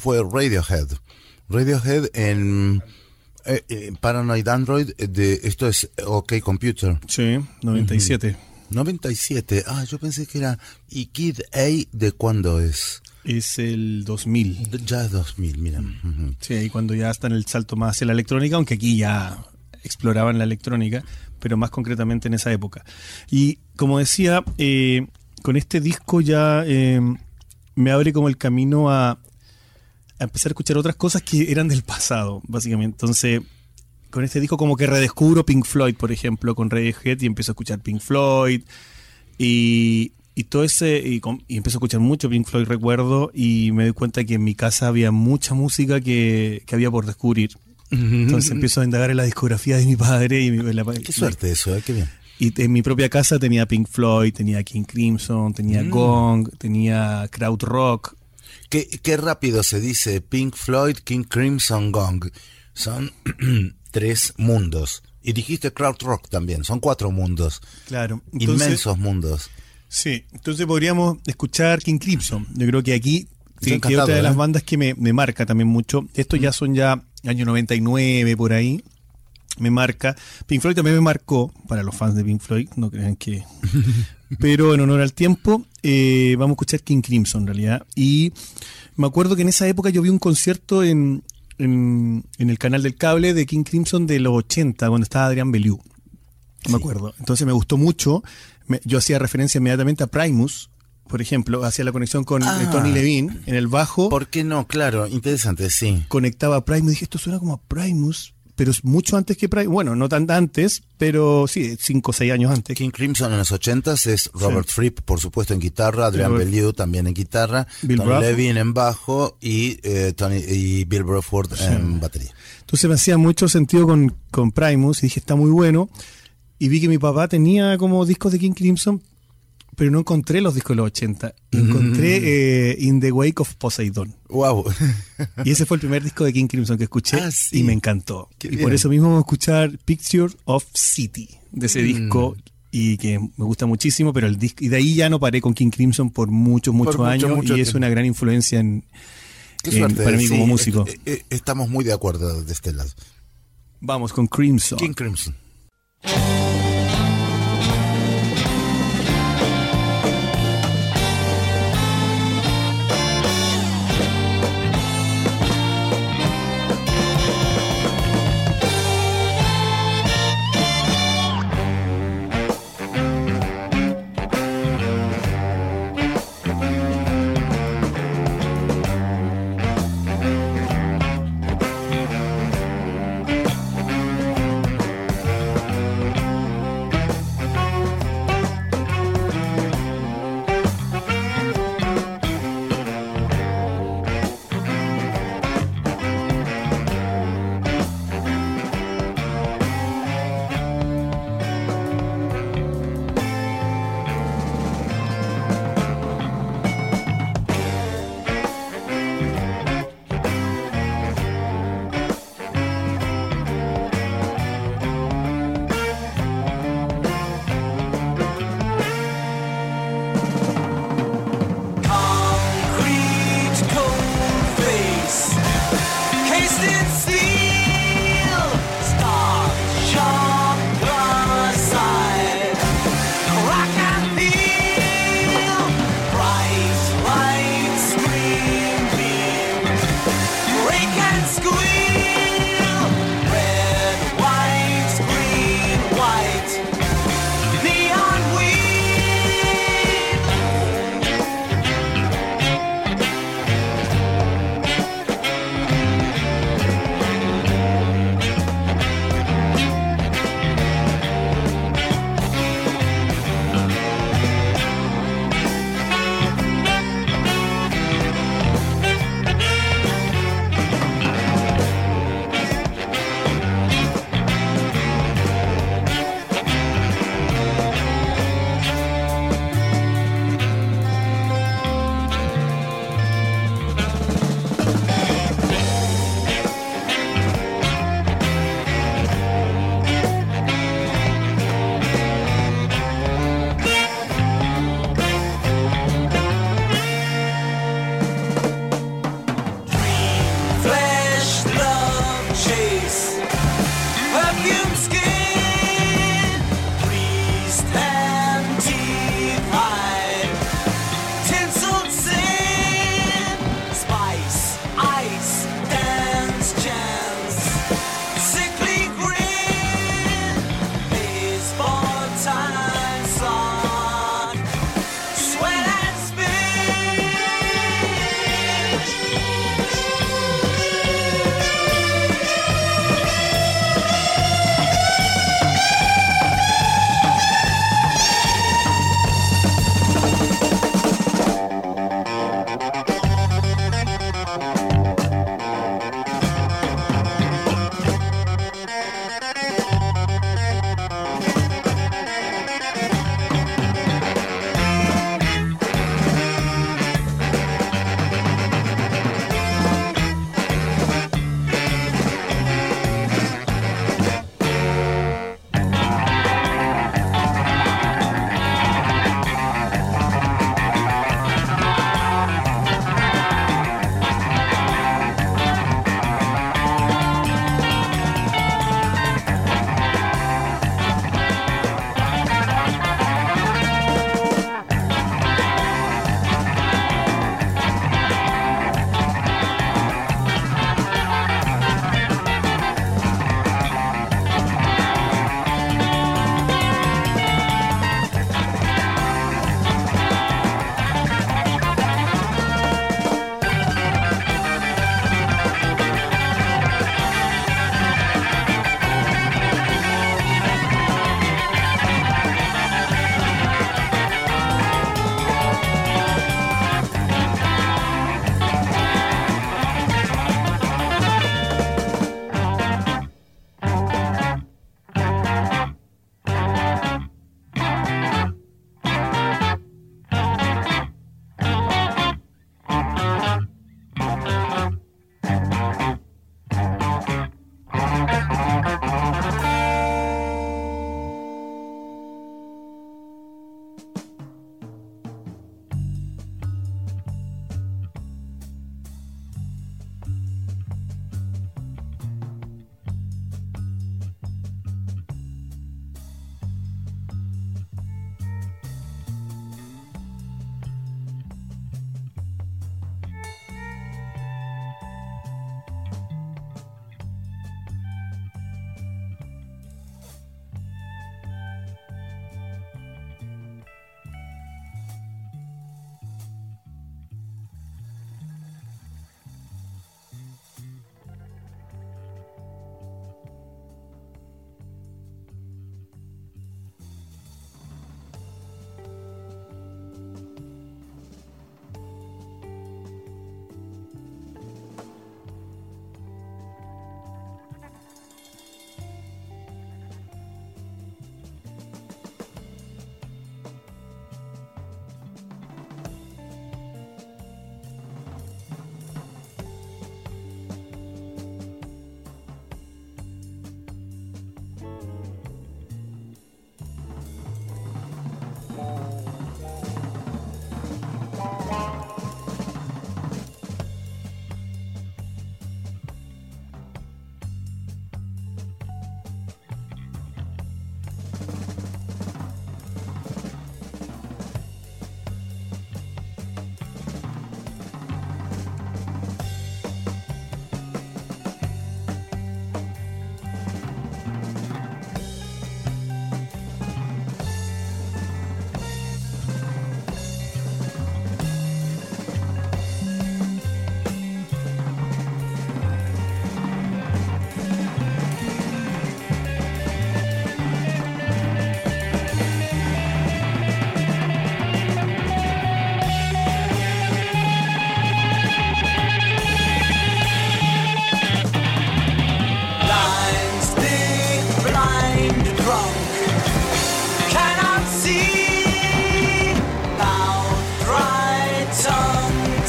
Fue Radiohead. Radiohead en eh, eh, Paranoid Android. eh, De, esto es OK Computer. Sí, 97. 97. Ah, yo pensé que era. ¿Y Kid A de cuándo es? Es el 2000. D- Ya es 2000, mira. Ujú. Sí, ahí cuando ya está en el salto más hacia la electrónica, aunque aquí ya exploraban la electrónica, pero más concretamente en esa época. Y como decía, eh, con este disco ya me abre como el camino a, a empezar a escuchar otras cosas que eran del pasado, básicamente. Entonces, con este disco como que redescubro Pink Floyd, por ejemplo, con Radiohead y empiezo a escuchar Pink Floyd y, y todo ese y, y empiezo a escuchar mucho Pink Floyd recuerdo y me doy cuenta que en mi casa había mucha música que, que había por descubrir. Entonces empiezo a indagar en la discografía de mi padre y mi- la- Qué suerte eso, ¿eh? Qué bien. y en mi propia casa tenía Pink Floyd, tenía King Crimson, tenía Mm. Gong, tenía Kraut Rock. Qué, qué rápido se dice Pink Floyd, King Crimson Gong. Son tres mundos. Y dijiste Crowd Rock también, son cuatro mundos. Claro. Entonces- Inmensos mundos. Sí, entonces podríamos escuchar King Crimson. Yo creo que aquí, Estoy que, otra de ¿eh? las bandas que me, me marca también mucho. Estos ya son ya año 99 por ahí. Me marca. Pink Floyd también me marcó, para los fans de Pink Floyd, no crean que... Pero en honor al tiempo, eh, vamos a escuchar King Crimson en realidad. Y me acuerdo que en esa época yo vi un concierto en, en, en el canal del cable de King Crimson de los 80, cuando estaba Adrián Belew. Me acuerdo. Entonces me gustó mucho. Me- yo hacía referencia inmediatamente a Primus, por ejemplo, hacía la conexión con eh, Ah. Tony Levine en el bajo. ¿Por qué no? Claro, interesante, sí. Conectaba a Primus. Dije, esto suena como a Primus, pero es mucho antes que Primus. Bueno, no tan antes, pero sí, cinco o seis años antes. King Crimson en los 80 es Robert Fripp, por supuesto, en guitarra, Adrian Bellew también en guitarra, Bill Tony. Levin en bajo y, eh, Tony, y Bill Bruford en batería. Entonces me hacía mucho sentido con, con Primus y dije, está muy bueno. Y vi que mi papá tenía como discos de King Crimson, pero no encontré los discos de los 80. Encontré eh, In the Wake of Poseidon. Wow. Y ese fue el primer disco de King Crimson que escuché Ah, sí. y me encantó. Qué y bien. por eso mismo vamos a escuchar Picture of City de ese Mm. disco y que me gusta muchísimo, pero el disco y de ahí ya no paré con King Crimson por muchos muchos mucho, años mucho y es una gran influencia en, Qué en- suerte. para mí sí, como músico. eh, eh, estamos muy de acuerdo de este lado. Vamos con Crimson. King Crimson.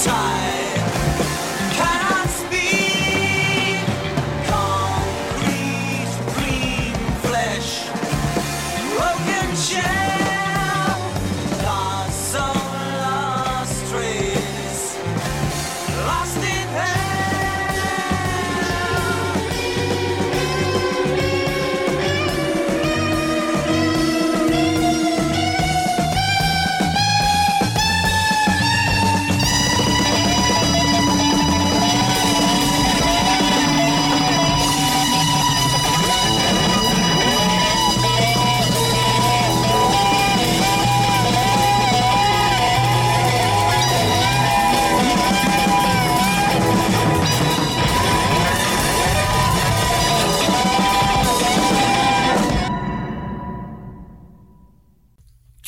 Time.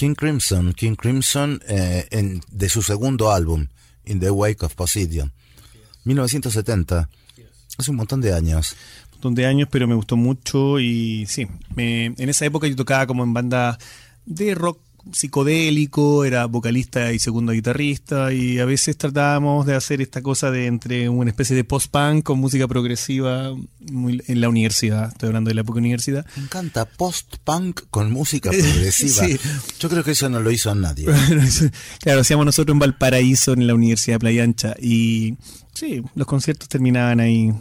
King Crimson, King Crimson eh, en- de su segundo álbum, In the Wake of Poseidon, 1970, hace un montón de años. Montón de años, pero me gustó mucho y sí, me- en esa época yo tocaba como en banda de rock psicodélico, era vocalista y segundo guitarrista y a veces tratábamos de hacer esta cosa de entre una especie de post-punk con música progresiva muy- en la universidad, estoy hablando de la época universidad. Me encanta post-punk con música progresiva. Sí. Yo creo que eso no lo hizo nadie. claro, hacíamos nosotros en Valparaíso, en la Universidad de Playa Ancha, y sí, los conciertos terminaban ahí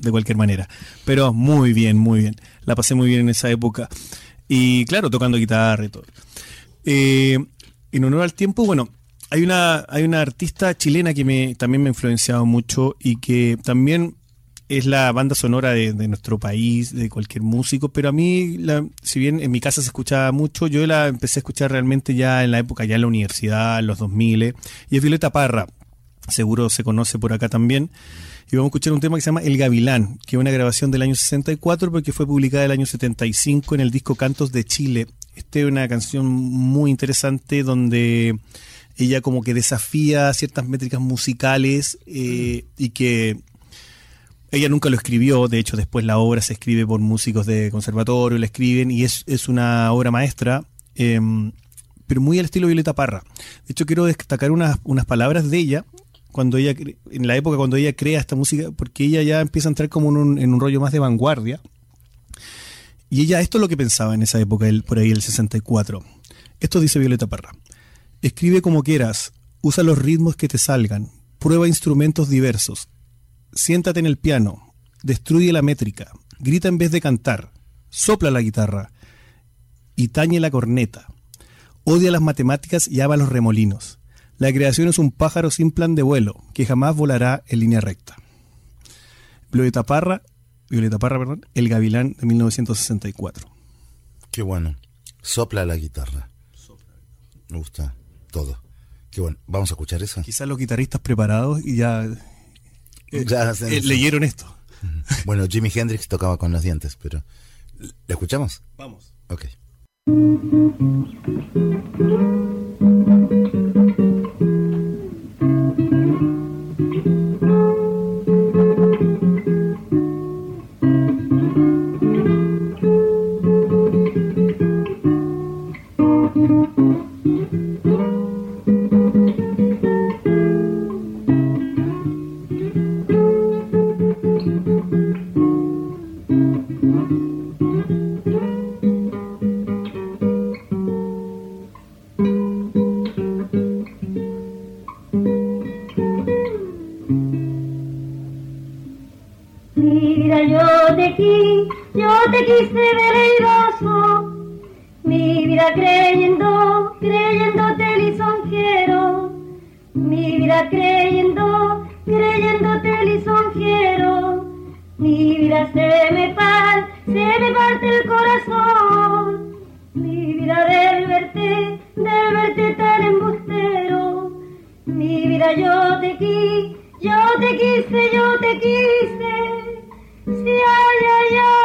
de cualquier manera. Pero muy bien, muy bien. La pasé muy bien en esa época. Y claro, tocando guitarra y todo. Eh, en honor al tiempo, bueno, hay una, hay una artista chilena que me, también me ha influenciado mucho y que también es la banda sonora de, nuestro país, de cualquier músico, pero a mí, la- si bien en mi casa se escuchaba mucho, yo la empecé a escuchar realmente ya en la época, ya en la universidad, en los 2000, y es Violeta Parra, seguro se conoce por acá también. Y vamos a escuchar un tema que se llama El Gavilán, que es una grabación del año 64, pero que fue publicada el año 75 en el disco Cantos de Chile. Esta es una canción muy interesante donde ella como que desafía ciertas métricas musicales eh, y que ella nunca lo escribió, de hecho después la obra se escribe por músicos de conservatorio, la escriben y es, es una obra maestra, eh, pero muy al estilo Violeta Parra. De hecho quiero destacar unas, unas palabras de ella cuando ella en la época cuando ella crea esta música, porque ella ya empieza a entrar como en un, en un rollo más de vanguardia. Y ella, esto es lo que pensaba en esa época, el- por ahí el 64. Esto dice Violeta Parra. Escribe como quieras, usa los ritmos que te salgan, prueba instrumentos diversos, siéntate en el piano, destruye la métrica, grita en vez de cantar, sopla la guitarra y tañe la corneta. Odia las matemáticas y ama los remolinos. La creación es un pájaro sin plan de vuelo, que jamás volará en línea recta. Violeta Parra, Violeta Parra, perdón, El Gavilán de 1964. Qué bueno. Sopla la guitarra. Me gusta todo. Qué bueno. Vamos a escuchar eso. Quizás los guitarristas preparados y ya, eh, Ya eh, leyeron esto. Bueno, Jimi Hendrix tocaba con los dientes, pero. ¿Le escuchamos? Vamos. Ok. Yo te quise veleidoso, mi vida creyendo, vida creyendo, creyéndote lisonjero, mi vida se me parte, se me parte el corazón, mi vida del verte, del verte tan embustero, mi vida yo te quise, yo te quise, yo te quise, si ay, ay, ay,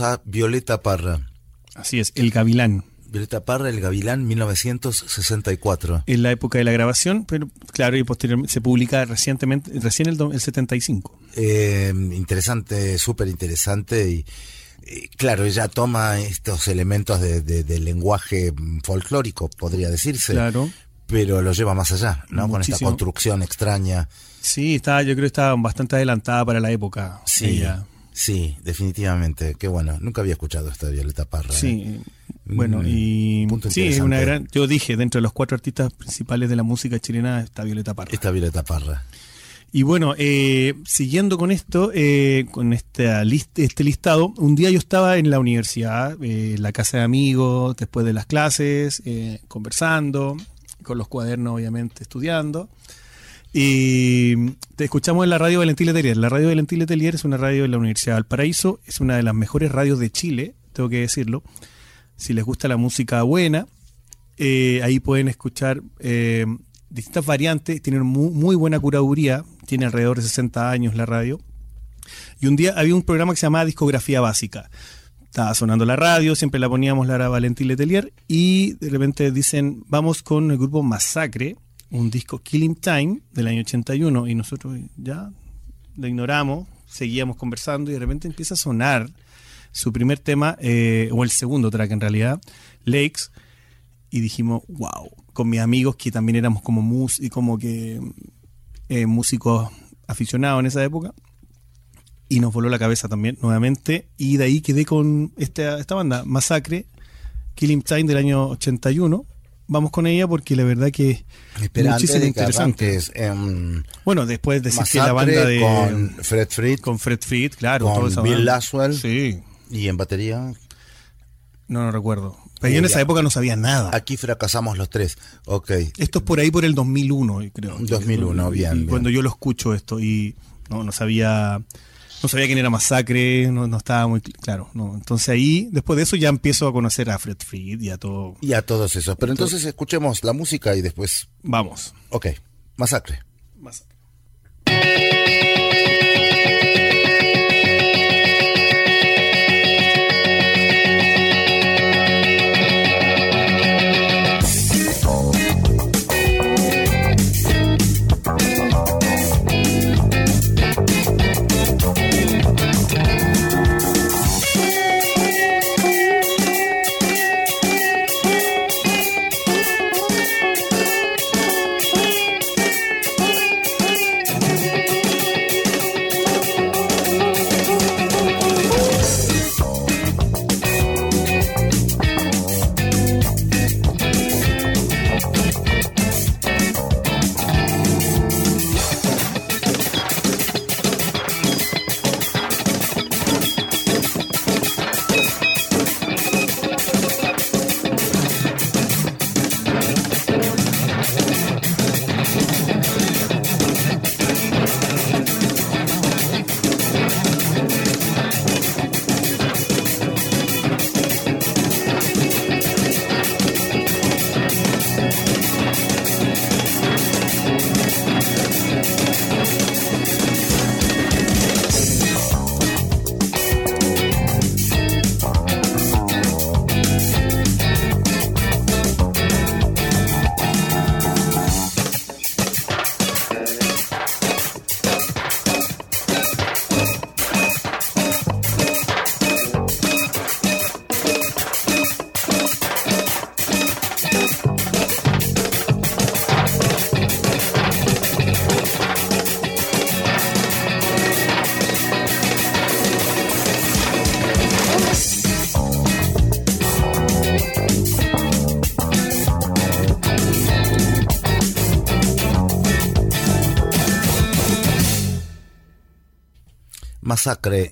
a Violeta Parra. Así es, El Gavilán. Violeta Parra, El Gavilán, 1964. En la época de la grabación, pero claro, y posteriormente se publica recientemente, recién el, el 75. Eh, em, interesante, súper interesante y claro, ella toma estos elementos del de, lenguaje folclórico, podría decirse. Claro. Pero lo lleva más allá, ¿no? Con esta construcción extraña. Sí, está, yo creo que está bastante adelantada para la época. Sí. Ella. Sí, definitivamente. Qué bueno. Nunca había escuchado esta Violeta Parra. Sí. ¿eh? Eh, bueno, mm, y sí, es una gran. Yo dije, dentro de los cuatro artistas principales de la música chilena está Violeta Parra. Está Violeta Parra. Y bueno, eh, siguiendo con esto, eh, con esta este listado, un día yo estaba en la universidad, eh, en la casa de amigos, después de las clases, conversando, con los cuadernos obviamente estudiando. Y te escuchamos en la radio Valentín Letelier. La radio Valentín Letelier es una radio de la Universidad de Valparaíso, es una de las mejores radios de Chile, tengo que decirlo. Si les gusta la música buena, eh, ahí pueden escuchar eh, distintas variantes, tienen muy, buena curaduría, tiene alrededor de 60 años la radio. Y un día había un programa que se llamaba Discografía Básica. Estaba sonando la radio, siempre la poníamos Lara Valentín Letelier, y de repente dicen, vamos con el grupo Masacre, un disco Killing Time del año 81, y nosotros ya lo ignoramos, seguíamos conversando y de repente empieza a sonar su primer tema, eh, o el segundo track en realidad, Lakes, y dijimos, wow, con mis amigos que también éramos como mus y como que eh, músicos aficionados en esa época, y nos voló la cabeza también nuevamente, y de ahí quedé con esta, esta banda, Masacre, Killing Time del año 81. Vamos con ella porque la verdad que Espera, antes muchísimo de interesante. em, Bueno, después de que la banda de con Fred Fried, con Fred Fried, claro, con Bill. Laswell Sí, y en batería. no, no recuerdo. Pero yo en Uy, esa época no sabía nada. Aquí fracasamos los tres. Ok. Esto es por ahí por el 2001, creo. 2001, bien, Y bien. Cuando yo lo escucho esto y no, no sabía no sabía quién era Masacre, no, no estaba muy cl- claro. No. Entonces ahí, después de eso ya empiezo a conocer a Fred Fried y a todo. Y a todos esos. Pero entonces escuchemos la música y después. Vamos. Ok. Masacre. Masacre,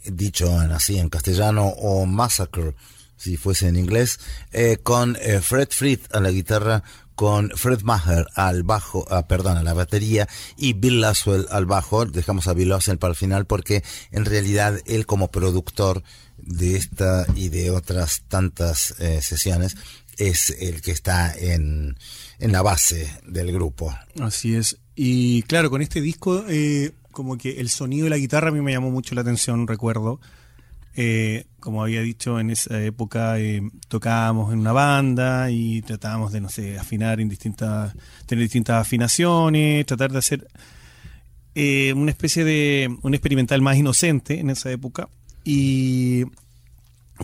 dicho en- así en castellano, o Massacre, si fuese en inglés, eh, con eh, Fred Fried a la guitarra, con Fred Maher al bajo, ah, perdón, a la batería y Bill Laswell al bajo. Dejamos a Bill Laswell para el final porque en realidad él como productor de esta y de otras tantas eh, sesiones es el que está en, en la base del grupo. Así es. Y claro, con este disco, eh, como que el sonido de la guitarra a mí me llamó mucho la atención, recuerdo. Eh, como había dicho, en esa época eh, tocábamos en una banda y tratábamos de, no sé, afinar en distintas, tener distintas afinaciones, tratar de hacer eh, una especie de, un experimental más inocente en esa época. Y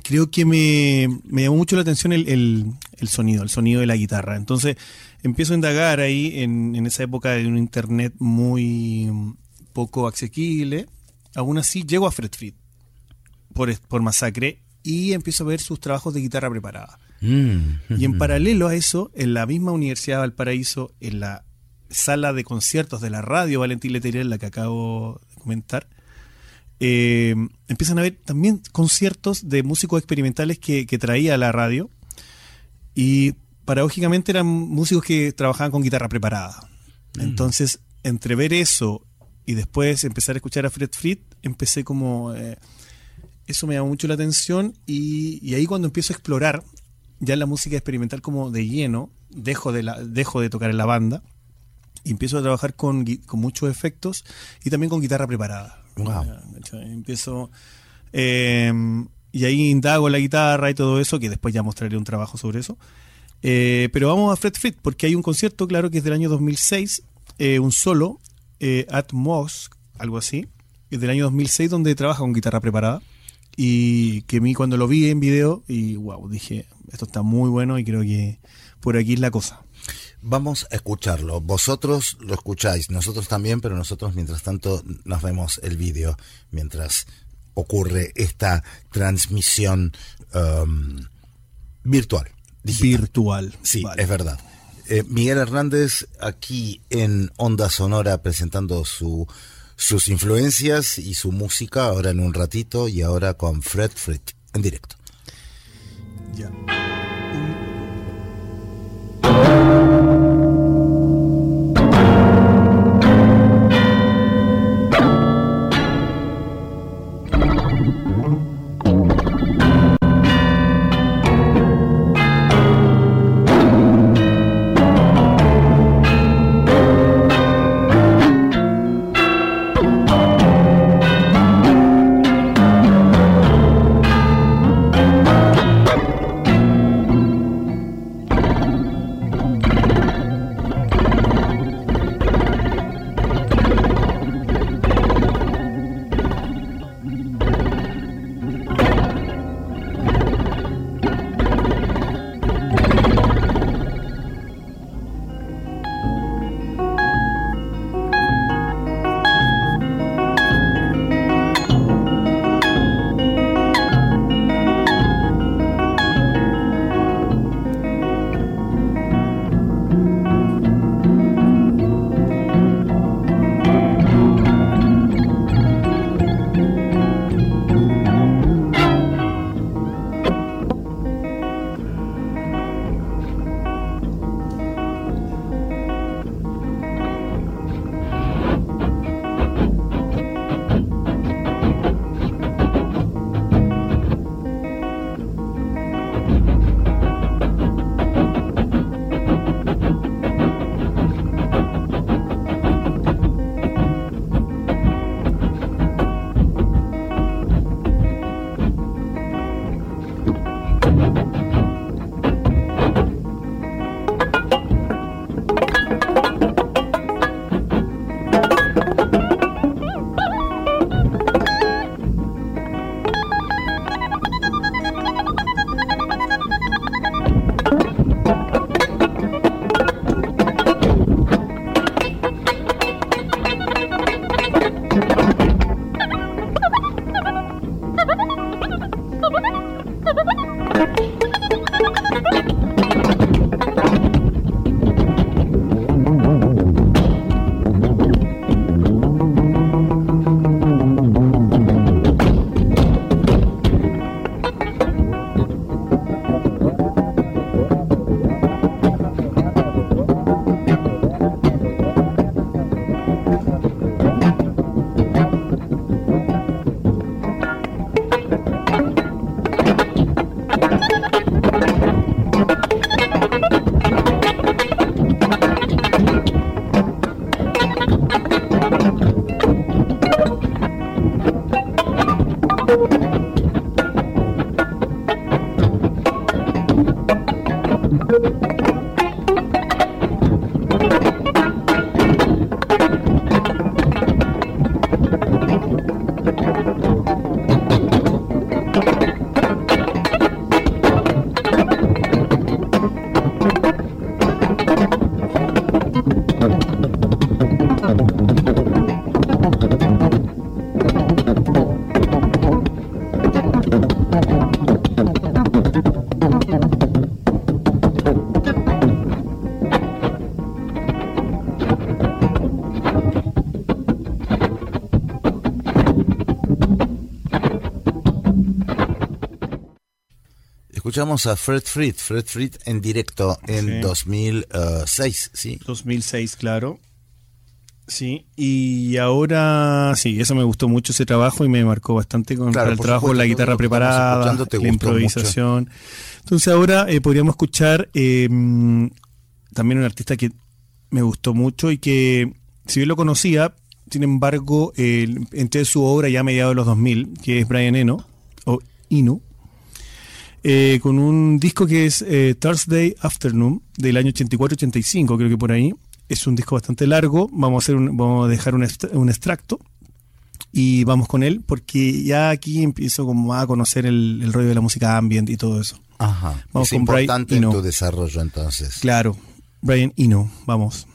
creo que me, me llamó mucho la atención el, el- el sonido, el sonido de la guitarra. Entonces empiezo a indagar ahí en, en esa época de un internet muy poco asequible. Aún así llego a Fred Fried por, por Masacre y empiezo a ver sus trabajos de guitarra preparada. Y en paralelo a eso, en la misma Universidad de Valparaíso, en la sala de conciertos de la radio Valentín Letelier, la que acabo de comentar, eh, empiezan a haber también conciertos de músicos experimentales que, que traía la radio. Y paradójicamente eran músicos que trabajaban con guitarra preparada. Entonces, entre ver eso y después empezar a escuchar a Fred Fried, empecé como... eh, eso me llamó mucho la atención y, y ahí cuando empiezo a explorar ya la música experimental como de lleno, dejo de, la, dejo de tocar en la banda y empiezo a trabajar con, con muchos efectos y también con guitarra preparada. Wow. Empiezo... eh, y ahí indago la guitarra y todo eso, que después ya mostraré un trabajo sobre eso. Eh, pero vamos a Fred Frit, porque hay un concierto, claro, que es del año 2006, eh, un solo, eh, at Moss, algo así, del año 2006, donde trabaja con guitarra preparada. Y que a mí cuando lo vi en video, y wow, dije, esto está muy bueno y creo que por aquí es la cosa. Vamos a escucharlo. Vosotros lo escucháis, nosotros también, pero nosotros mientras tanto nos vemos el vídeo mientras ocurre esta transmisión um, virtual. digital. Virtual. Sí, Vale. es verdad. Eh, Miguel Hernández aquí en Onda Sonora presentando su, sus influencias y su música ahora en un ratito y ahora con Fred Frit en directo. Escuchamos a Fred Frit, Fred Frit en directo en Sí. 2006, ¿sí? 2006, claro. Sí, y ahora sí, eso me gustó mucho ese trabajo y me marcó bastante con Claro, el trabajo, supuesto, la guitarra preparada, la improvisación. Entonces ahora eh, podríamos escuchar eh, mm, también un artista que me gustó mucho y que si bien lo conocía, sin embargo, eh, entré en su obra ya a mediados de los 2000, que es Brian Eno, o Eno, eh, con un disco que es eh, Thursday Afternoon del año 84-85, creo que por ahí. Es un disco bastante largo. Vamos a hacer un- vamos a dejar un, extra- un extracto y vamos con él porque ya aquí empiezo como a conocer el, el rollo de la música ambient y todo eso. Ajá. Vamos es con Brian importante en tu desarrollo entonces. Claro, Brian Eno, vamos.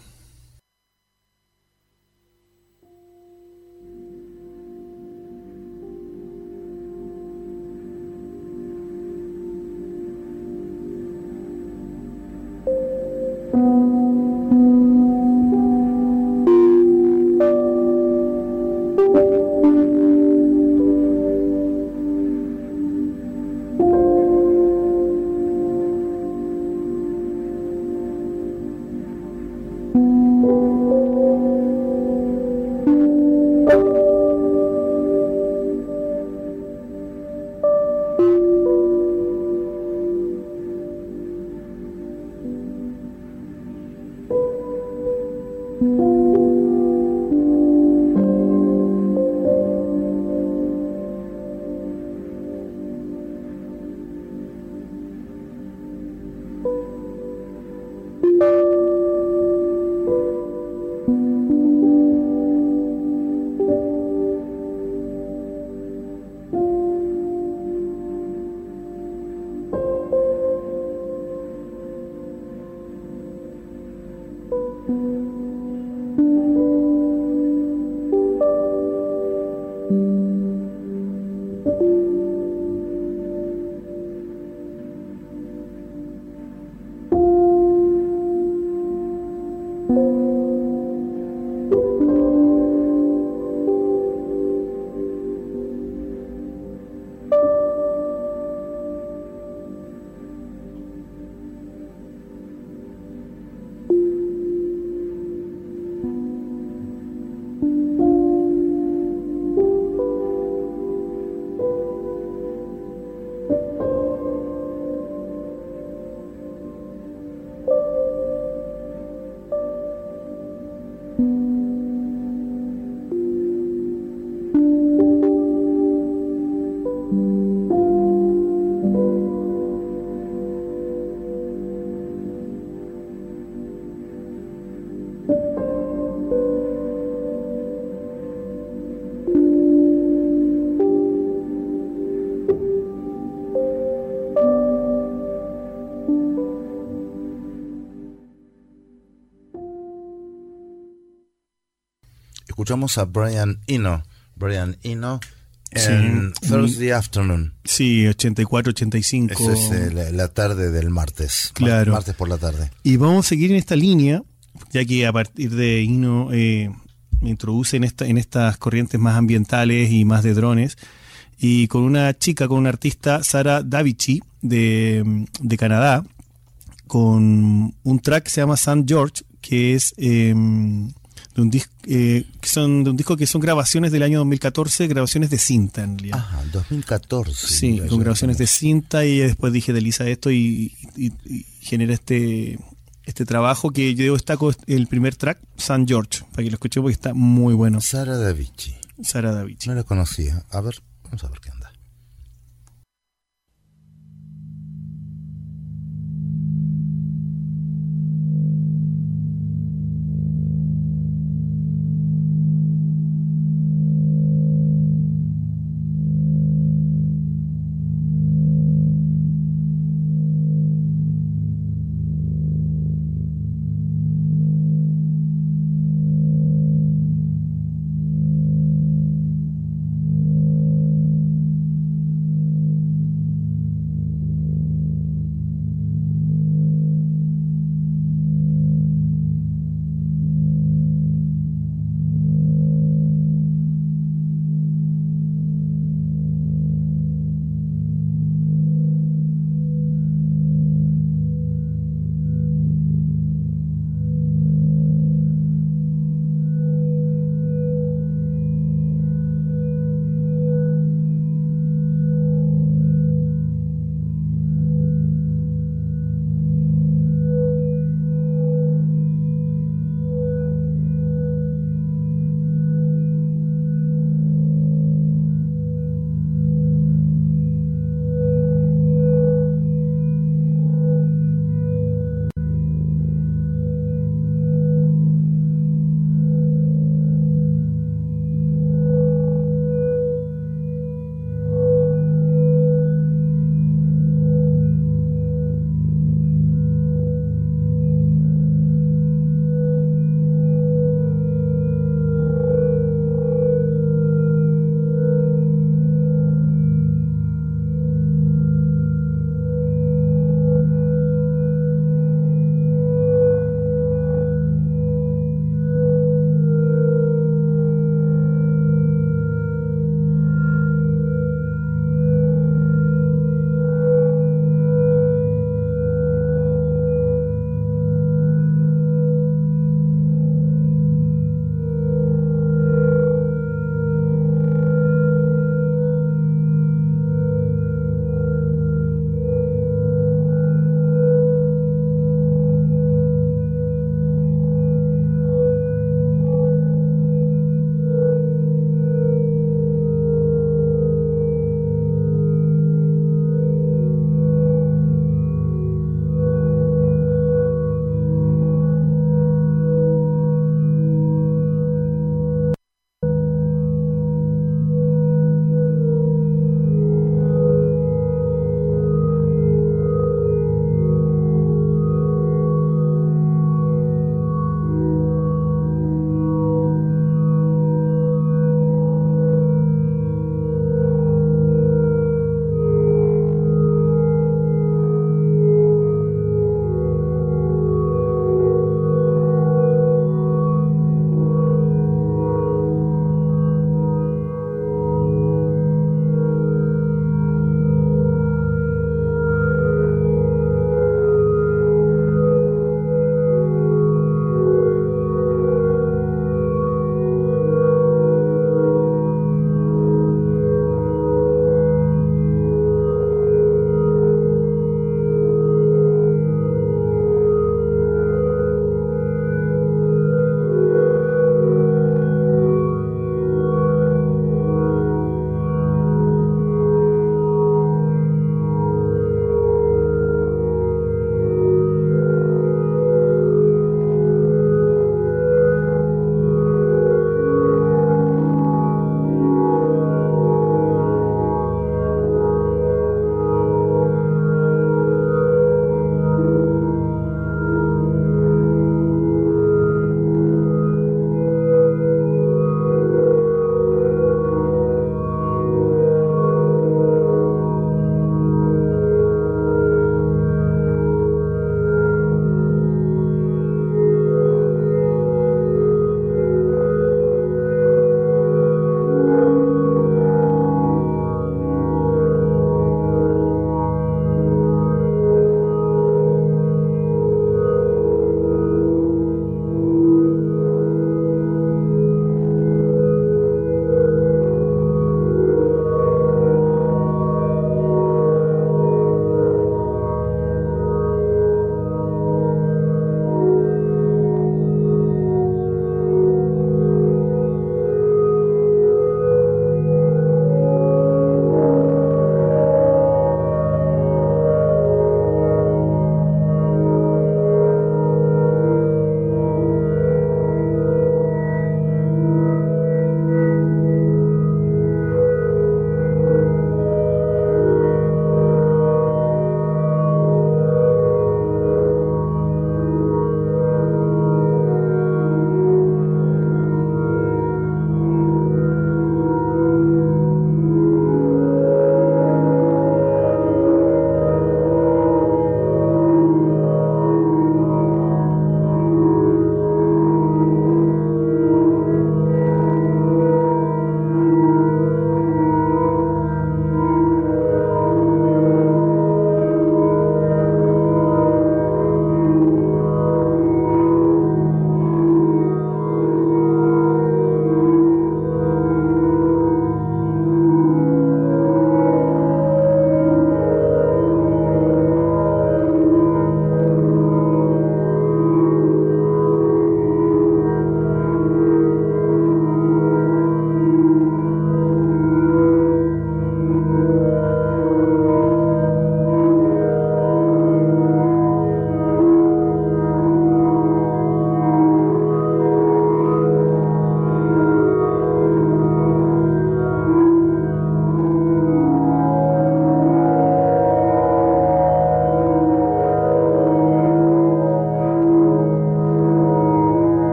Escuchamos a Brian Eno. Brian Eno Sí. en Thursday Afternoon. Sí, 84, 85. Eso es eh, la, la tarde del martes. Mar- Claro. Martes por la tarde. Y vamos a seguir en esta línea, ya que a partir de Hino eh, me introduce en, esta, en estas corrientes más ambientales y más de drones. Y con una chica, con una artista, Sara Davichi, de, de Canadá, con un track que se llama San George, que es eh, de un disco que son de un disco que son grabaciones del año 2014, grabaciones de cinta en realidad. Ajá, 2014. Sí, con grabaciones de cinta y después dije Delisa esto y, y- y genera este este trabajo que yo destaco el primer track, San George, para que lo escuché porque está muy bueno. Sara Davichi. Sara Davichi. No la conocía. A ver, vamos a ver qué anda.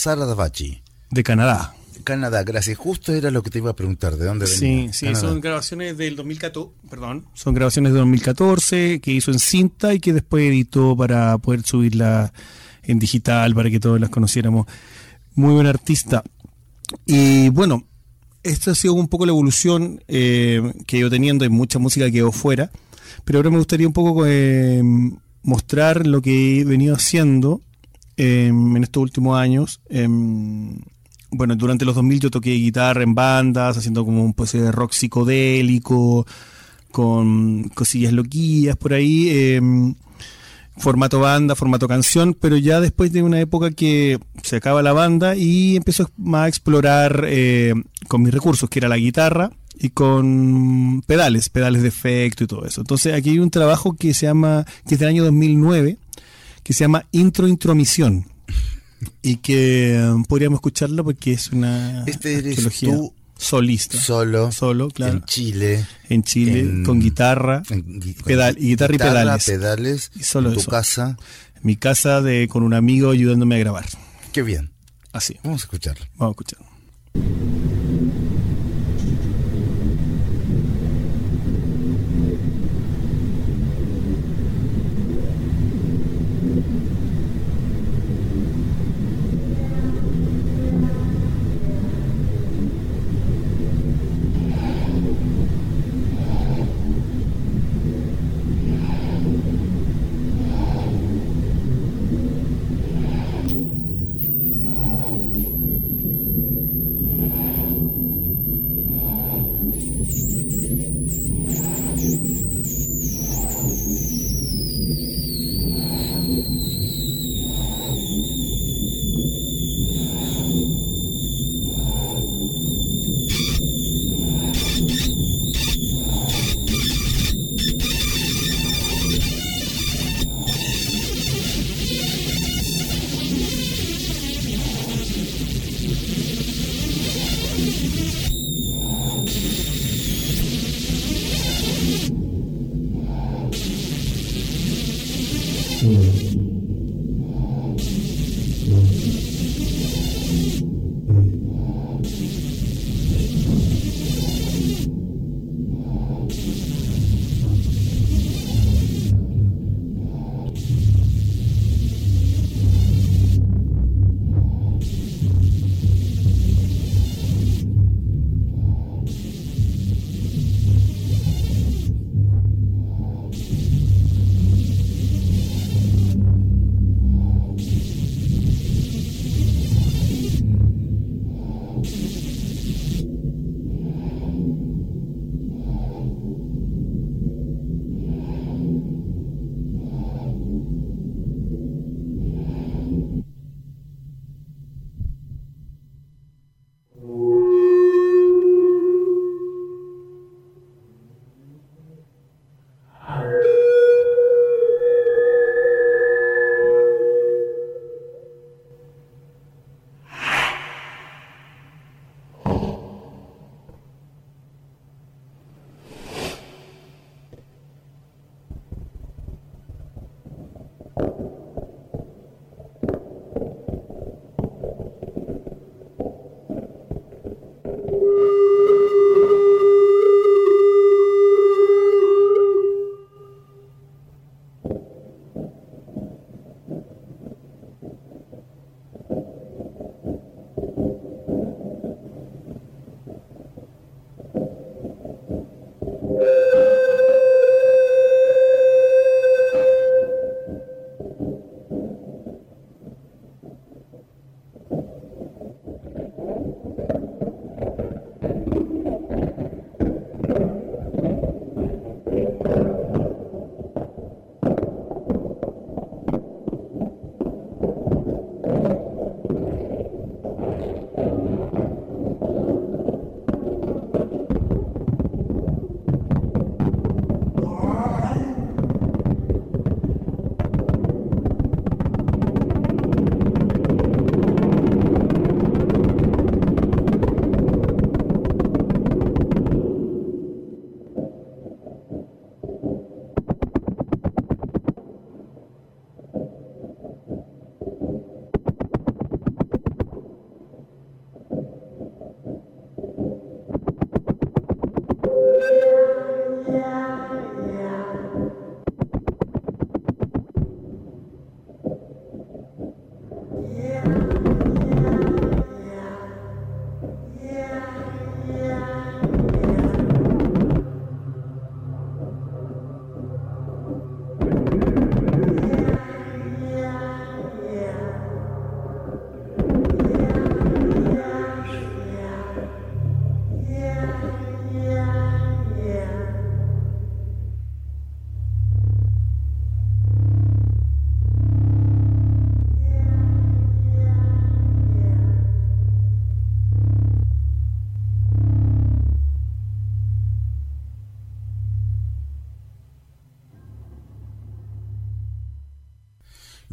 Sara Davachi. De Canadá. Canadá, gracias. Justo era lo que te iba a preguntar, ¿de dónde Sí, venía? sí, Canadá. son grabaciones del 2014, perdón, son grabaciones de 2014 que hizo en cinta y que después editó para poder subirla en digital para que todos las conociéramos. Muy buen artista. Y bueno, esta ha sido un poco la evolución eh, que ido teniendo, hay mucha música que quedó fuera, pero ahora me gustaría un poco eh, mostrar lo que he venido haciendo eh, en estos últimos años. em, bueno, durante los 2000 yo toqué guitarra en bandas, haciendo como un pues, rock psicodélico, con cosillas loquillas por ahí, eh, formato banda, formato canción, pero ya después de una época que se acaba la banda y empiezo a explorar eh, con mis recursos, que era la guitarra y con pedales, pedales de efecto y todo eso. Entonces aquí hay un trabajo que se llama, que es del año 2009, que se llama Intro Intromisión y que eh, podríamos escucharlo porque es una Este eres tú solista solo, solo claro en Chile, en Chile en- con guitarra en con pedal y guitarra, y pedales pedales, Y solo en tu eso. casa. Mi casa de con un amigo ayudándome a grabar Qué bien. así Vamos a escucharlo. vamos a escuchar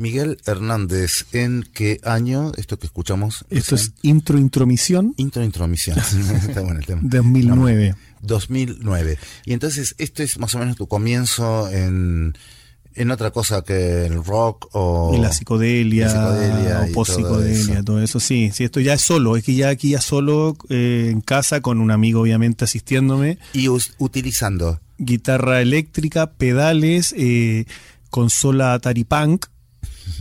Miguel Hernández, ¿en qué año esto que escuchamos? Esto es intro intromisión Intro intromisión. Está bueno el tema. 2009. 2009. Y entonces, esto es más o menos tu comienzo en, en otra cosa que el rock o... y la psicodelia, la psicodelia o post-psicodelia, todo todo eso. Sí, sí, esto ya es solo. Es que ya aquí ya solo eh, en casa con un amigo obviamente asistiéndome. Y utilizando Guitarra eléctrica, pedales, eh, consola Atari Punk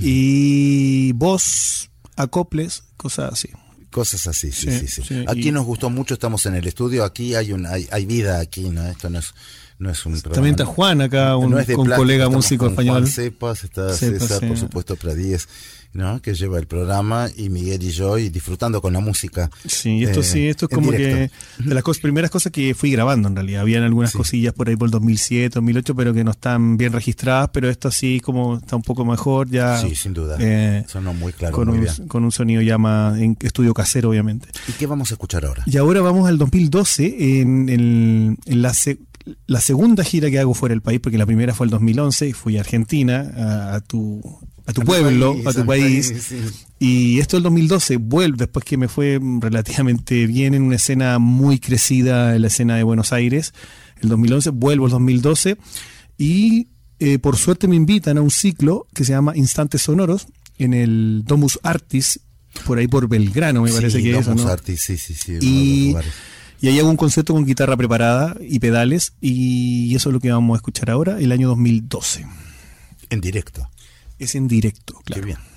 y voz, acoples, cosas así. cosas así, sí, Sí, sí, sí. Aquí y- nos gustó mucho, estamos en el estudio, aquí hay un, hay, hay vida aquí, ¿no? Esto no es, no es un programa. También está Juan acá, un, No es de un plástico, colega músico con español. Juan Cepas, está Cepas, César, por sí. supuesto, Pradíez, ¿no? Que lleva el programa, y Miguel y yo, y disfrutando con la música. Sí, esto eh, sí, esto es en como directo. que de las cosas, primeras cosas que fui grabando en realidad. Habían algunas Sí. cosillas por ahí por el 2007, 2008, pero que no están bien registradas, pero esto sí como está un poco mejor ya. Sí, sin duda. eh, Sonó muy claro, con, muy un, bien. con un sonido ya más en estudio casero, obviamente. ¿Y qué vamos a escuchar ahora? Y ahora vamos al 2012, en, el- en la, se- la segunda gira que hago fuera del país, porque la primera fue el 2011 y fui a Argentina, a, a tu, a tu A pueblo, país, a tu país. país, sí. Y esto el 2012 vuelve, después que me fue relativamente bien en una escena muy crecida en la escena de Buenos Aires. El 2011 vuelvo el 2012 y eh, por suerte me invitan a un ciclo que se llama Instantes Sonoros en el Domus Artis, por ahí por Belgrano me Sí, parece que es. ¿o Domus ¿no? Artis, sí, sí, sí. Y, y ahí hago un concierto con guitarra preparada y pedales y eso es lo que vamos a escuchar ahora, el año 2012. En directo. Es en directo, claro. Qué bien.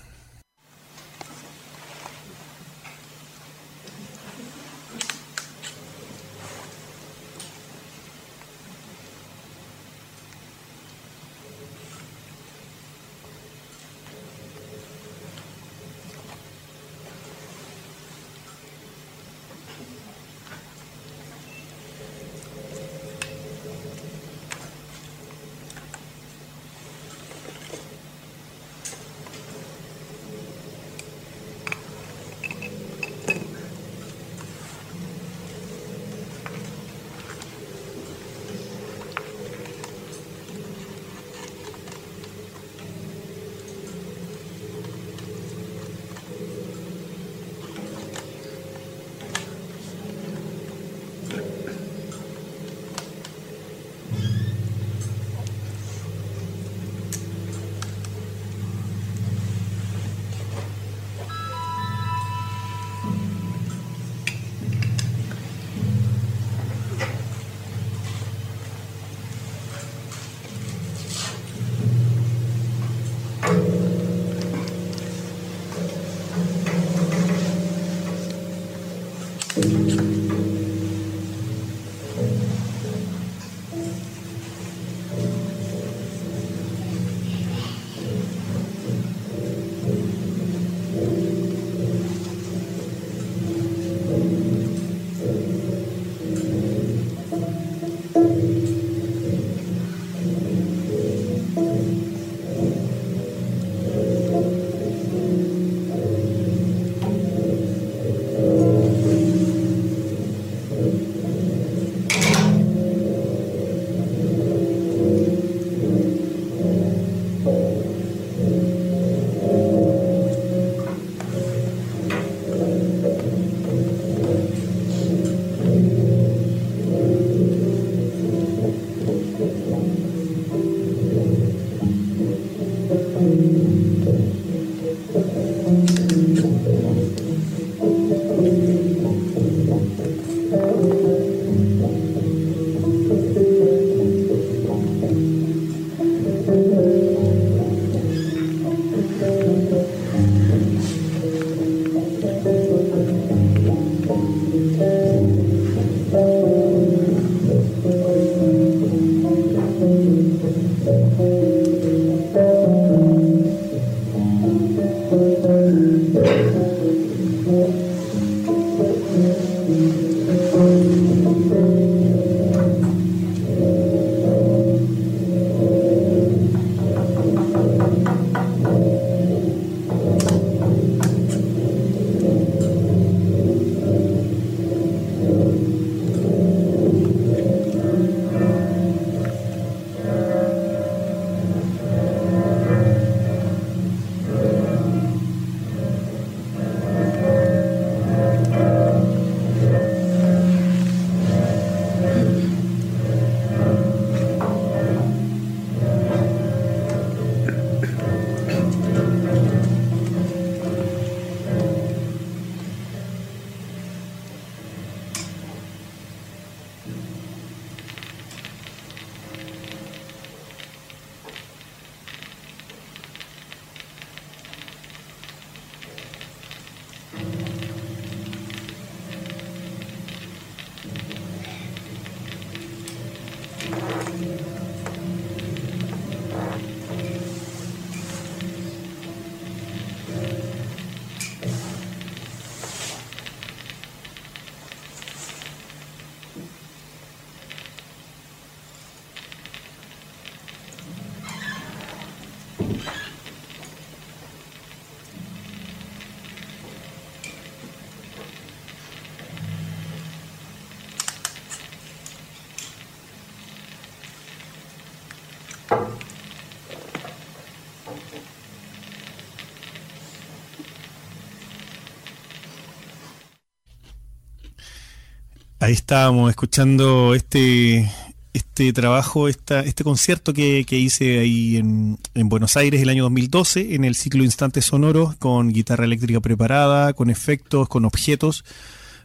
Ahí estábamos escuchando este, este trabajo, esta, este concierto que, que hice ahí en, en Buenos Aires el año 2012, en el ciclo Instantes Sonoros, con guitarra eléctrica preparada, con efectos, con objetos.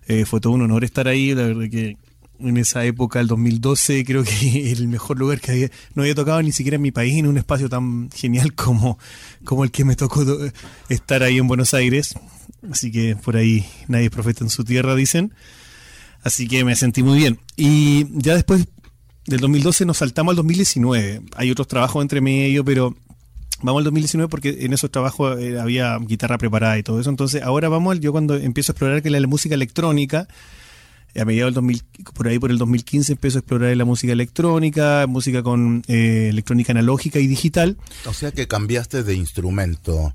Eh, fue todo un honor estar ahí, la verdad que en esa época, el 2012, creo que el mejor lugar que había, no había tocado ni siquiera en mi país, en un espacio tan genial como, como el que me tocó estar ahí en Buenos Aires. Así que por ahí nadie profeta en su tierra, dicen. Así que me sentí muy bien. Y ya después del 2012 nos saltamos al 2019. Hay otros trabajos entre medio, pero vamos al 2019 porque en esos trabajos eh, había guitarra preparada y todo eso. Entonces ahora vamos, al- yo cuando empiezo a explorar que la, música electrónica, eh, a mediados del 2000, por ahí por el 2015 empiezo a explorar la música electrónica, música con eh, electrónica analógica y digital. O sea que cambiaste de instrumento.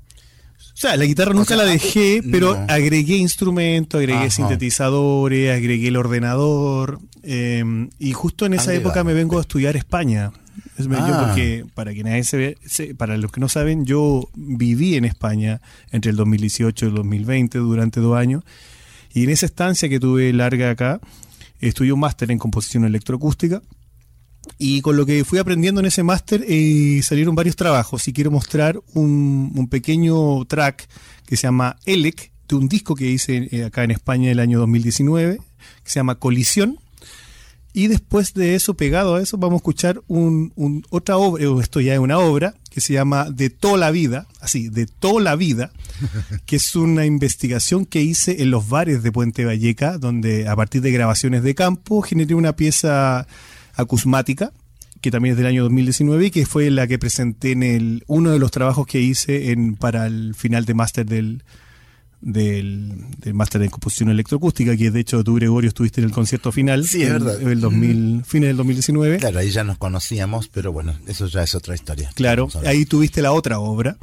O sea, la guitarra nunca sea, la dejé, pero no. agregué instrumentos, agregué Ajá. sintetizadores, agregué el ordenador. eh, y justo en esa época me vengo a estudiar España. Es yo Ah. porque, para que nadie se ve, se- para los que no saben, yo viví en España entre el 2018 y el 2020 durante dos años. Y en esa estancia que tuve larga acá, estudié un máster en composición electroacústica. Y con lo que fui aprendiendo en ese máster eh, salieron varios trabajos. Y quiero mostrar un, un pequeño track que se llama Elec, de un disco que hice eh, acá en España el año 2019, que se llama Colisión. Y después de eso, pegado a eso, vamos a escuchar un, un- otra obra, o esto ya es una obra, que se llama De toda la vida, así, De toda la vida, que es una investigación que hice en los bares de Puente Valleca, donde a partir de grabaciones de campo generé una pieza acusmática, que también es del año 2019 y que fue la que presenté en el, uno de los trabajos que hice en, para el final de máster del, del, del máster en composición electroacústica, que de hecho tú, Gregorio, estuviste en el concierto final. Sí, es verdad. El 2000, fines del 2019. Claro, ahí ya nos conocíamos, pero bueno, eso ya es otra historia. Claro, ahí tuviste la otra obra,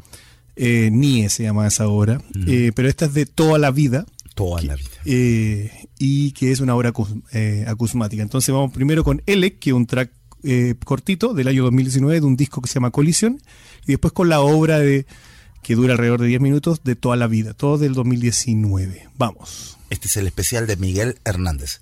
eh, Nie se llama esa obra, eh, pero esta es de toda la vida. Toda la vida. eh, y que es una obra eh, acusmática. Entonces vamos primero con Elec, que es un track eh, cortito del año 2019 de un disco que se llama Colisión, y después con la obra de que dura alrededor de 10 minutos de toda la vida, todo del 2019. Vamos. Este es el especial de Miguel Hernández.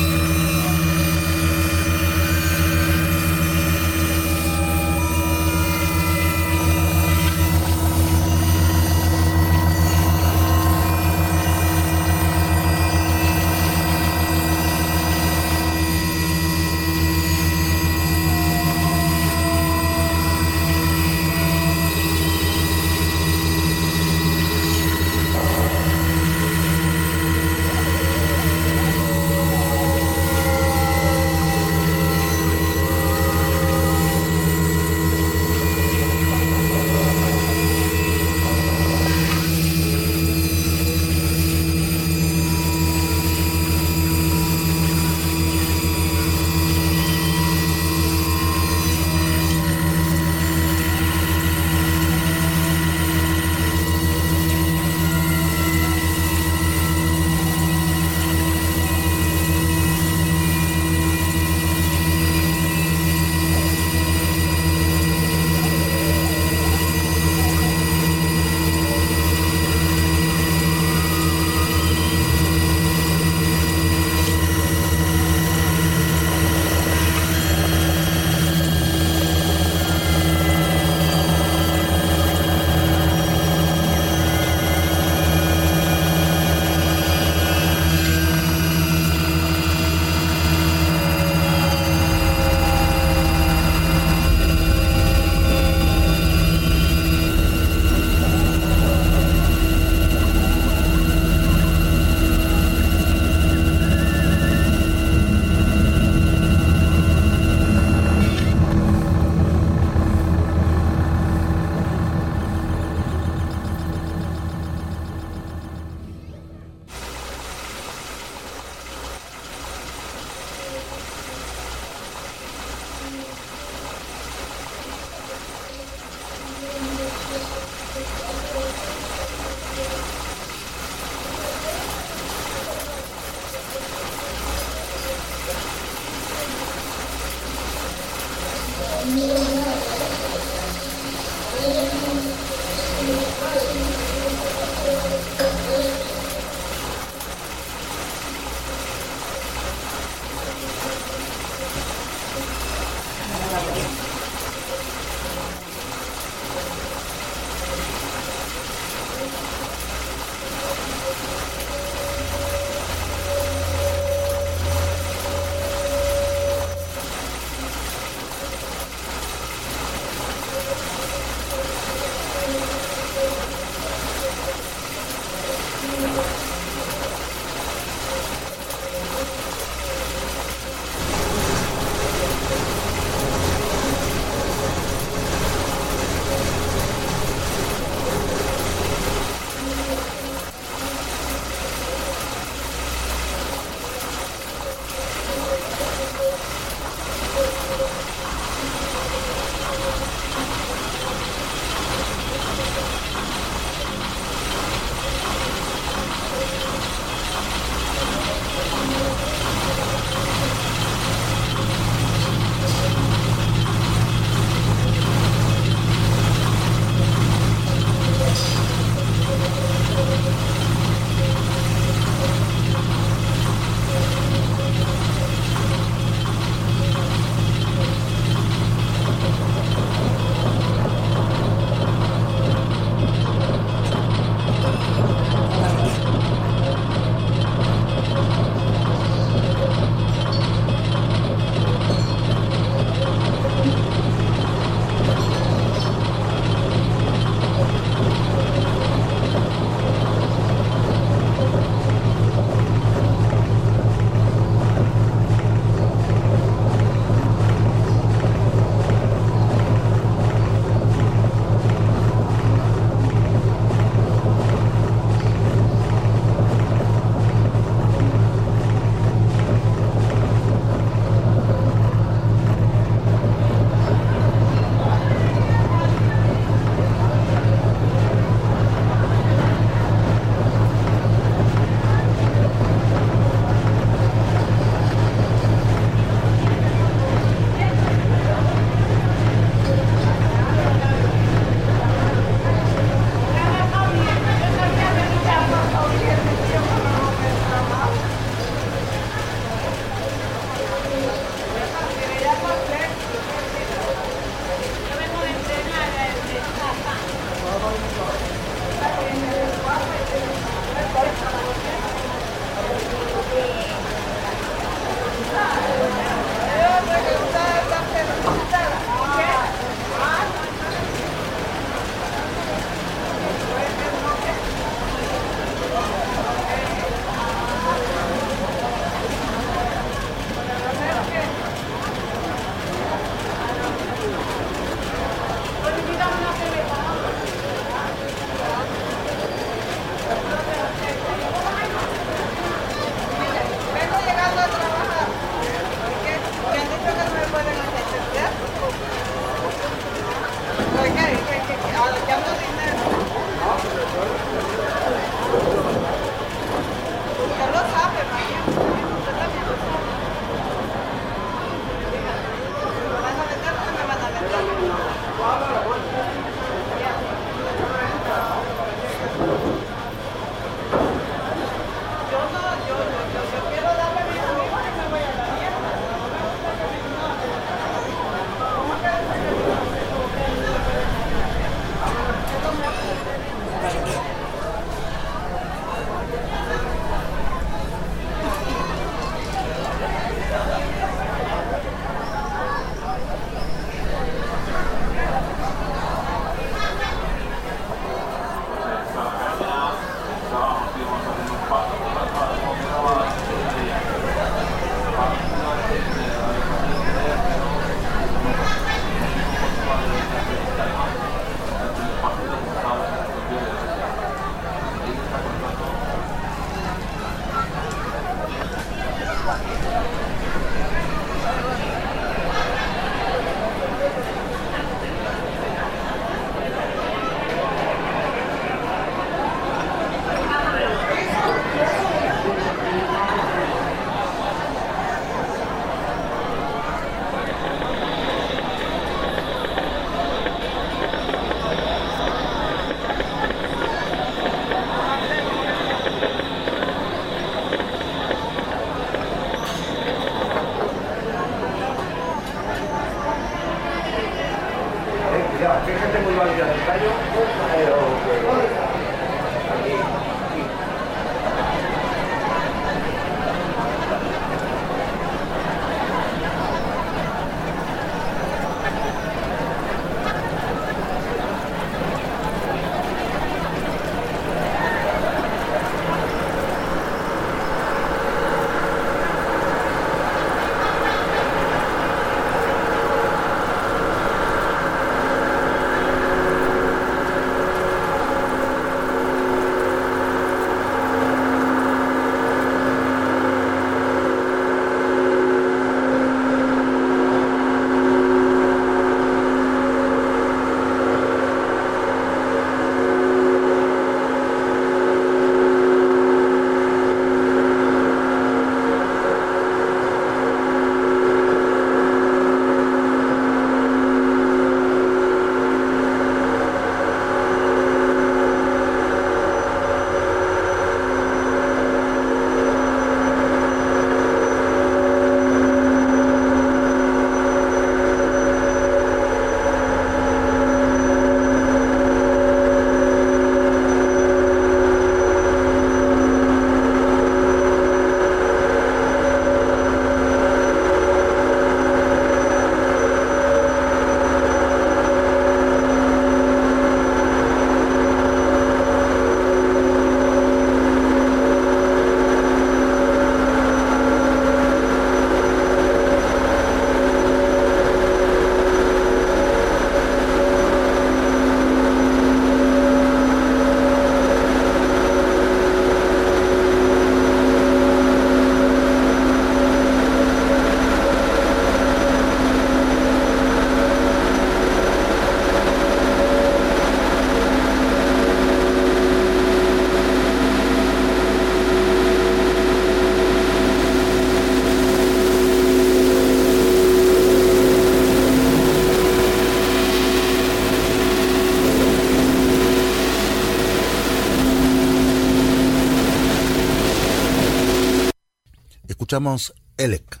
Escuchamos Elec.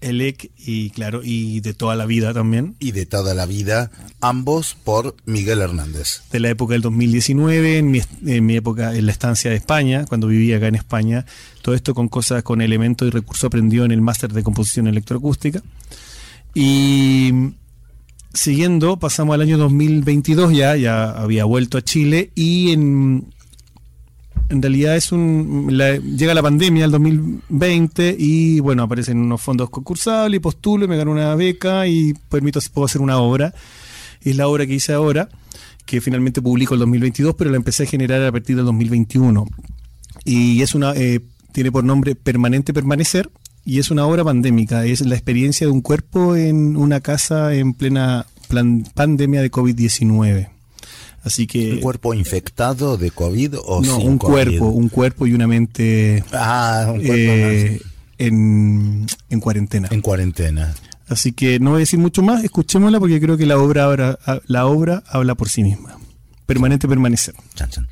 Elec y claro, y de toda la vida también. Y de toda la vida, ambos por Miguel Hernández. De la época del 2019, en mi, en mi época, en la estancia de España, cuando vivía acá en España. Todo esto con cosas, con elementos y recursos aprendidos en el máster de composición electroacústica. Y siguiendo, pasamos al año 2022, ya, ya había vuelto a Chile y en, en realidad es un la- llega la pandemia el 2020 y bueno, aparecen unos fondos concursables postulo me gano una beca y permito puedo hacer una obra. Es la obra que hice ahora, que finalmente publico el 2022, pero la empecé a generar a partir del 2021. Y es una eh, tiene por nombre Permanente Permanecer y es una obra pandémica, es la experiencia de un cuerpo en una casa en plena plan- pandemia de COVID-19. Así que ¿Un cuerpo infectado de COVID o no, sin un COVID? cuerpo, un cuerpo y una mente Ah, un eh, en, en cuarentena. En cuarentena. Así que no voy a decir mucho más, escuchémosla porque creo que la obra, la obra habla por sí misma. Permanente permanecer. Chan, chan.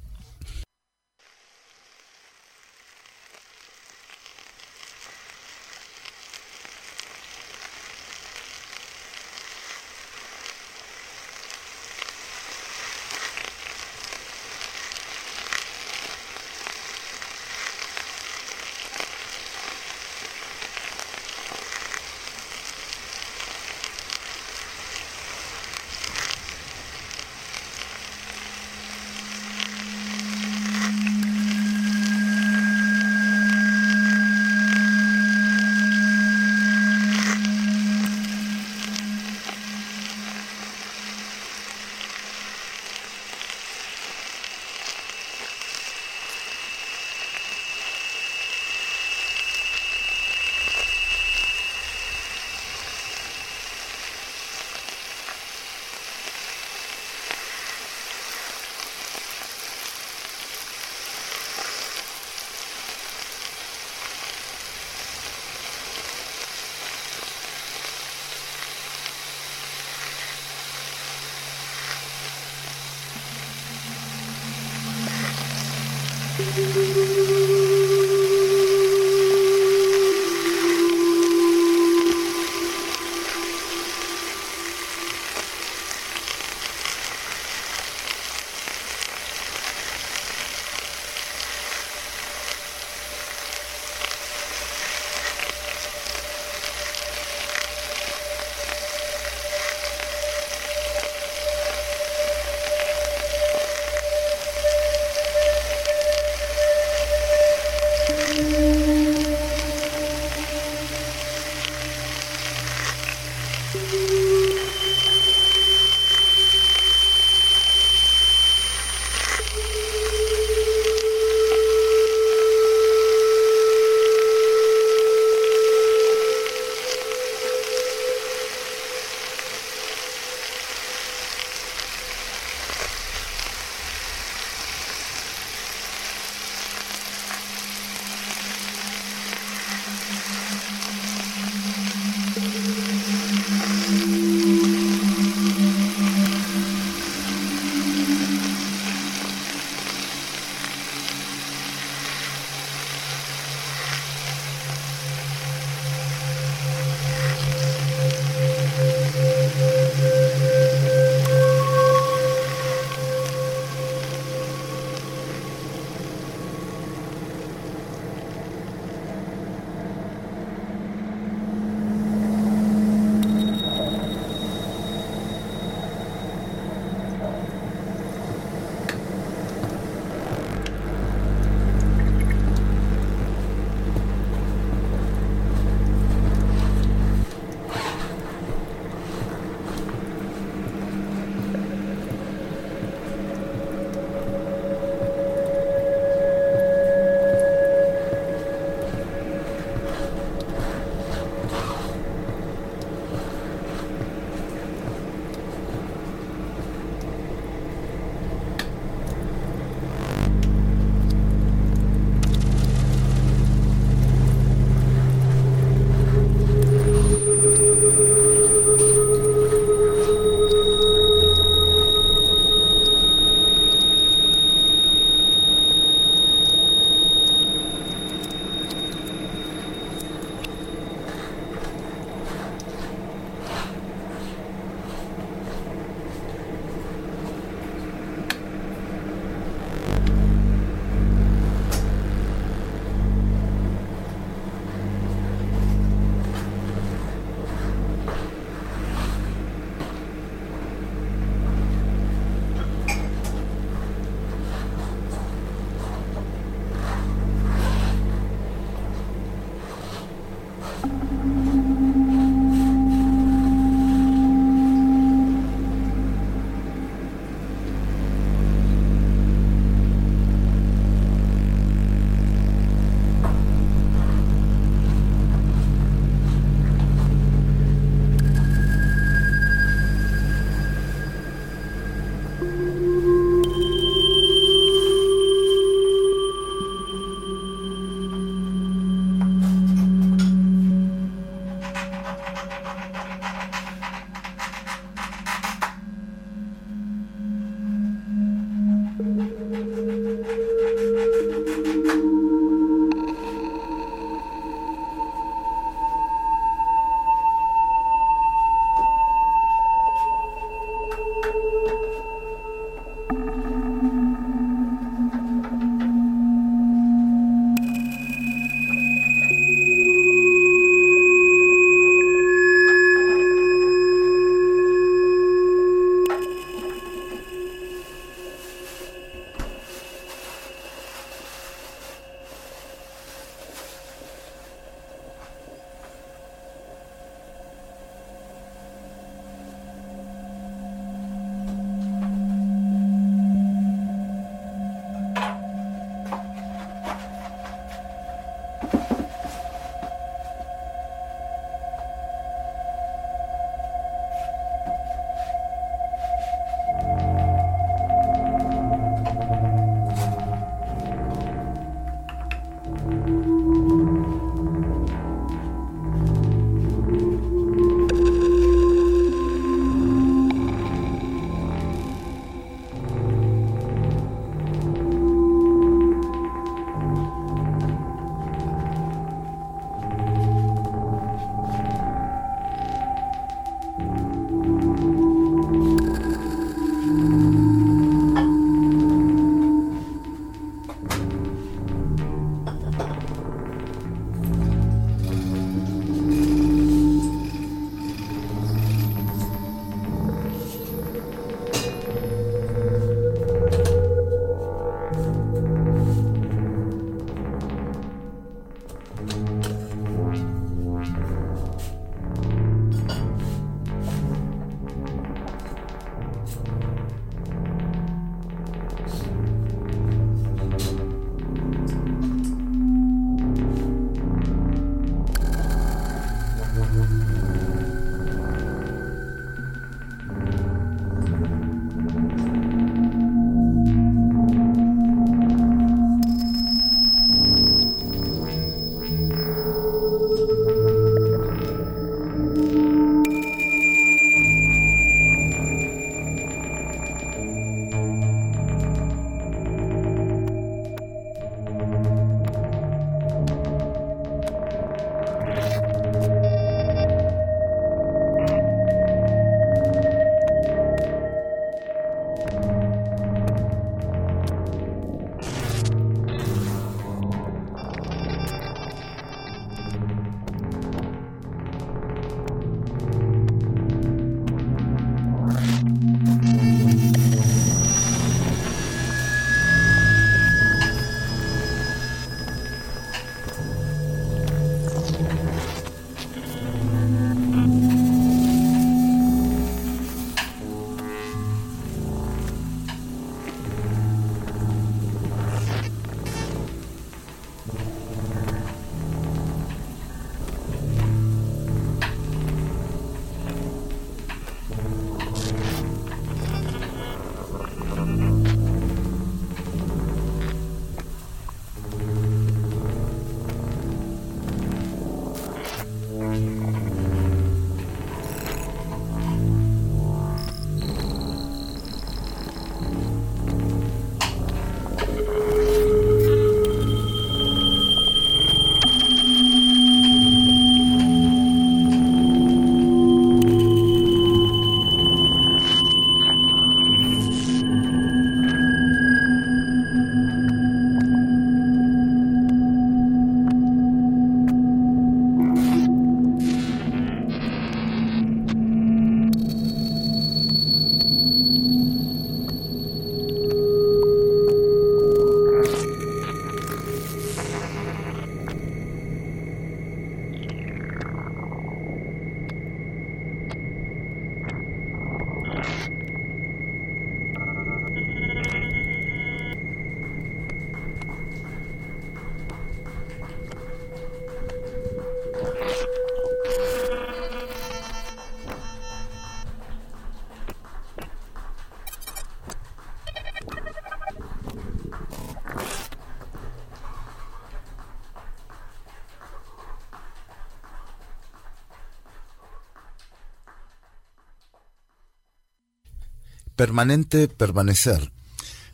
Permanente permanecer.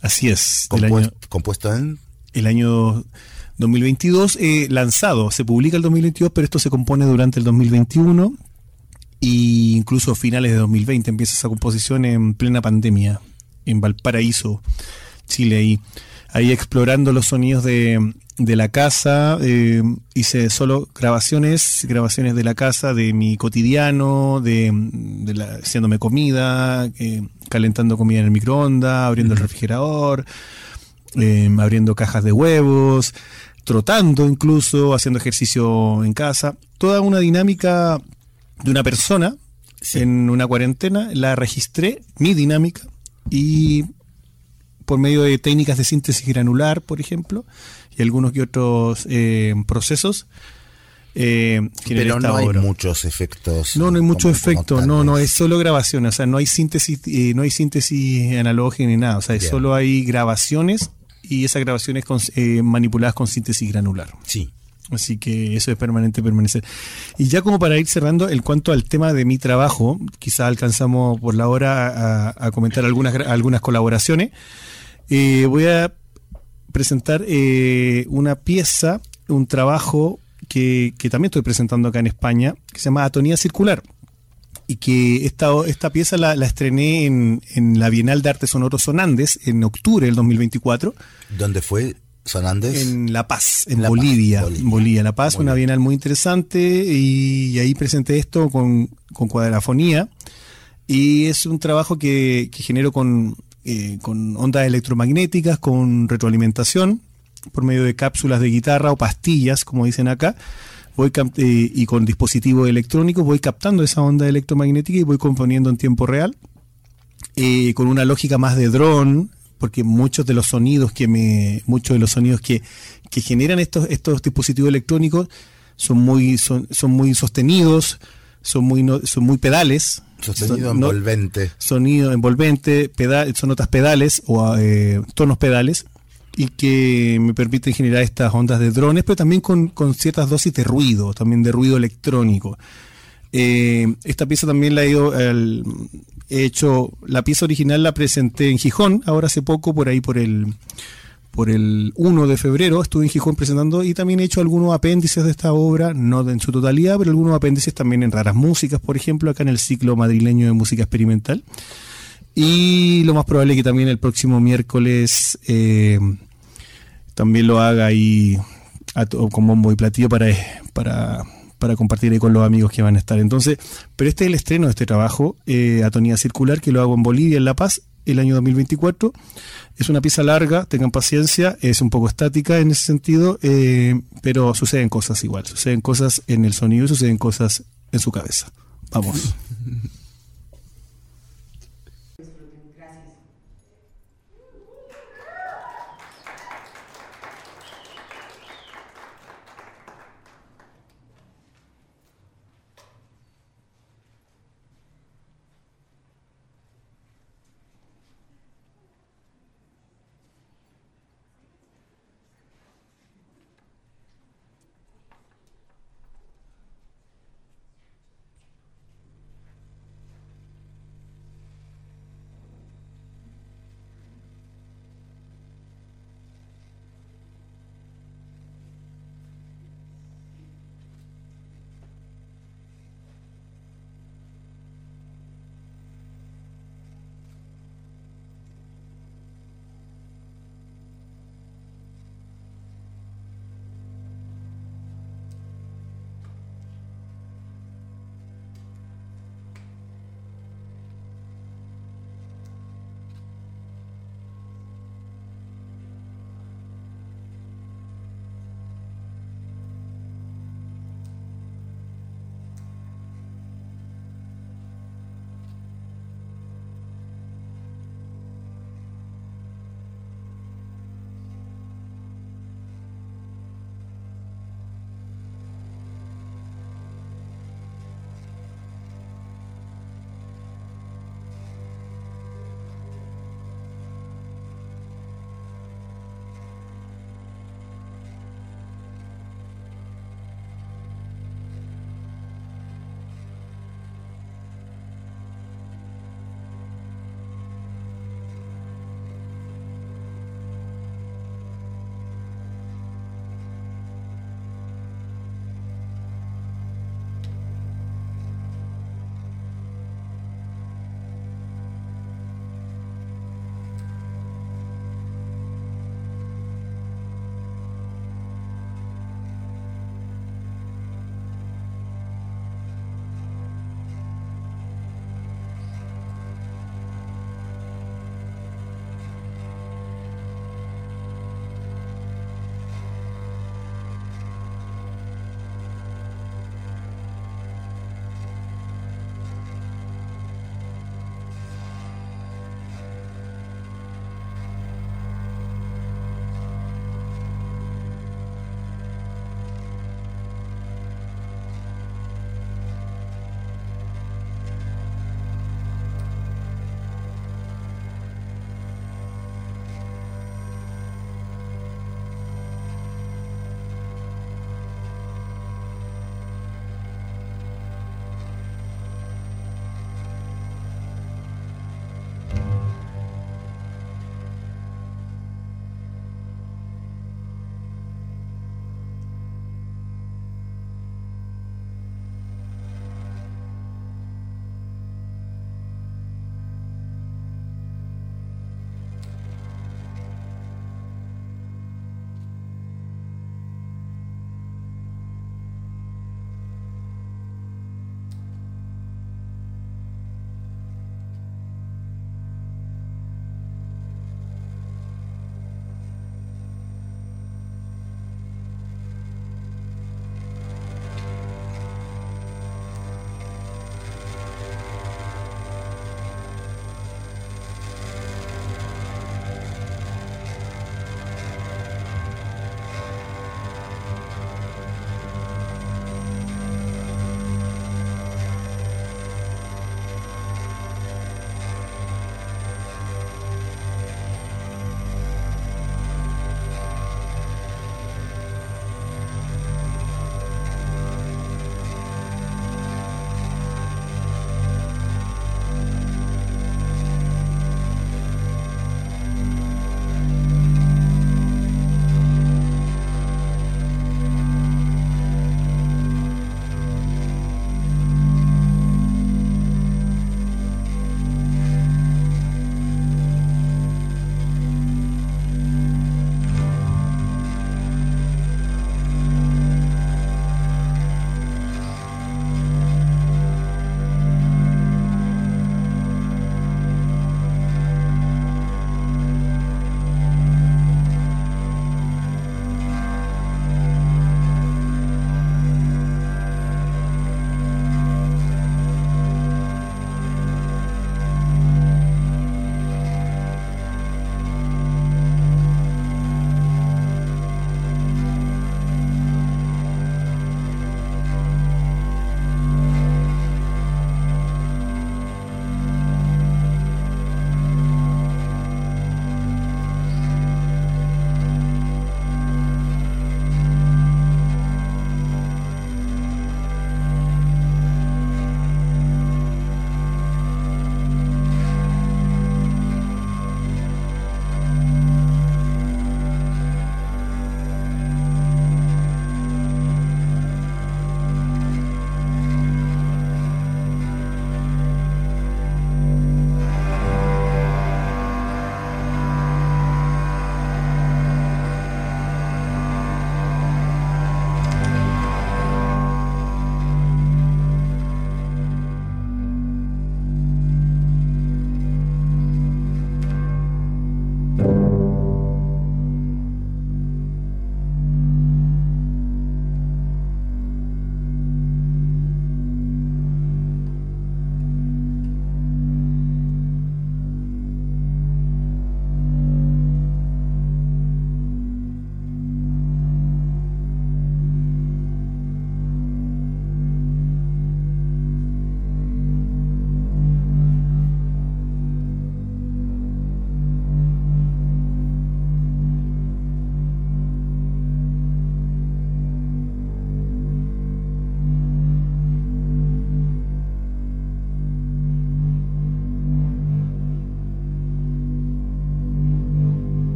Así es, año, compuesto en el año 2022, eh, lanzado, se publica el 2022, pero esto se compone durante el 2021 e incluso finales de 2020 empieza esa composición en plena pandemia, en Valparaíso, Chile, ahí, ahí explorando los sonidos de, de la casa, eh, hice solo grabaciones, grabaciones de la casa, de mi cotidiano, de, de la- haciéndome comida, eh, calentando comida en el microondas, abriendo el refrigerador, eh, abriendo cajas de huevos, trotando incluso, haciendo ejercicio en casa. Toda una dinámica de una persona en una cuarentena, la registré, mi dinámica, y por medio de técnicas de síntesis granular, por ejemplo, y algunos que otros eh, procesos. Eh, Pero no hay obra. muchos efectos. No, no hay mucho como- como efecto, tales. no, no, es solo grabación, o sea, no hay síntesis, eh, no hay síntesis analógica ni nada, o sea, Bien. solo hay grabaciones y esas grabaciones con- eh, manipuladas con síntesis granular. Sí. Así que eso es permanente permanecer. Y ya como para ir cerrando, en cuanto al tema de mi trabajo, quizás alcanzamos por la hora a, a comentar algunas, algunas colaboraciones. Voy a presentar una pieza, un trabajo que, que también estoy presentando acá en España, que se llama Atonía Circular. Y que esta, esta pieza la, la estrené en, en la Bienal de Arte Sonoro Sonandes en octubre del 2024 ¿Dónde fue Sonandes? en La Paz, en La Paz, Bolivia, Bolivia. Bolivia. La Paz, Muy una bien. bienal muy interesante y, ahí presenté esto con, con cuadrafonía y es un trabajo que, que genero con, eh, con ondas electromagnéticas, con retroalimentación por medio de cápsulas de guitarra o pastillas, como dicen acá. Voy eh, y con dispositivos electrónicos voy captando esa onda electromagnética y voy componiendo en tiempo real eh, con una lógica más de dron, porque muchos de los sonidos que me, muchos de los sonidos que, que generan estos, estos dispositivos electrónicos son muy, son, son muy sostenidos, son muy, no- son muy pedales. Sostenido Son- no- envolvente. sonido envolvente, pedal, son notas pedales o eh, tonos pedales y que me permiten generar estas ondas de drones, pero también con, con ciertas dosis de ruido, también de ruido electrónico. Eh, esta pieza también la he, ido hecho, la pieza original la presenté en Gijón, ahora hace poco, por ahí por el por el 1 de febrero estuve en Gijón presentando y también he hecho algunos apéndices de esta obra, no en su totalidad, pero algunos apéndices también en raras músicas, por ejemplo, acá en el ciclo madrileño de música experimental. Y lo más probable es que también el próximo miércoles eh, también lo haga ahí con bombo y platillo para, para, para compartir ahí con los amigos que van a estar. Entonces, pero este es el estreno de este trabajo, eh, Atonía Circular, que lo hago en Bolivia, en La Paz, el año 2024. Es una pieza larga, tengan paciencia, es un poco estática en ese sentido, eh, pero suceden cosas igual, suceden cosas en el sonido, y suceden cosas en su cabeza. Vamos.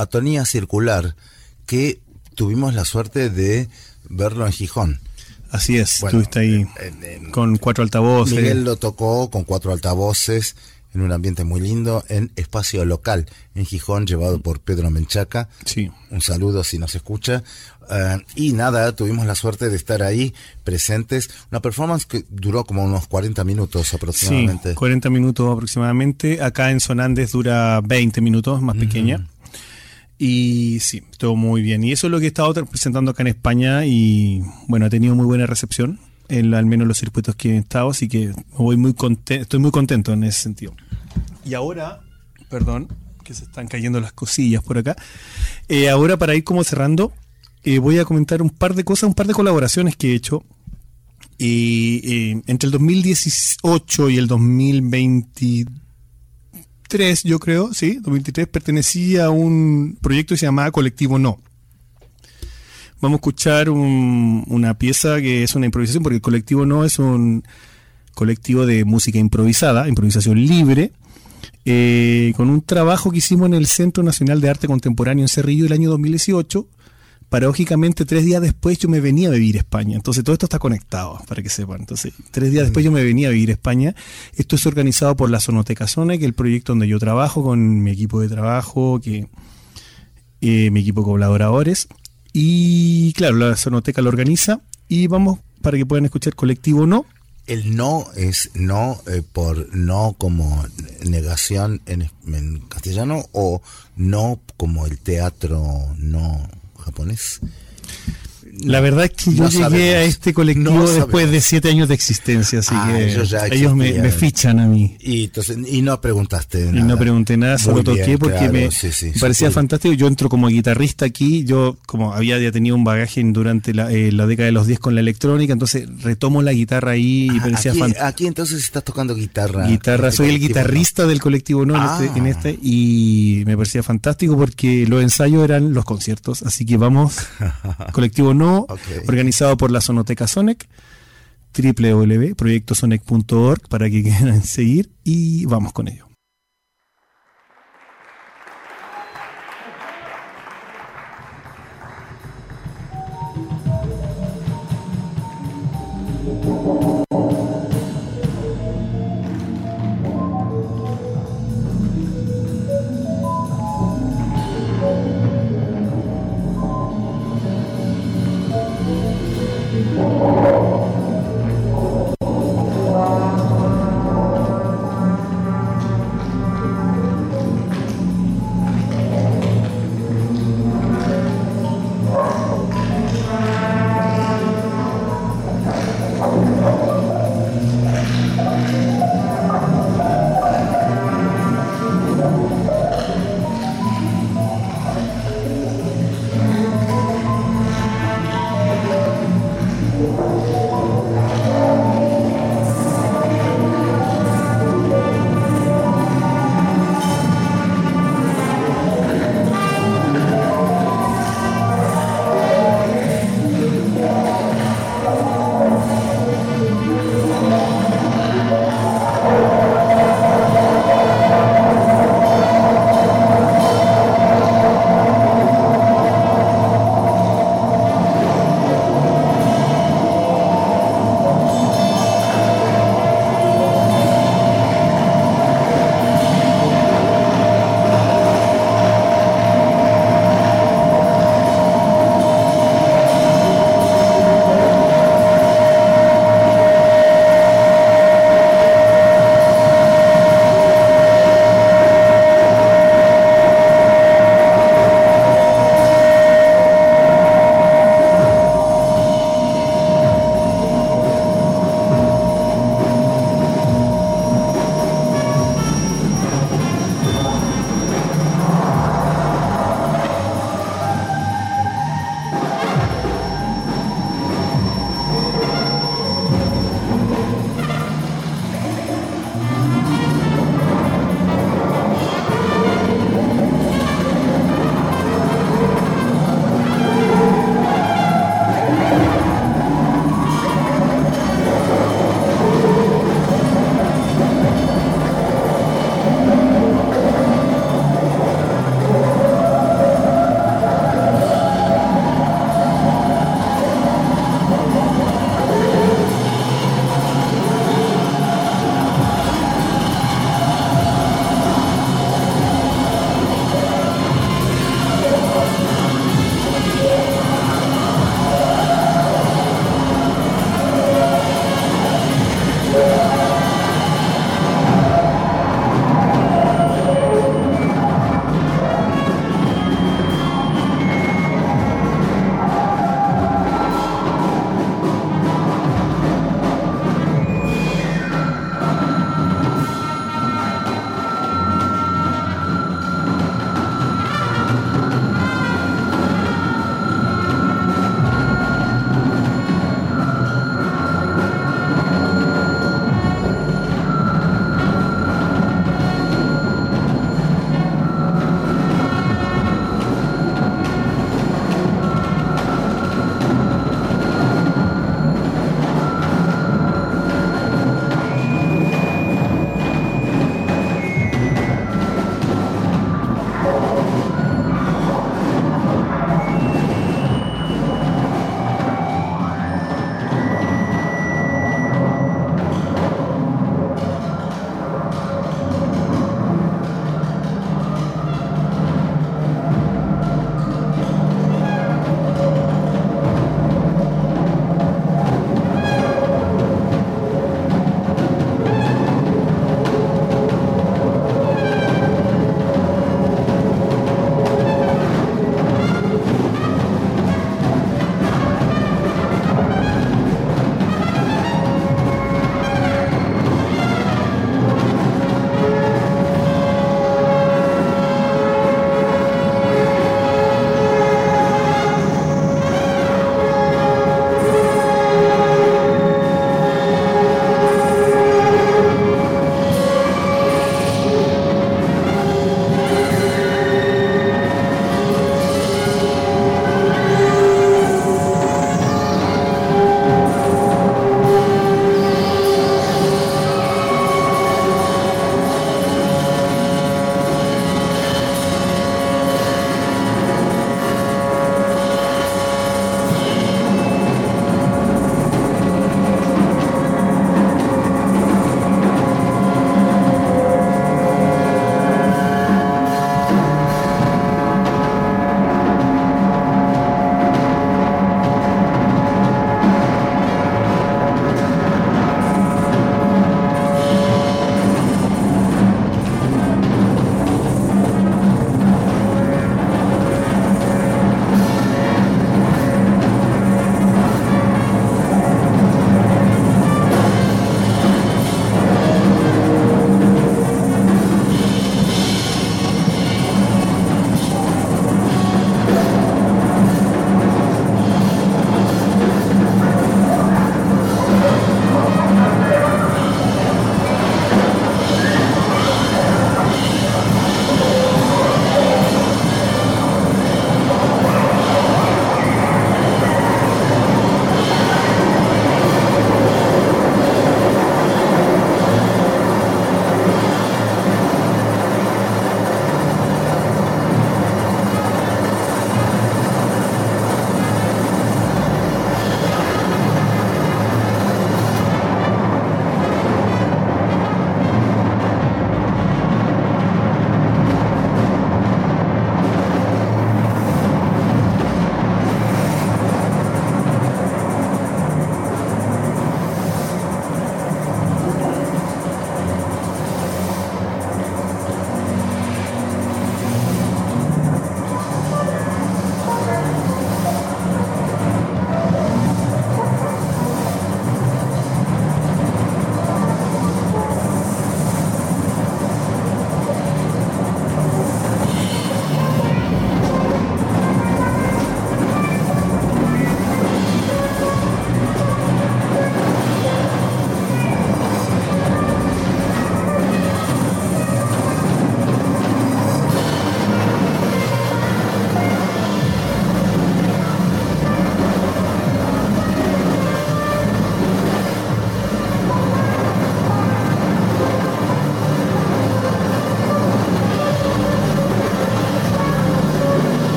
Atonía Circular, que tuvimos la suerte de verlo en Gijón. Así es, Bueno, estuviste ahí en- en- con cuatro altavoces. Miguel lo tocó con cuatro altavoces en un ambiente muy lindo en espacio local en Gijón, llevado por Pedro Menchaca. Sí. Un saludo si nos escucha. Eh, y nada, tuvimos la suerte de estar ahí presentes. Una performance que duró como unos 40 minutos Sí, aproximadamente. 40 minutos aproximadamente. Acá en Sonandes dura 20 minutos, más pequeña. Y sí, todo muy bien. Y eso es lo que he estado presentando acá en España y bueno, ha tenido muy buena recepción, en, al menos los circuitos que he estado, así que voy muy conte- estoy muy contento en ese sentido. Y ahora, perdón, que se están cayendo las cosillas por acá. Eh, ahora para ir como cerrando, eh, voy a comentar un par de cosas, un par de colaboraciones que he hecho. Eh, entre el 2018 y el 2023, yo creo, sí, 2023, pertenecía a un proyecto que se llamaba Colectivo No. Vamos a escuchar un- una pieza que es una improvisación, porque el Colectivo No es un colectivo de música improvisada, improvisación libre, eh, con un trabajo que hicimos en el Centro Nacional de Arte Contemporáneo en Cerrillo el año 2018. Paradójicamente, tres días después yo me venía a vivir a España. Entonces, todo esto está conectado, para que sepan. Entonces, tres días después yo me venía a vivir a España. Esto es organizado por la Sonoteca Zona, que es el proyecto donde yo trabajo con mi equipo de trabajo, que eh, mi equipo de colaboradores. Y claro, la Sonoteca lo organiza. Y vamos para que puedan escuchar Colectivo No. El no es no eh, por no como negación en, en castellano o no como el teatro no japonés. La verdad es que yo No llegué sabemos. a este colectivo No después de siete años de existencia, así Ah, que ellos me, fichan a mí. Y, entonces, y no preguntaste Y nada. no pregunté nada, solo toqué bien, porque claro, me sí, sí, parecía sí. fantástico. Yo entro como guitarrista aquí, yo como había ya tenido un bagaje durante la, eh, la década de los 10 con la electrónica, entonces retomo la guitarra ahí y Ah, parecía aquí, fantástico. aquí entonces estás tocando guitarra. Guitarra, Este soy el guitarrista del colectivo no, en, Ah. este, en este y me parecía fantástico porque los ensayos eran los conciertos, así que vamos, colectivo no, Organizado por la Sonoteca Sonic, www.proyectosonic.org para que quieran seguir y vamos con ello.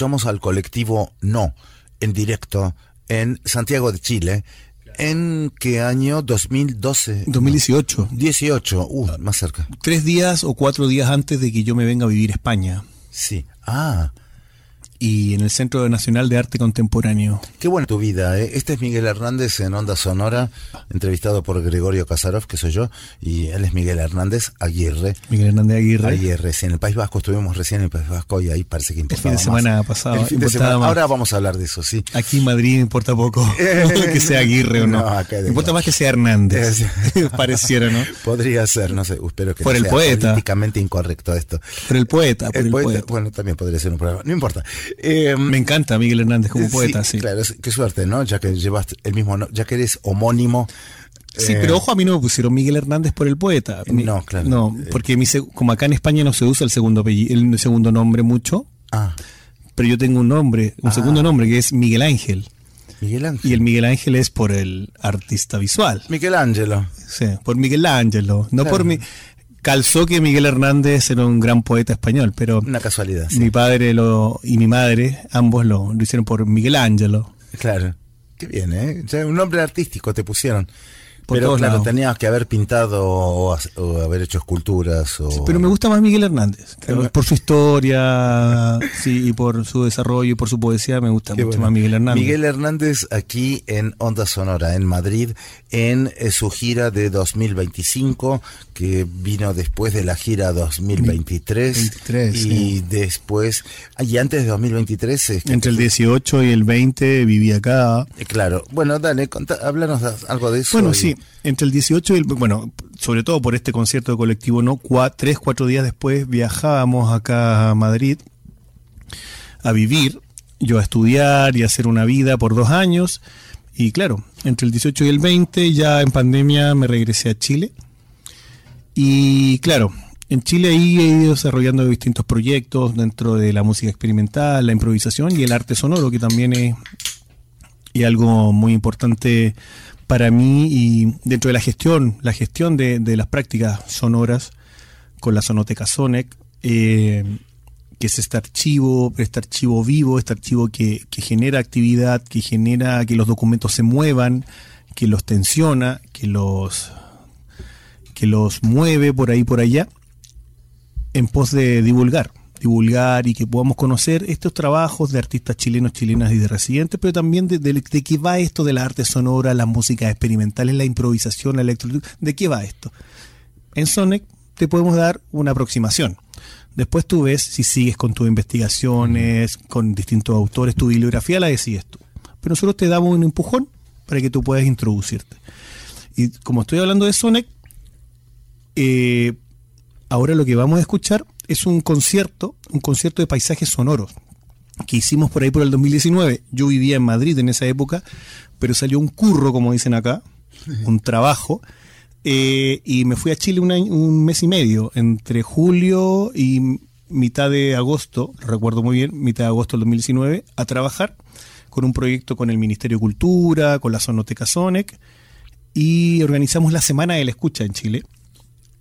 Escuchamos al colectivo No, en directo, en Santiago de Chile. ¿En qué año? 2012. 2018. 18, uh, más cerca. Tres días o cuatro días antes de que yo me venga a vivir a España. Sí. Ah, Y en el Centro Nacional de Arte Contemporáneo. qué buena tu vida. ¿eh? Este es Miguel Hernández en Onda Sonora, entrevistado por Gregorio Casarov, que soy yo, y él es Miguel Hernández Aguirre. Miguel Hernández Aguirre. Aguirre, sí, en el País Vasco estuvimos recién en el País Vasco y ahí parece que El importaba fin de más. semana pasado. El fin de semana- más. Ahora vamos a hablar de eso, sí. Aquí en Madrid importa poco que sea Aguirre o no. No, acá importa más que sea Hernández. Pareciera, ¿no? Podría ser, no sé, espero que Por no el sea poeta. políticamente incorrecto esto. Por el poeta, por el, poeta. Bueno, también podría ser un problema, no importa. Eh, Me encanta Miguel Hernández como sí, poeta, sí. Claro, qué suerte, ¿no? Ya que llevas el mismo, no- ya que eres homónimo. Sí, eh, pero ojo, a mí no me pusieron Miguel Hernández por el poeta. Mi- No, claro. No, porque mi seg- como acá en España no se usa el segundo el segundo nombre mucho, Ah, pero yo tengo un nombre, un Ah. segundo nombre que es Miguel Ángel. Miguel Ángel. Y el Miguel Ángel es por el artista visual. Miguel Ángelo. Sí, por Miguel Ángelo. No Claro. por mi. Calzó que Miguel Hernández era un gran poeta español, pero Una casualidad, sí. mi padre lo, y mi madre, ambos lo, lo hicieron por Miguel Ángelo. Claro. Qué bien, ¿eh? Un nombre artístico te pusieron. Por pero claro, lados. tenías que haber pintado o, ha- o haber hecho esculturas. O... Pero me gusta más Miguel Hernández. Claro. Por su historia, sí, y por su desarrollo y por su poesía, me gusta Qué mucho bueno. más Miguel Hernández. Miguel Hernández aquí en Onda Sonora, en Madrid, en eh, su gira de 2025, que vino después de la gira 2023. 23, y sí. después, ah, y antes de 2023, es que- Entre el 18 y el 20 viví acá. eh, claro. Bueno, dale, contá, háblanos algo de eso. Bueno, y- sí, entre el 18 y el... Bueno, sobre todo por este concierto de colectivo, ¿no? Cua- tres, cuatro días después viajábamos acá a Madrid a vivir, yo a estudiar y a hacer una vida por dos años. Y claro, entre el 18 y el 20, ya en pandemia me regresé a Chile. Y claro, en Chile ahí he ido desarrollando distintos proyectos dentro de la música experimental, la improvisación y el arte sonoro, que también es, es algo muy importante para mí y dentro de la gestión, la gestión de, de las prácticas sonoras con la Sonoteca Sonec, eh, que es este archivo, este archivo vivo, este archivo que, que genera actividad, que genera que los documentos se muevan, que los tensiona, que los que los mueve por ahí por allá en pos de divulgar, divulgar y que podamos conocer estos trabajos de artistas chilenos, chilenas y de residentes, pero también de, de- de qué va esto de la arte sonora, las músicas experimentales, la improvisación, la electro... ¿De qué va esto? En Sonic te podemos dar una aproximación. Después tú ves si sigues con tus investigaciones, con distintos autores, tu bibliografía la decides tú. Pero nosotros te damos un empujón para que tú puedas introducirte. Y como estoy hablando de Sonic, eh, ahora lo que vamos a escuchar es un concierto, un concierto de paisajes sonoros que hicimos por ahí por el 2019. Yo vivía en Madrid en esa época, pero salió un curro, como dicen acá, un trabajo, eh, y me fui a Chile un, año- un mes y medio, entre julio y mitad de agosto, recuerdo muy bien, mitad de agosto del 2019, a trabajar con un proyecto con el Ministerio de Cultura, con la Sonoteca Sonec, y organizamos la Semana de la Escucha en Chile.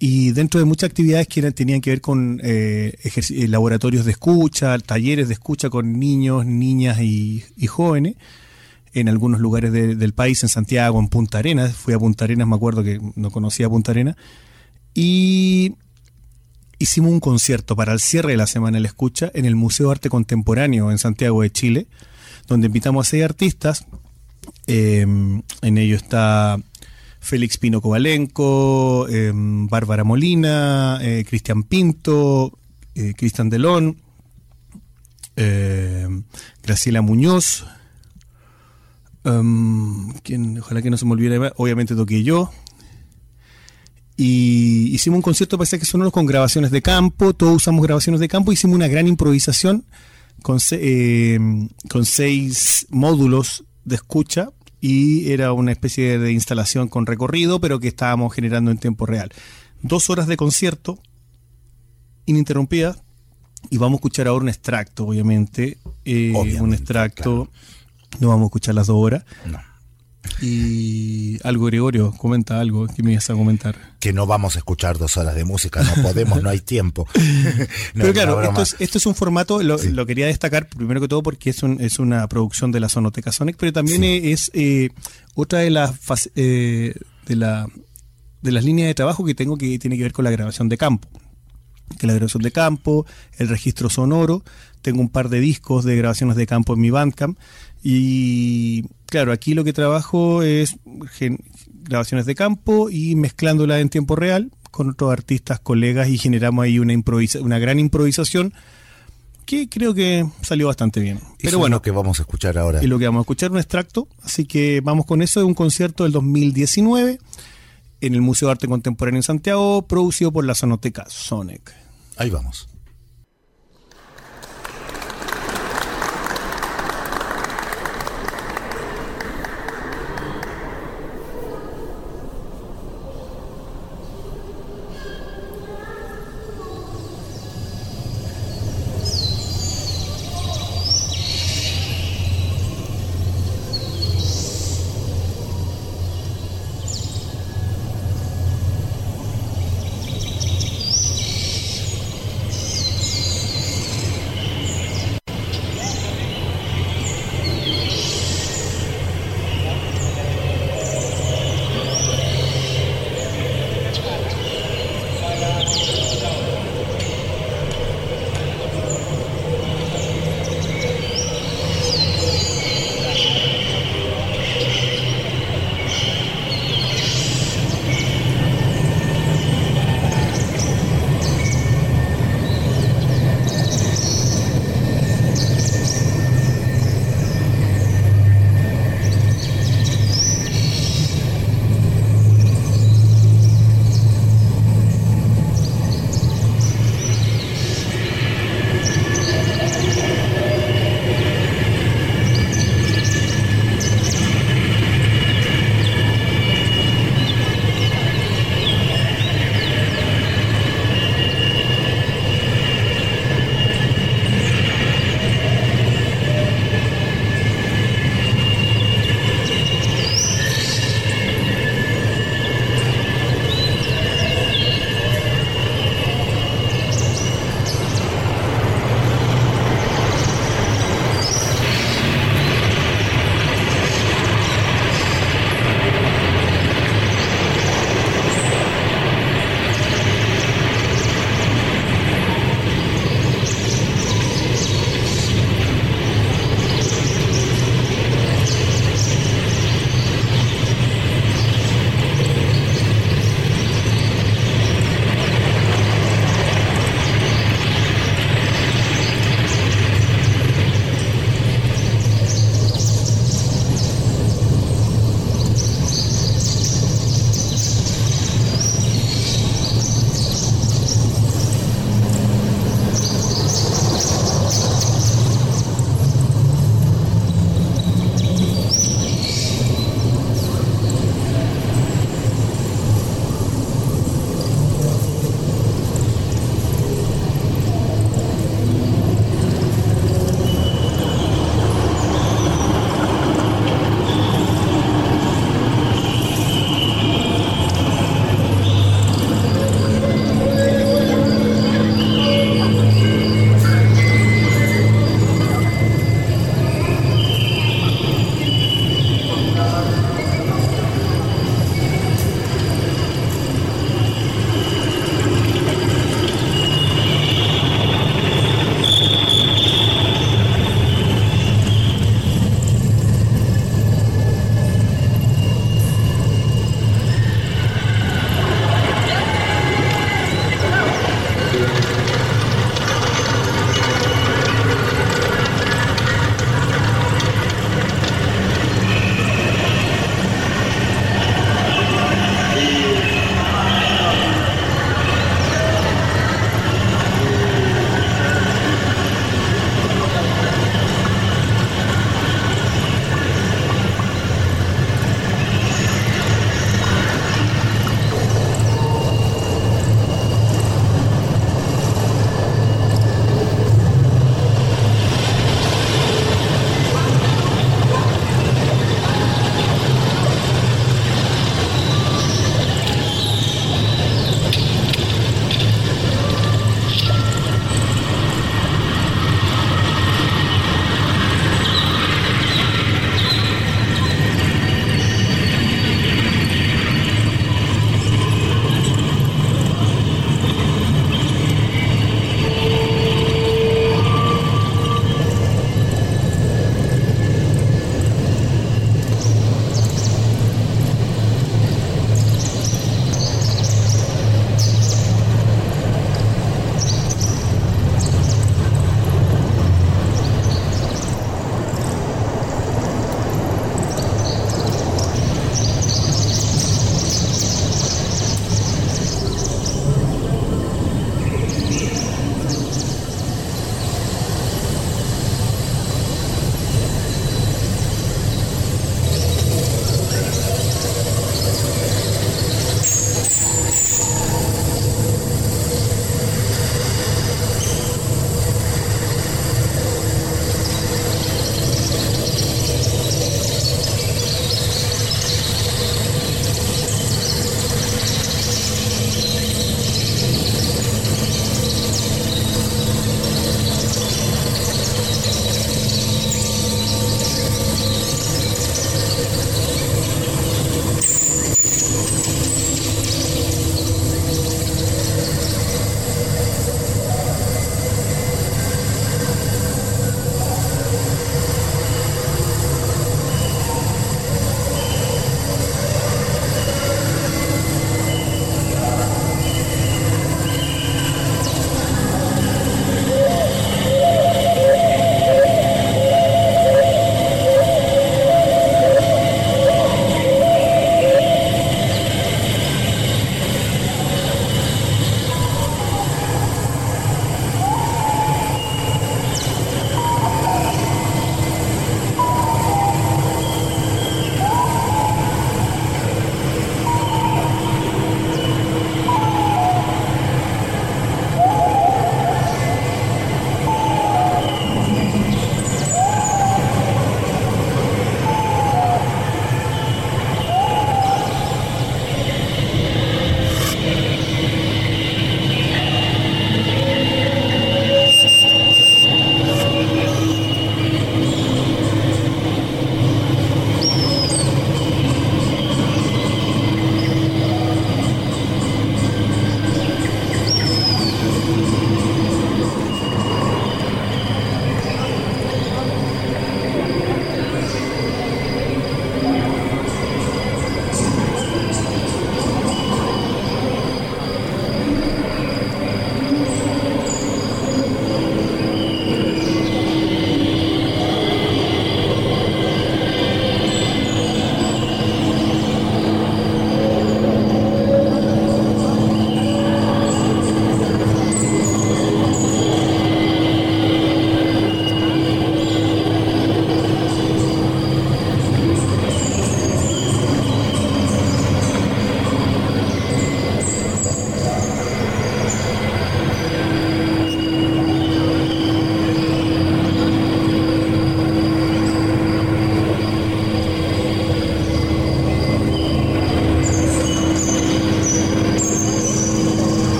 Y dentro de muchas actividades que tenían que ver con eh, eh, laboratorios de escucha, talleres de escucha con niños, niñas y, jóvenes, en algunos lugares de- del país, en Santiago, en Punta Arenas, fui a Punta Arenas, me acuerdo que no conocía Punta Arenas, y hicimos un concierto para el cierre de la Semana de la Escucha en el Museo Arte Contemporáneo en Santiago de Chile, donde invitamos a seis artistas, eh, en ello está Félix Pino Kovalenko, eh, Bárbara Molina, eh, Cristian Pinto, eh, Cristian Delón, eh, Graciela Muñoz, em, quien, ojalá que no se me olvide, obviamente toqué yo. Y hicimos un concierto de paisajes sonoros con grabaciones de campo, todos usamos grabaciones de campo, hicimos una gran improvisación con, se- con seis módulos de escucha y era una especie de instalación con recorrido, pero que estábamos generando en tiempo real. Dos horas de concierto ininterrumpida y vamos a escuchar ahora un extracto, obviamente, eh, un extracto, no vamos a escuchar las dos horas. Y algo, Gregorio, comenta algo que me ibas a comentar. Que no vamos a escuchar dos horas de música, no podemos, no hay tiempo. No, Pero claro, esto es, esto es un formato, lo, lo quería destacar primero que todo porque es, un- es una producción de la Sonoteca Sonic, pero también es eh, otra de las eh, de, la, de las líneas de trabajo que tengo que tiene que ver con la grabación de campo. Que la grabación de campo, el registro sonoro, tengo un par de discos de grabaciones de campo en mi Bandcamp y claro, aquí lo que trabajo es grabaciones de campo y mezclándolas en tiempo real con otros artistas, colegas y generamos ahí una improvisa una gran improvisación que creo que salió bastante bien. Eso Pero es bueno, lo que vamos a escuchar ahora. es lo que vamos a escuchar, un extracto. Así que vamos con eso de un concierto del 2019 en el Museo de Arte Contemporáneo en Santiago, producido por la Sonoteca Sonic. Ahí vamos.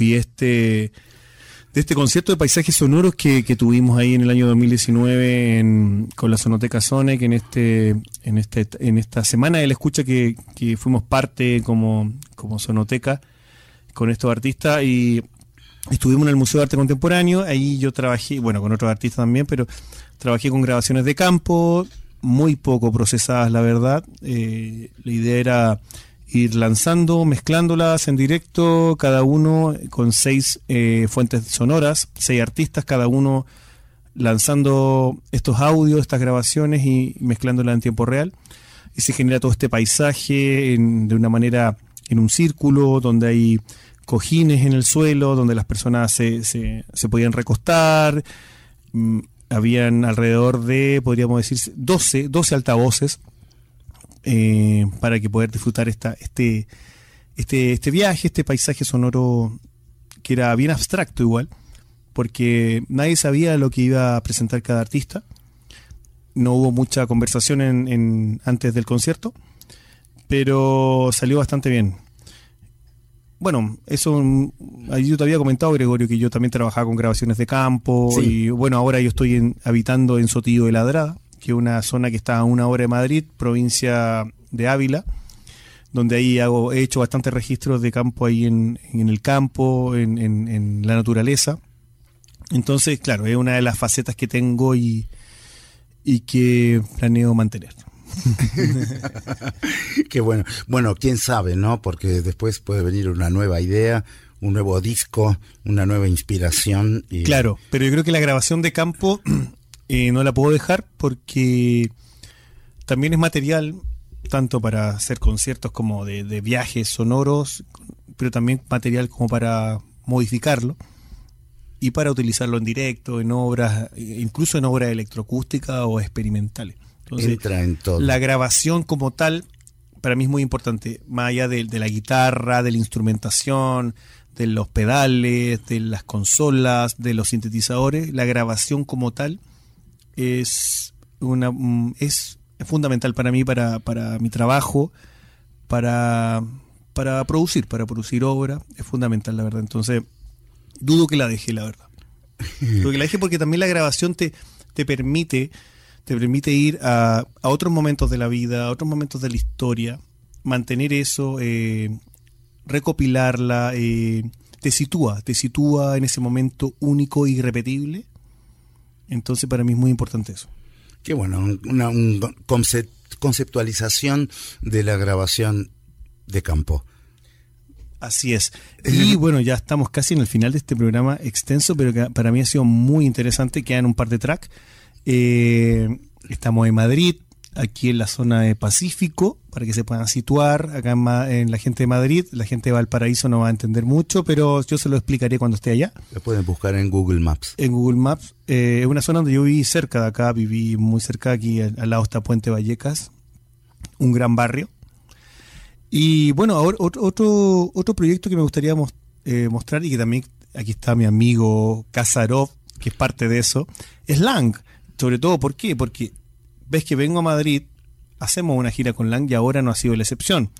Y este de este concierto de paisajes sonoros que, que tuvimos ahí en el año 2019 en- con la Sonoteca Sonic en este en este en esta semana de la escucha que, que fuimos parte como como Sonoteca con estos artistas y estuvimos en el Museo de Arte Contemporáneo, ahí yo trabajé, bueno, con otros artistas también, pero trabajé con grabaciones de campo, muy poco procesadas, la verdad. Eh, la idea era ir lanzando, mezclándolas en directo, cada uno con seis eh, fuentes sonoras, seis artistas, cada uno lanzando estos audios, estas grabaciones y mezclándolas en tiempo real. Y se genera todo este paisaje de una manera en un círculo donde hay cojines en el suelo, donde las personas se, se, se podían recostar. Mm, habían alrededor de, podríamos decir, 12, 12 altavoces eh, para que poder disfrutar esta, este, este, este viaje, este paisaje sonoro que era bien abstracto igual, porque nadie sabía lo que iba a presentar cada artista. No hubo mucha conversación en, en- antes del concierto, pero salió bastante bien. Bueno, eso mm, yo te había comentado, Gregorio, que yo también trabajaba con grabaciones de campo Sí. y bueno, ahora yo estoy en- habitando en Sotillo de Ladrada, que es una zona que está a una hora de Madrid, provincia de Ávila, donde ahí hago, he hecho bastantes registros de campo ahí en, en el campo, en, en- en la naturaleza. Entonces, claro, es una de las facetas que tengo y, y que planeo mantener. Qué bueno. Bueno, quién sabe, ¿no? Porque después puede venir una nueva idea, un nuevo disco, una nueva inspiración. Y... Claro, pero yo creo que la grabación de campo eh, no la puedo dejar porque también es material tanto para hacer conciertos como de, de viajes sonoros, pero también material como para modificarlo y para utilizarlo en directo, en obras, eh, incluso en obras electroacústicas o experimentales. Entonces, Entra en todo. la grabación como tal, para mí es muy importante, más allá de, de la guitarra, de la instrumentación, de los pedales, de las consolas, de los sintetizadores, la grabación como tal es una mm, es fundamental para mí, para, para mi trabajo, para, para producir, para producir obra, es fundamental, la verdad. Entonces, dudo que la dejé, la verdad. Dudo que la dejé porque también la grabación te, te permite te permite ir a, a otros momentos de la vida, a otros momentos de la historia, mantener eso, eh, recopilarla, eh, te sitúa, te sitúa en ese momento único irrepetible. Entonces para mí es muy importante eso. Qué bueno, una un concep- conceptualización de la grabación de campo. Así es. Y bueno, ya estamos casi en el final de este programa extenso, pero que para mí ha sido muy interesante. Quedan un par de tracks. Eh, estamos en Madrid, aquí en la zona de Pacífico, para que se puedan situar. Acá en, la gente de Madrid, la gente de Valparaíso no va a entender mucho, pero yo se lo explicaré cuando esté allá. Lo pueden buscar en Google Maps. En Google Maps. Eh, es una zona donde yo viví cerca de acá, viví muy cerca aquí, al, al lado está Puente Vallecas, un gran barrio. Y bueno, ahora otro, otro, proyecto que me gustaría eh, mostrar y que también aquí está mi amigo Kazarov, que es parte de eso, es Lang. Sobre todo, ¿por qué? Porque ves que vengo a Madrid, hacemos una gira con Lang y ahora no ha sido la excepción.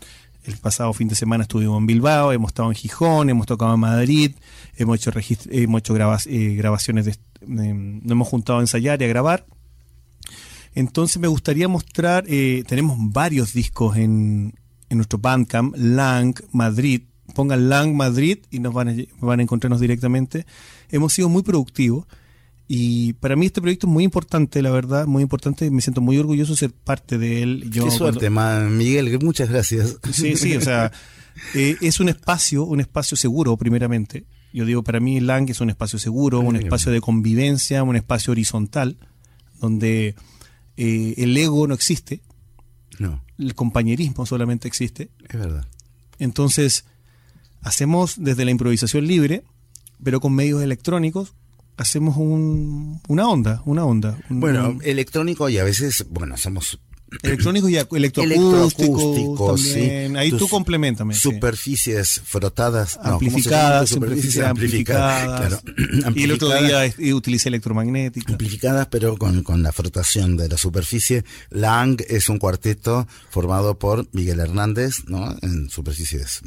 El pasado fin de semana estuvimos en Bilbao, hemos estado en Gijón, hemos tocado en Madrid, hemos hecho, hemos hecho eh, grabaciones, de, nos hemos juntado a ensayar y a grabar. Entonces me gustaría mostrar, eh, tenemos varios discos en, en nuestro Bandcamp, Lang Madrid. Pongan Lang Madrid y nos van van a encontrarnos directamente. Hemos sido muy productivos y para mí este proyecto es muy importante, la verdad, muy importante. Me siento muy orgulloso de ser parte de él. Yo Qué cuando- suerte, ma- Miguel, muchas gracias. Sí, sí, o sea, eh, es un espacio, un espacio seguro, primeramente. Yo digo, para mí Lang es un espacio seguro, un espacio de convivencia, un espacio horizontal, donde eh, el ego no existe, No, el compañerismo solamente existe. es verdad. Entonces, hacemos desde la improvisación libre, pero con medios electrónicos, hacemos un- una onda, una onda. un- Bueno, un- electrónico y a veces, bueno, somos electrónicos y ac- electroacústicos sí. Ahí tú complementame. Superficies frotadas, no, amplificadas, Superficies superficies amplificadas, amplificadas. Y el otro Amplificadas. día utilicé electromagnética. amplificadas, pero con, con la frotación de la superficie. Lang es un cuarteto formado por Miguel Hernández, ¿no? En superficies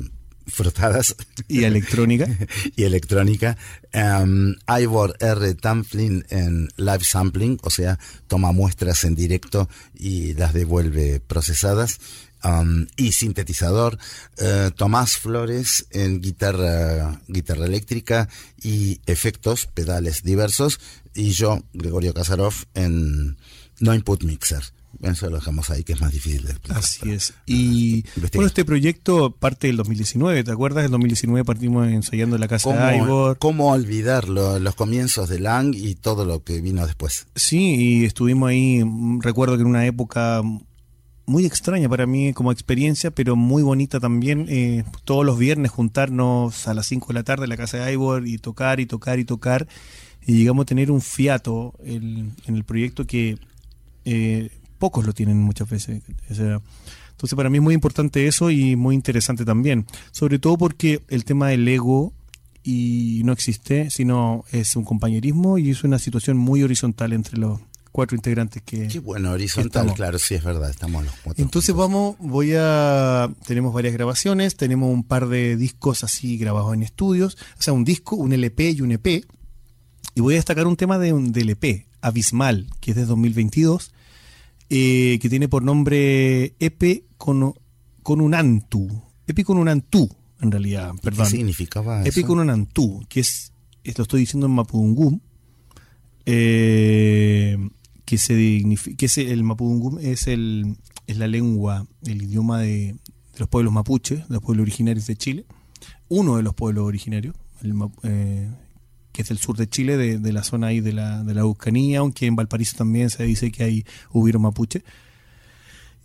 frotadas y electrónica. y electrónica. Um, Ivor R. Tamplin en live sampling, o sea, toma muestras en directo y las devuelve procesadas. Um, y sintetizador, eh, Tomás Flores en guitarra, guitarra eléctrica y efectos, pedales diversos, y yo, Gregorio Kasarov, en no input mixer. Eso lo dejamos ahí, que es más difícil de explicar. Así es. Y bueno, este proyecto parte del 2019, ¿te acuerdas? En 2019 partimos ensayando en la casa de ¿Cómo, Ivor. cómo olvidar lo- los comienzos de Lang y todo lo que vino después? Sí, y estuvimos ahí, mm, recuerdo que en una época muy extraña para mí como experiencia, pero muy bonita también, eh, todos los viernes juntarnos a las 5 de la tarde en la casa de Ivor y tocar y tocar y tocar, y llegamos a tener un fiato en, en el proyecto que eh, pocos lo tienen muchas veces. O sea, entonces para mí es muy importante eso y muy interesante también, sobre todo porque el tema del ego y no existe, sino es un compañerismo y es una situación muy horizontal entre los cuatro integrantes que... Qué bueno, horizontal, estamos. claro, sí es verdad, estamos los cuatro. Entonces vamos, voy a, tenemos varias grabaciones, tenemos un par de discos así grabados en estudios, o sea, un disco, un LP y un EP, y voy a destacar un tema de un del EP, Abismal, que es de 2022, eh, que tiene por nombre EP con, con un Antu, EP con un Antú, en realidad, perdón. ¿Qué significaba eso? con un Antú, que es, esto estoy diciendo en Mapudungún, eh, que se que es el Mapudungún es el es la lengua, el idioma de, de los pueblos mapuches, de los pueblos originarios de Chile, uno de los pueblos originarios, el eh, que es del sur de Chile, de, de la zona ahí de la, de la Eucanía, aunque en Valparaíso también se dice que hay hubieron mapuche.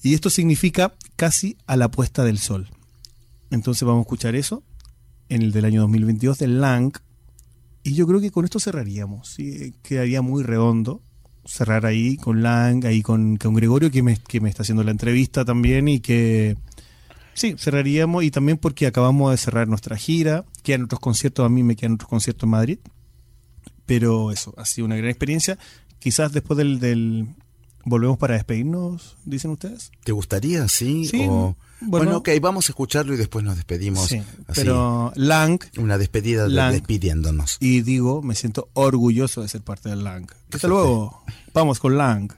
Y esto significa casi a la puesta del sol. Entonces vamos a escuchar eso en el del año 2022 del Lang. Y yo creo que con esto cerraríamos. Quedaría muy redondo cerrar ahí con Lang, ahí con, con Gregorio, que me, que me está haciendo la entrevista también y que... Sí, cerraríamos y también porque acabamos de cerrar nuestra gira, quedan otros conciertos, a mí me quedan otros conciertos en Madrid, pero eso, ha sido una gran experiencia. Quizás después del, del volvemos para despedirnos, dicen ustedes. ¿Te gustaría, sí? Sí, o- bueno. Bueno, ok, vamos a escucharlo y después nos despedimos. Sí, así, pero Lang una despedida Lang. despidiéndonos. y digo, me siento orgulloso de ser parte del Lang. Hasta luego, vamos con Lang.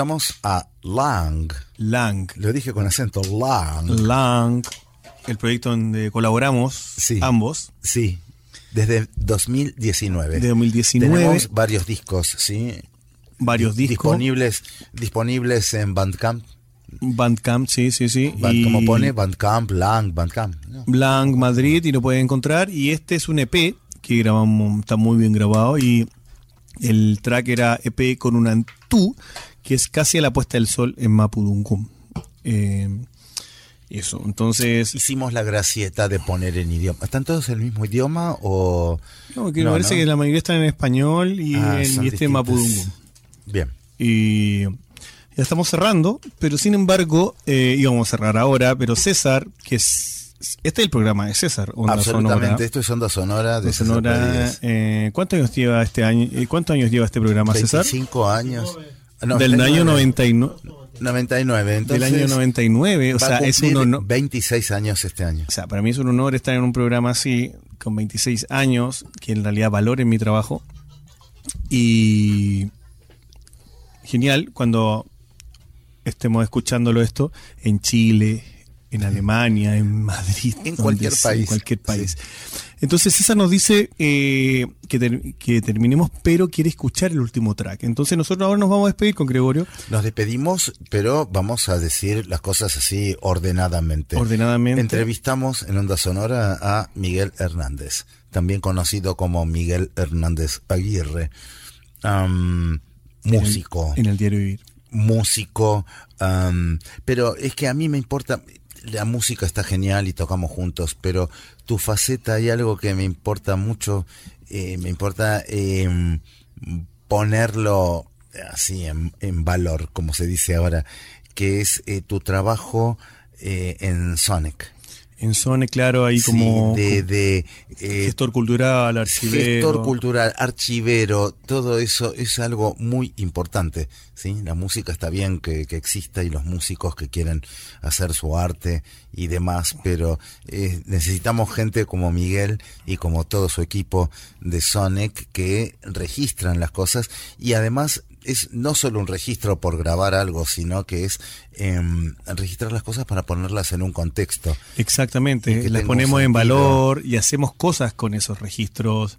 Escuchamos a Lang. Lang. Lo dije con acento, Lang. Lang, el proyecto donde colaboramos Sí. ambos. Sí, desde 2019. De 2019. Tenemos varios discos, ¿sí? Varios Di- discos. Disponibles, disponibles en Bandcamp. Bandcamp, sí, sí, sí. Band- y Como pone Bandcamp, Lang, Bandcamp. ¿no? Blanc Madrid y lo pueden encontrar. Y este es un EP que grabamos, está muy bien grabado. Y el track era EP con un Antú, que es casi a la puesta del sol en Mapudungun. Eh, eso, entonces. Hicimos la gracieta de poner en idioma. ¿Están todos en el mismo idioma o...? No, que me No, parece ¿no? que la mayoría están en español y, Ah, en, son y este en. Mapudungun. Bien. Y ya estamos cerrando, pero sin embargo, eh, íbamos a cerrar ahora, pero César, que es. Este es el programa de César, Onda Absolutamente. Sonora. Esto es Onda Sonora de Onda Sonora, eh, ¿Cuántos años lleva este año? eh, ¿Cuántos años lleva este programa, César? 25 años. No, Del año 99. 99. 99. Del Entonces, año 99, o sea, es un honor. 26 años este año. O sea, para mí es un honor estar en un programa así, con 26 años, que en realidad valoren mi trabajo. Y genial cuando estemos escuchándolo esto en Chile, en Alemania, en Madrid, En cualquier sea, país. En cualquier país. Entonces César nos dice eh, que, ter- que terminemos, pero quiere escuchar el último track. Entonces nosotros ahora nos vamos a despedir con Gregorio. Nos despedimos, pero vamos a decir las cosas así ordenadamente. Ordenadamente. Entrevistamos en Onda Sonora a Miguel Hernández, también conocido como Miguel Hernández Aguirre. Músico. En el diario Vivir. músico, pero es que a mí me importa, la música está genial y tocamos juntos, pero tu faceta hay algo que me importa mucho, eh, me importa em, ponerlo así en, en valor, como se dice ahora, que es eh, tu trabajo eh, en Sonic. En Zone, claro, ahí Sí, como de, de, eh, gestor cultural, archivero. gestor cultural, archivero, todo eso es algo muy importante. ¿sí? La música está bien que, que exista y los músicos que quieren hacer su arte y demás, pero eh, necesitamos gente como Miguel y como todo su equipo de Sonic que registran las cosas y además es no solo un registro por grabar algo, sino que es em, registrar las cosas para ponerlas en un contexto. Exactamente, las ponemos en valor y hacemos cosas con esos registros.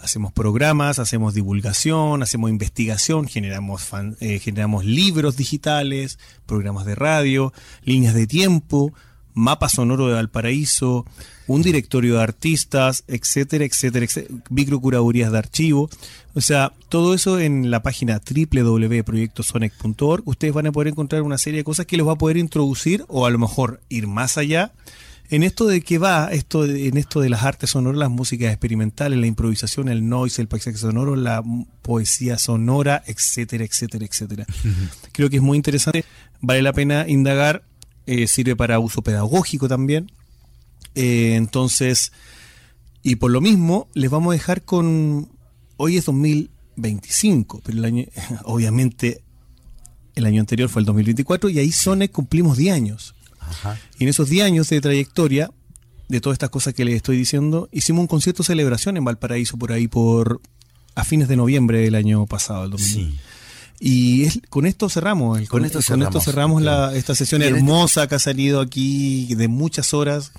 Hacemos programas, hacemos divulgación, hacemos investigación, generamos, fan- eh, generamos libros digitales, programas de radio, líneas de tiempo, mapa sonoro de Valparaíso, un directorio de artistas, etcétera, etcétera, etcétera microcuradurías de archivo. O sea, todo eso en la página www.proyectosonic.org. Ustedes van a poder encontrar una serie de cosas que les va a poder introducir o a lo mejor ir más allá en esto de qué va, esto de- en esto de las artes sonoras, las músicas experimentales, la improvisación, el noise, el paisaje sonoro, la poesía sonora, etcétera, etcétera, etcétera. Creo que es muy interesante, vale la pena indagar, eh, sirve para uso pedagógico también. Eh, entonces, y por lo mismo, les vamos a dejar con. Hoy es 2025, pero el año, obviamente el año anterior fue el 2024 y ahí Sonic cumplimos 10 años. Ajá. Y en esos 10 años de trayectoria, de todas estas cosas que les estoy diciendo, hicimos un concierto celebración en Valparaíso por ahí por a fines de noviembre del año pasado, el 2000. Sí. Y es- con esto cerramos, el- Con esto cerramos. cerramos la- esta sesión Y hermosa que ha salido aquí de muchas horas.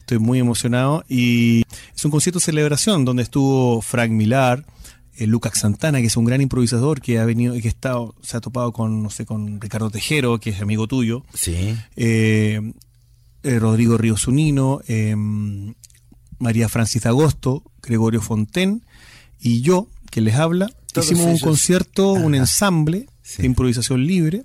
Estoy muy emocionado. Y es un concierto de celebración donde estuvo Frank Millar, eh, Lucas Santana, que es un gran improvisador que ha venido, que está, se ha topado con, no sé, con Ricardo Tejero, que es amigo tuyo. Sí. eh, eh, Rodrigo Ríos Unino, eh, María Francis Agosto, Gregorio Fonten y yo, que les habla. Todos Hicimos un concierto, un ensamble Sí. de improvisación libre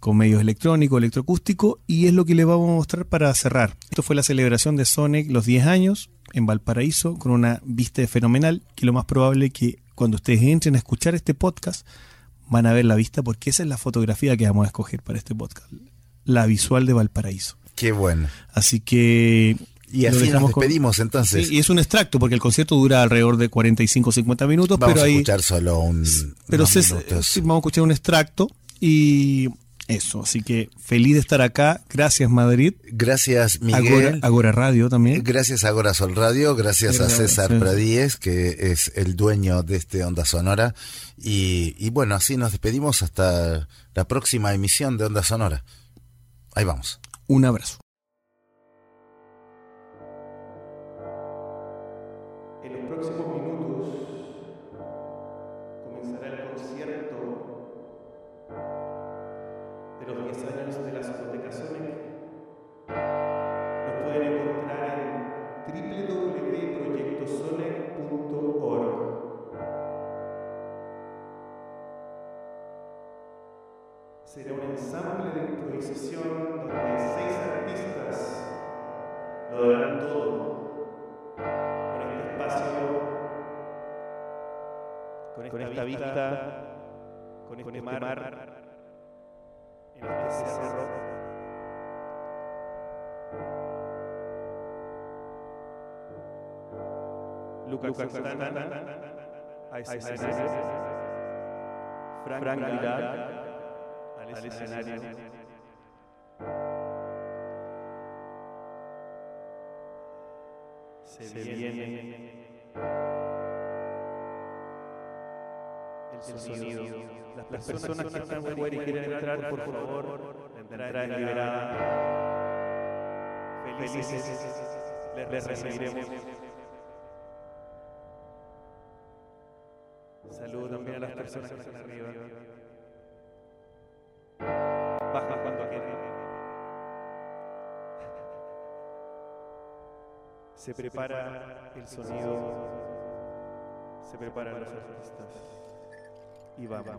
con medios electrónicos, electroacústicos y es lo que les vamos a mostrar para cerrar. Esto fue la celebración de Sonic los 10 años en Valparaíso con una vista fenomenal que lo más probable que cuando ustedes entren a escuchar este podcast van a ver la vista porque esa es la fotografía que vamos a escoger para este podcast, la visual de Valparaíso. Qué bueno. Así que Y así nos con- despedimos entonces. Sí, y es un extracto porque el concierto dura alrededor de 45-50 minutos, Vamos pero a ahí escuchar solo un. pero se- sí, vamos a escuchar un extracto y Eso, así que feliz de estar acá. Gracias, Madrid. Gracias, Miguel. Agora Radio también. Gracias a Agora Sol Radio, gracias a César sí. Pradíez, que es el dueño de este Onda Sonora. Y, y bueno, así nos despedimos hasta la próxima emisión de Onda Sonora. Ahí vamos. Un abrazo. Será un ensamble de improvisación donde seis artistas lo darán todo con este espacio, con esta, vista, con este mar, en este cerro. Lucas Santana, a escenario, Frank Vidal, al escenario. Se viene el sonido. Las personas que están fuera y quieren entrar, por favor, entrada liberada. Felices les recibiremos. Saludo también a las personas que están arriba. Baja cuando quieran. Se prepara el sonido, se preparan los artistas y vamos.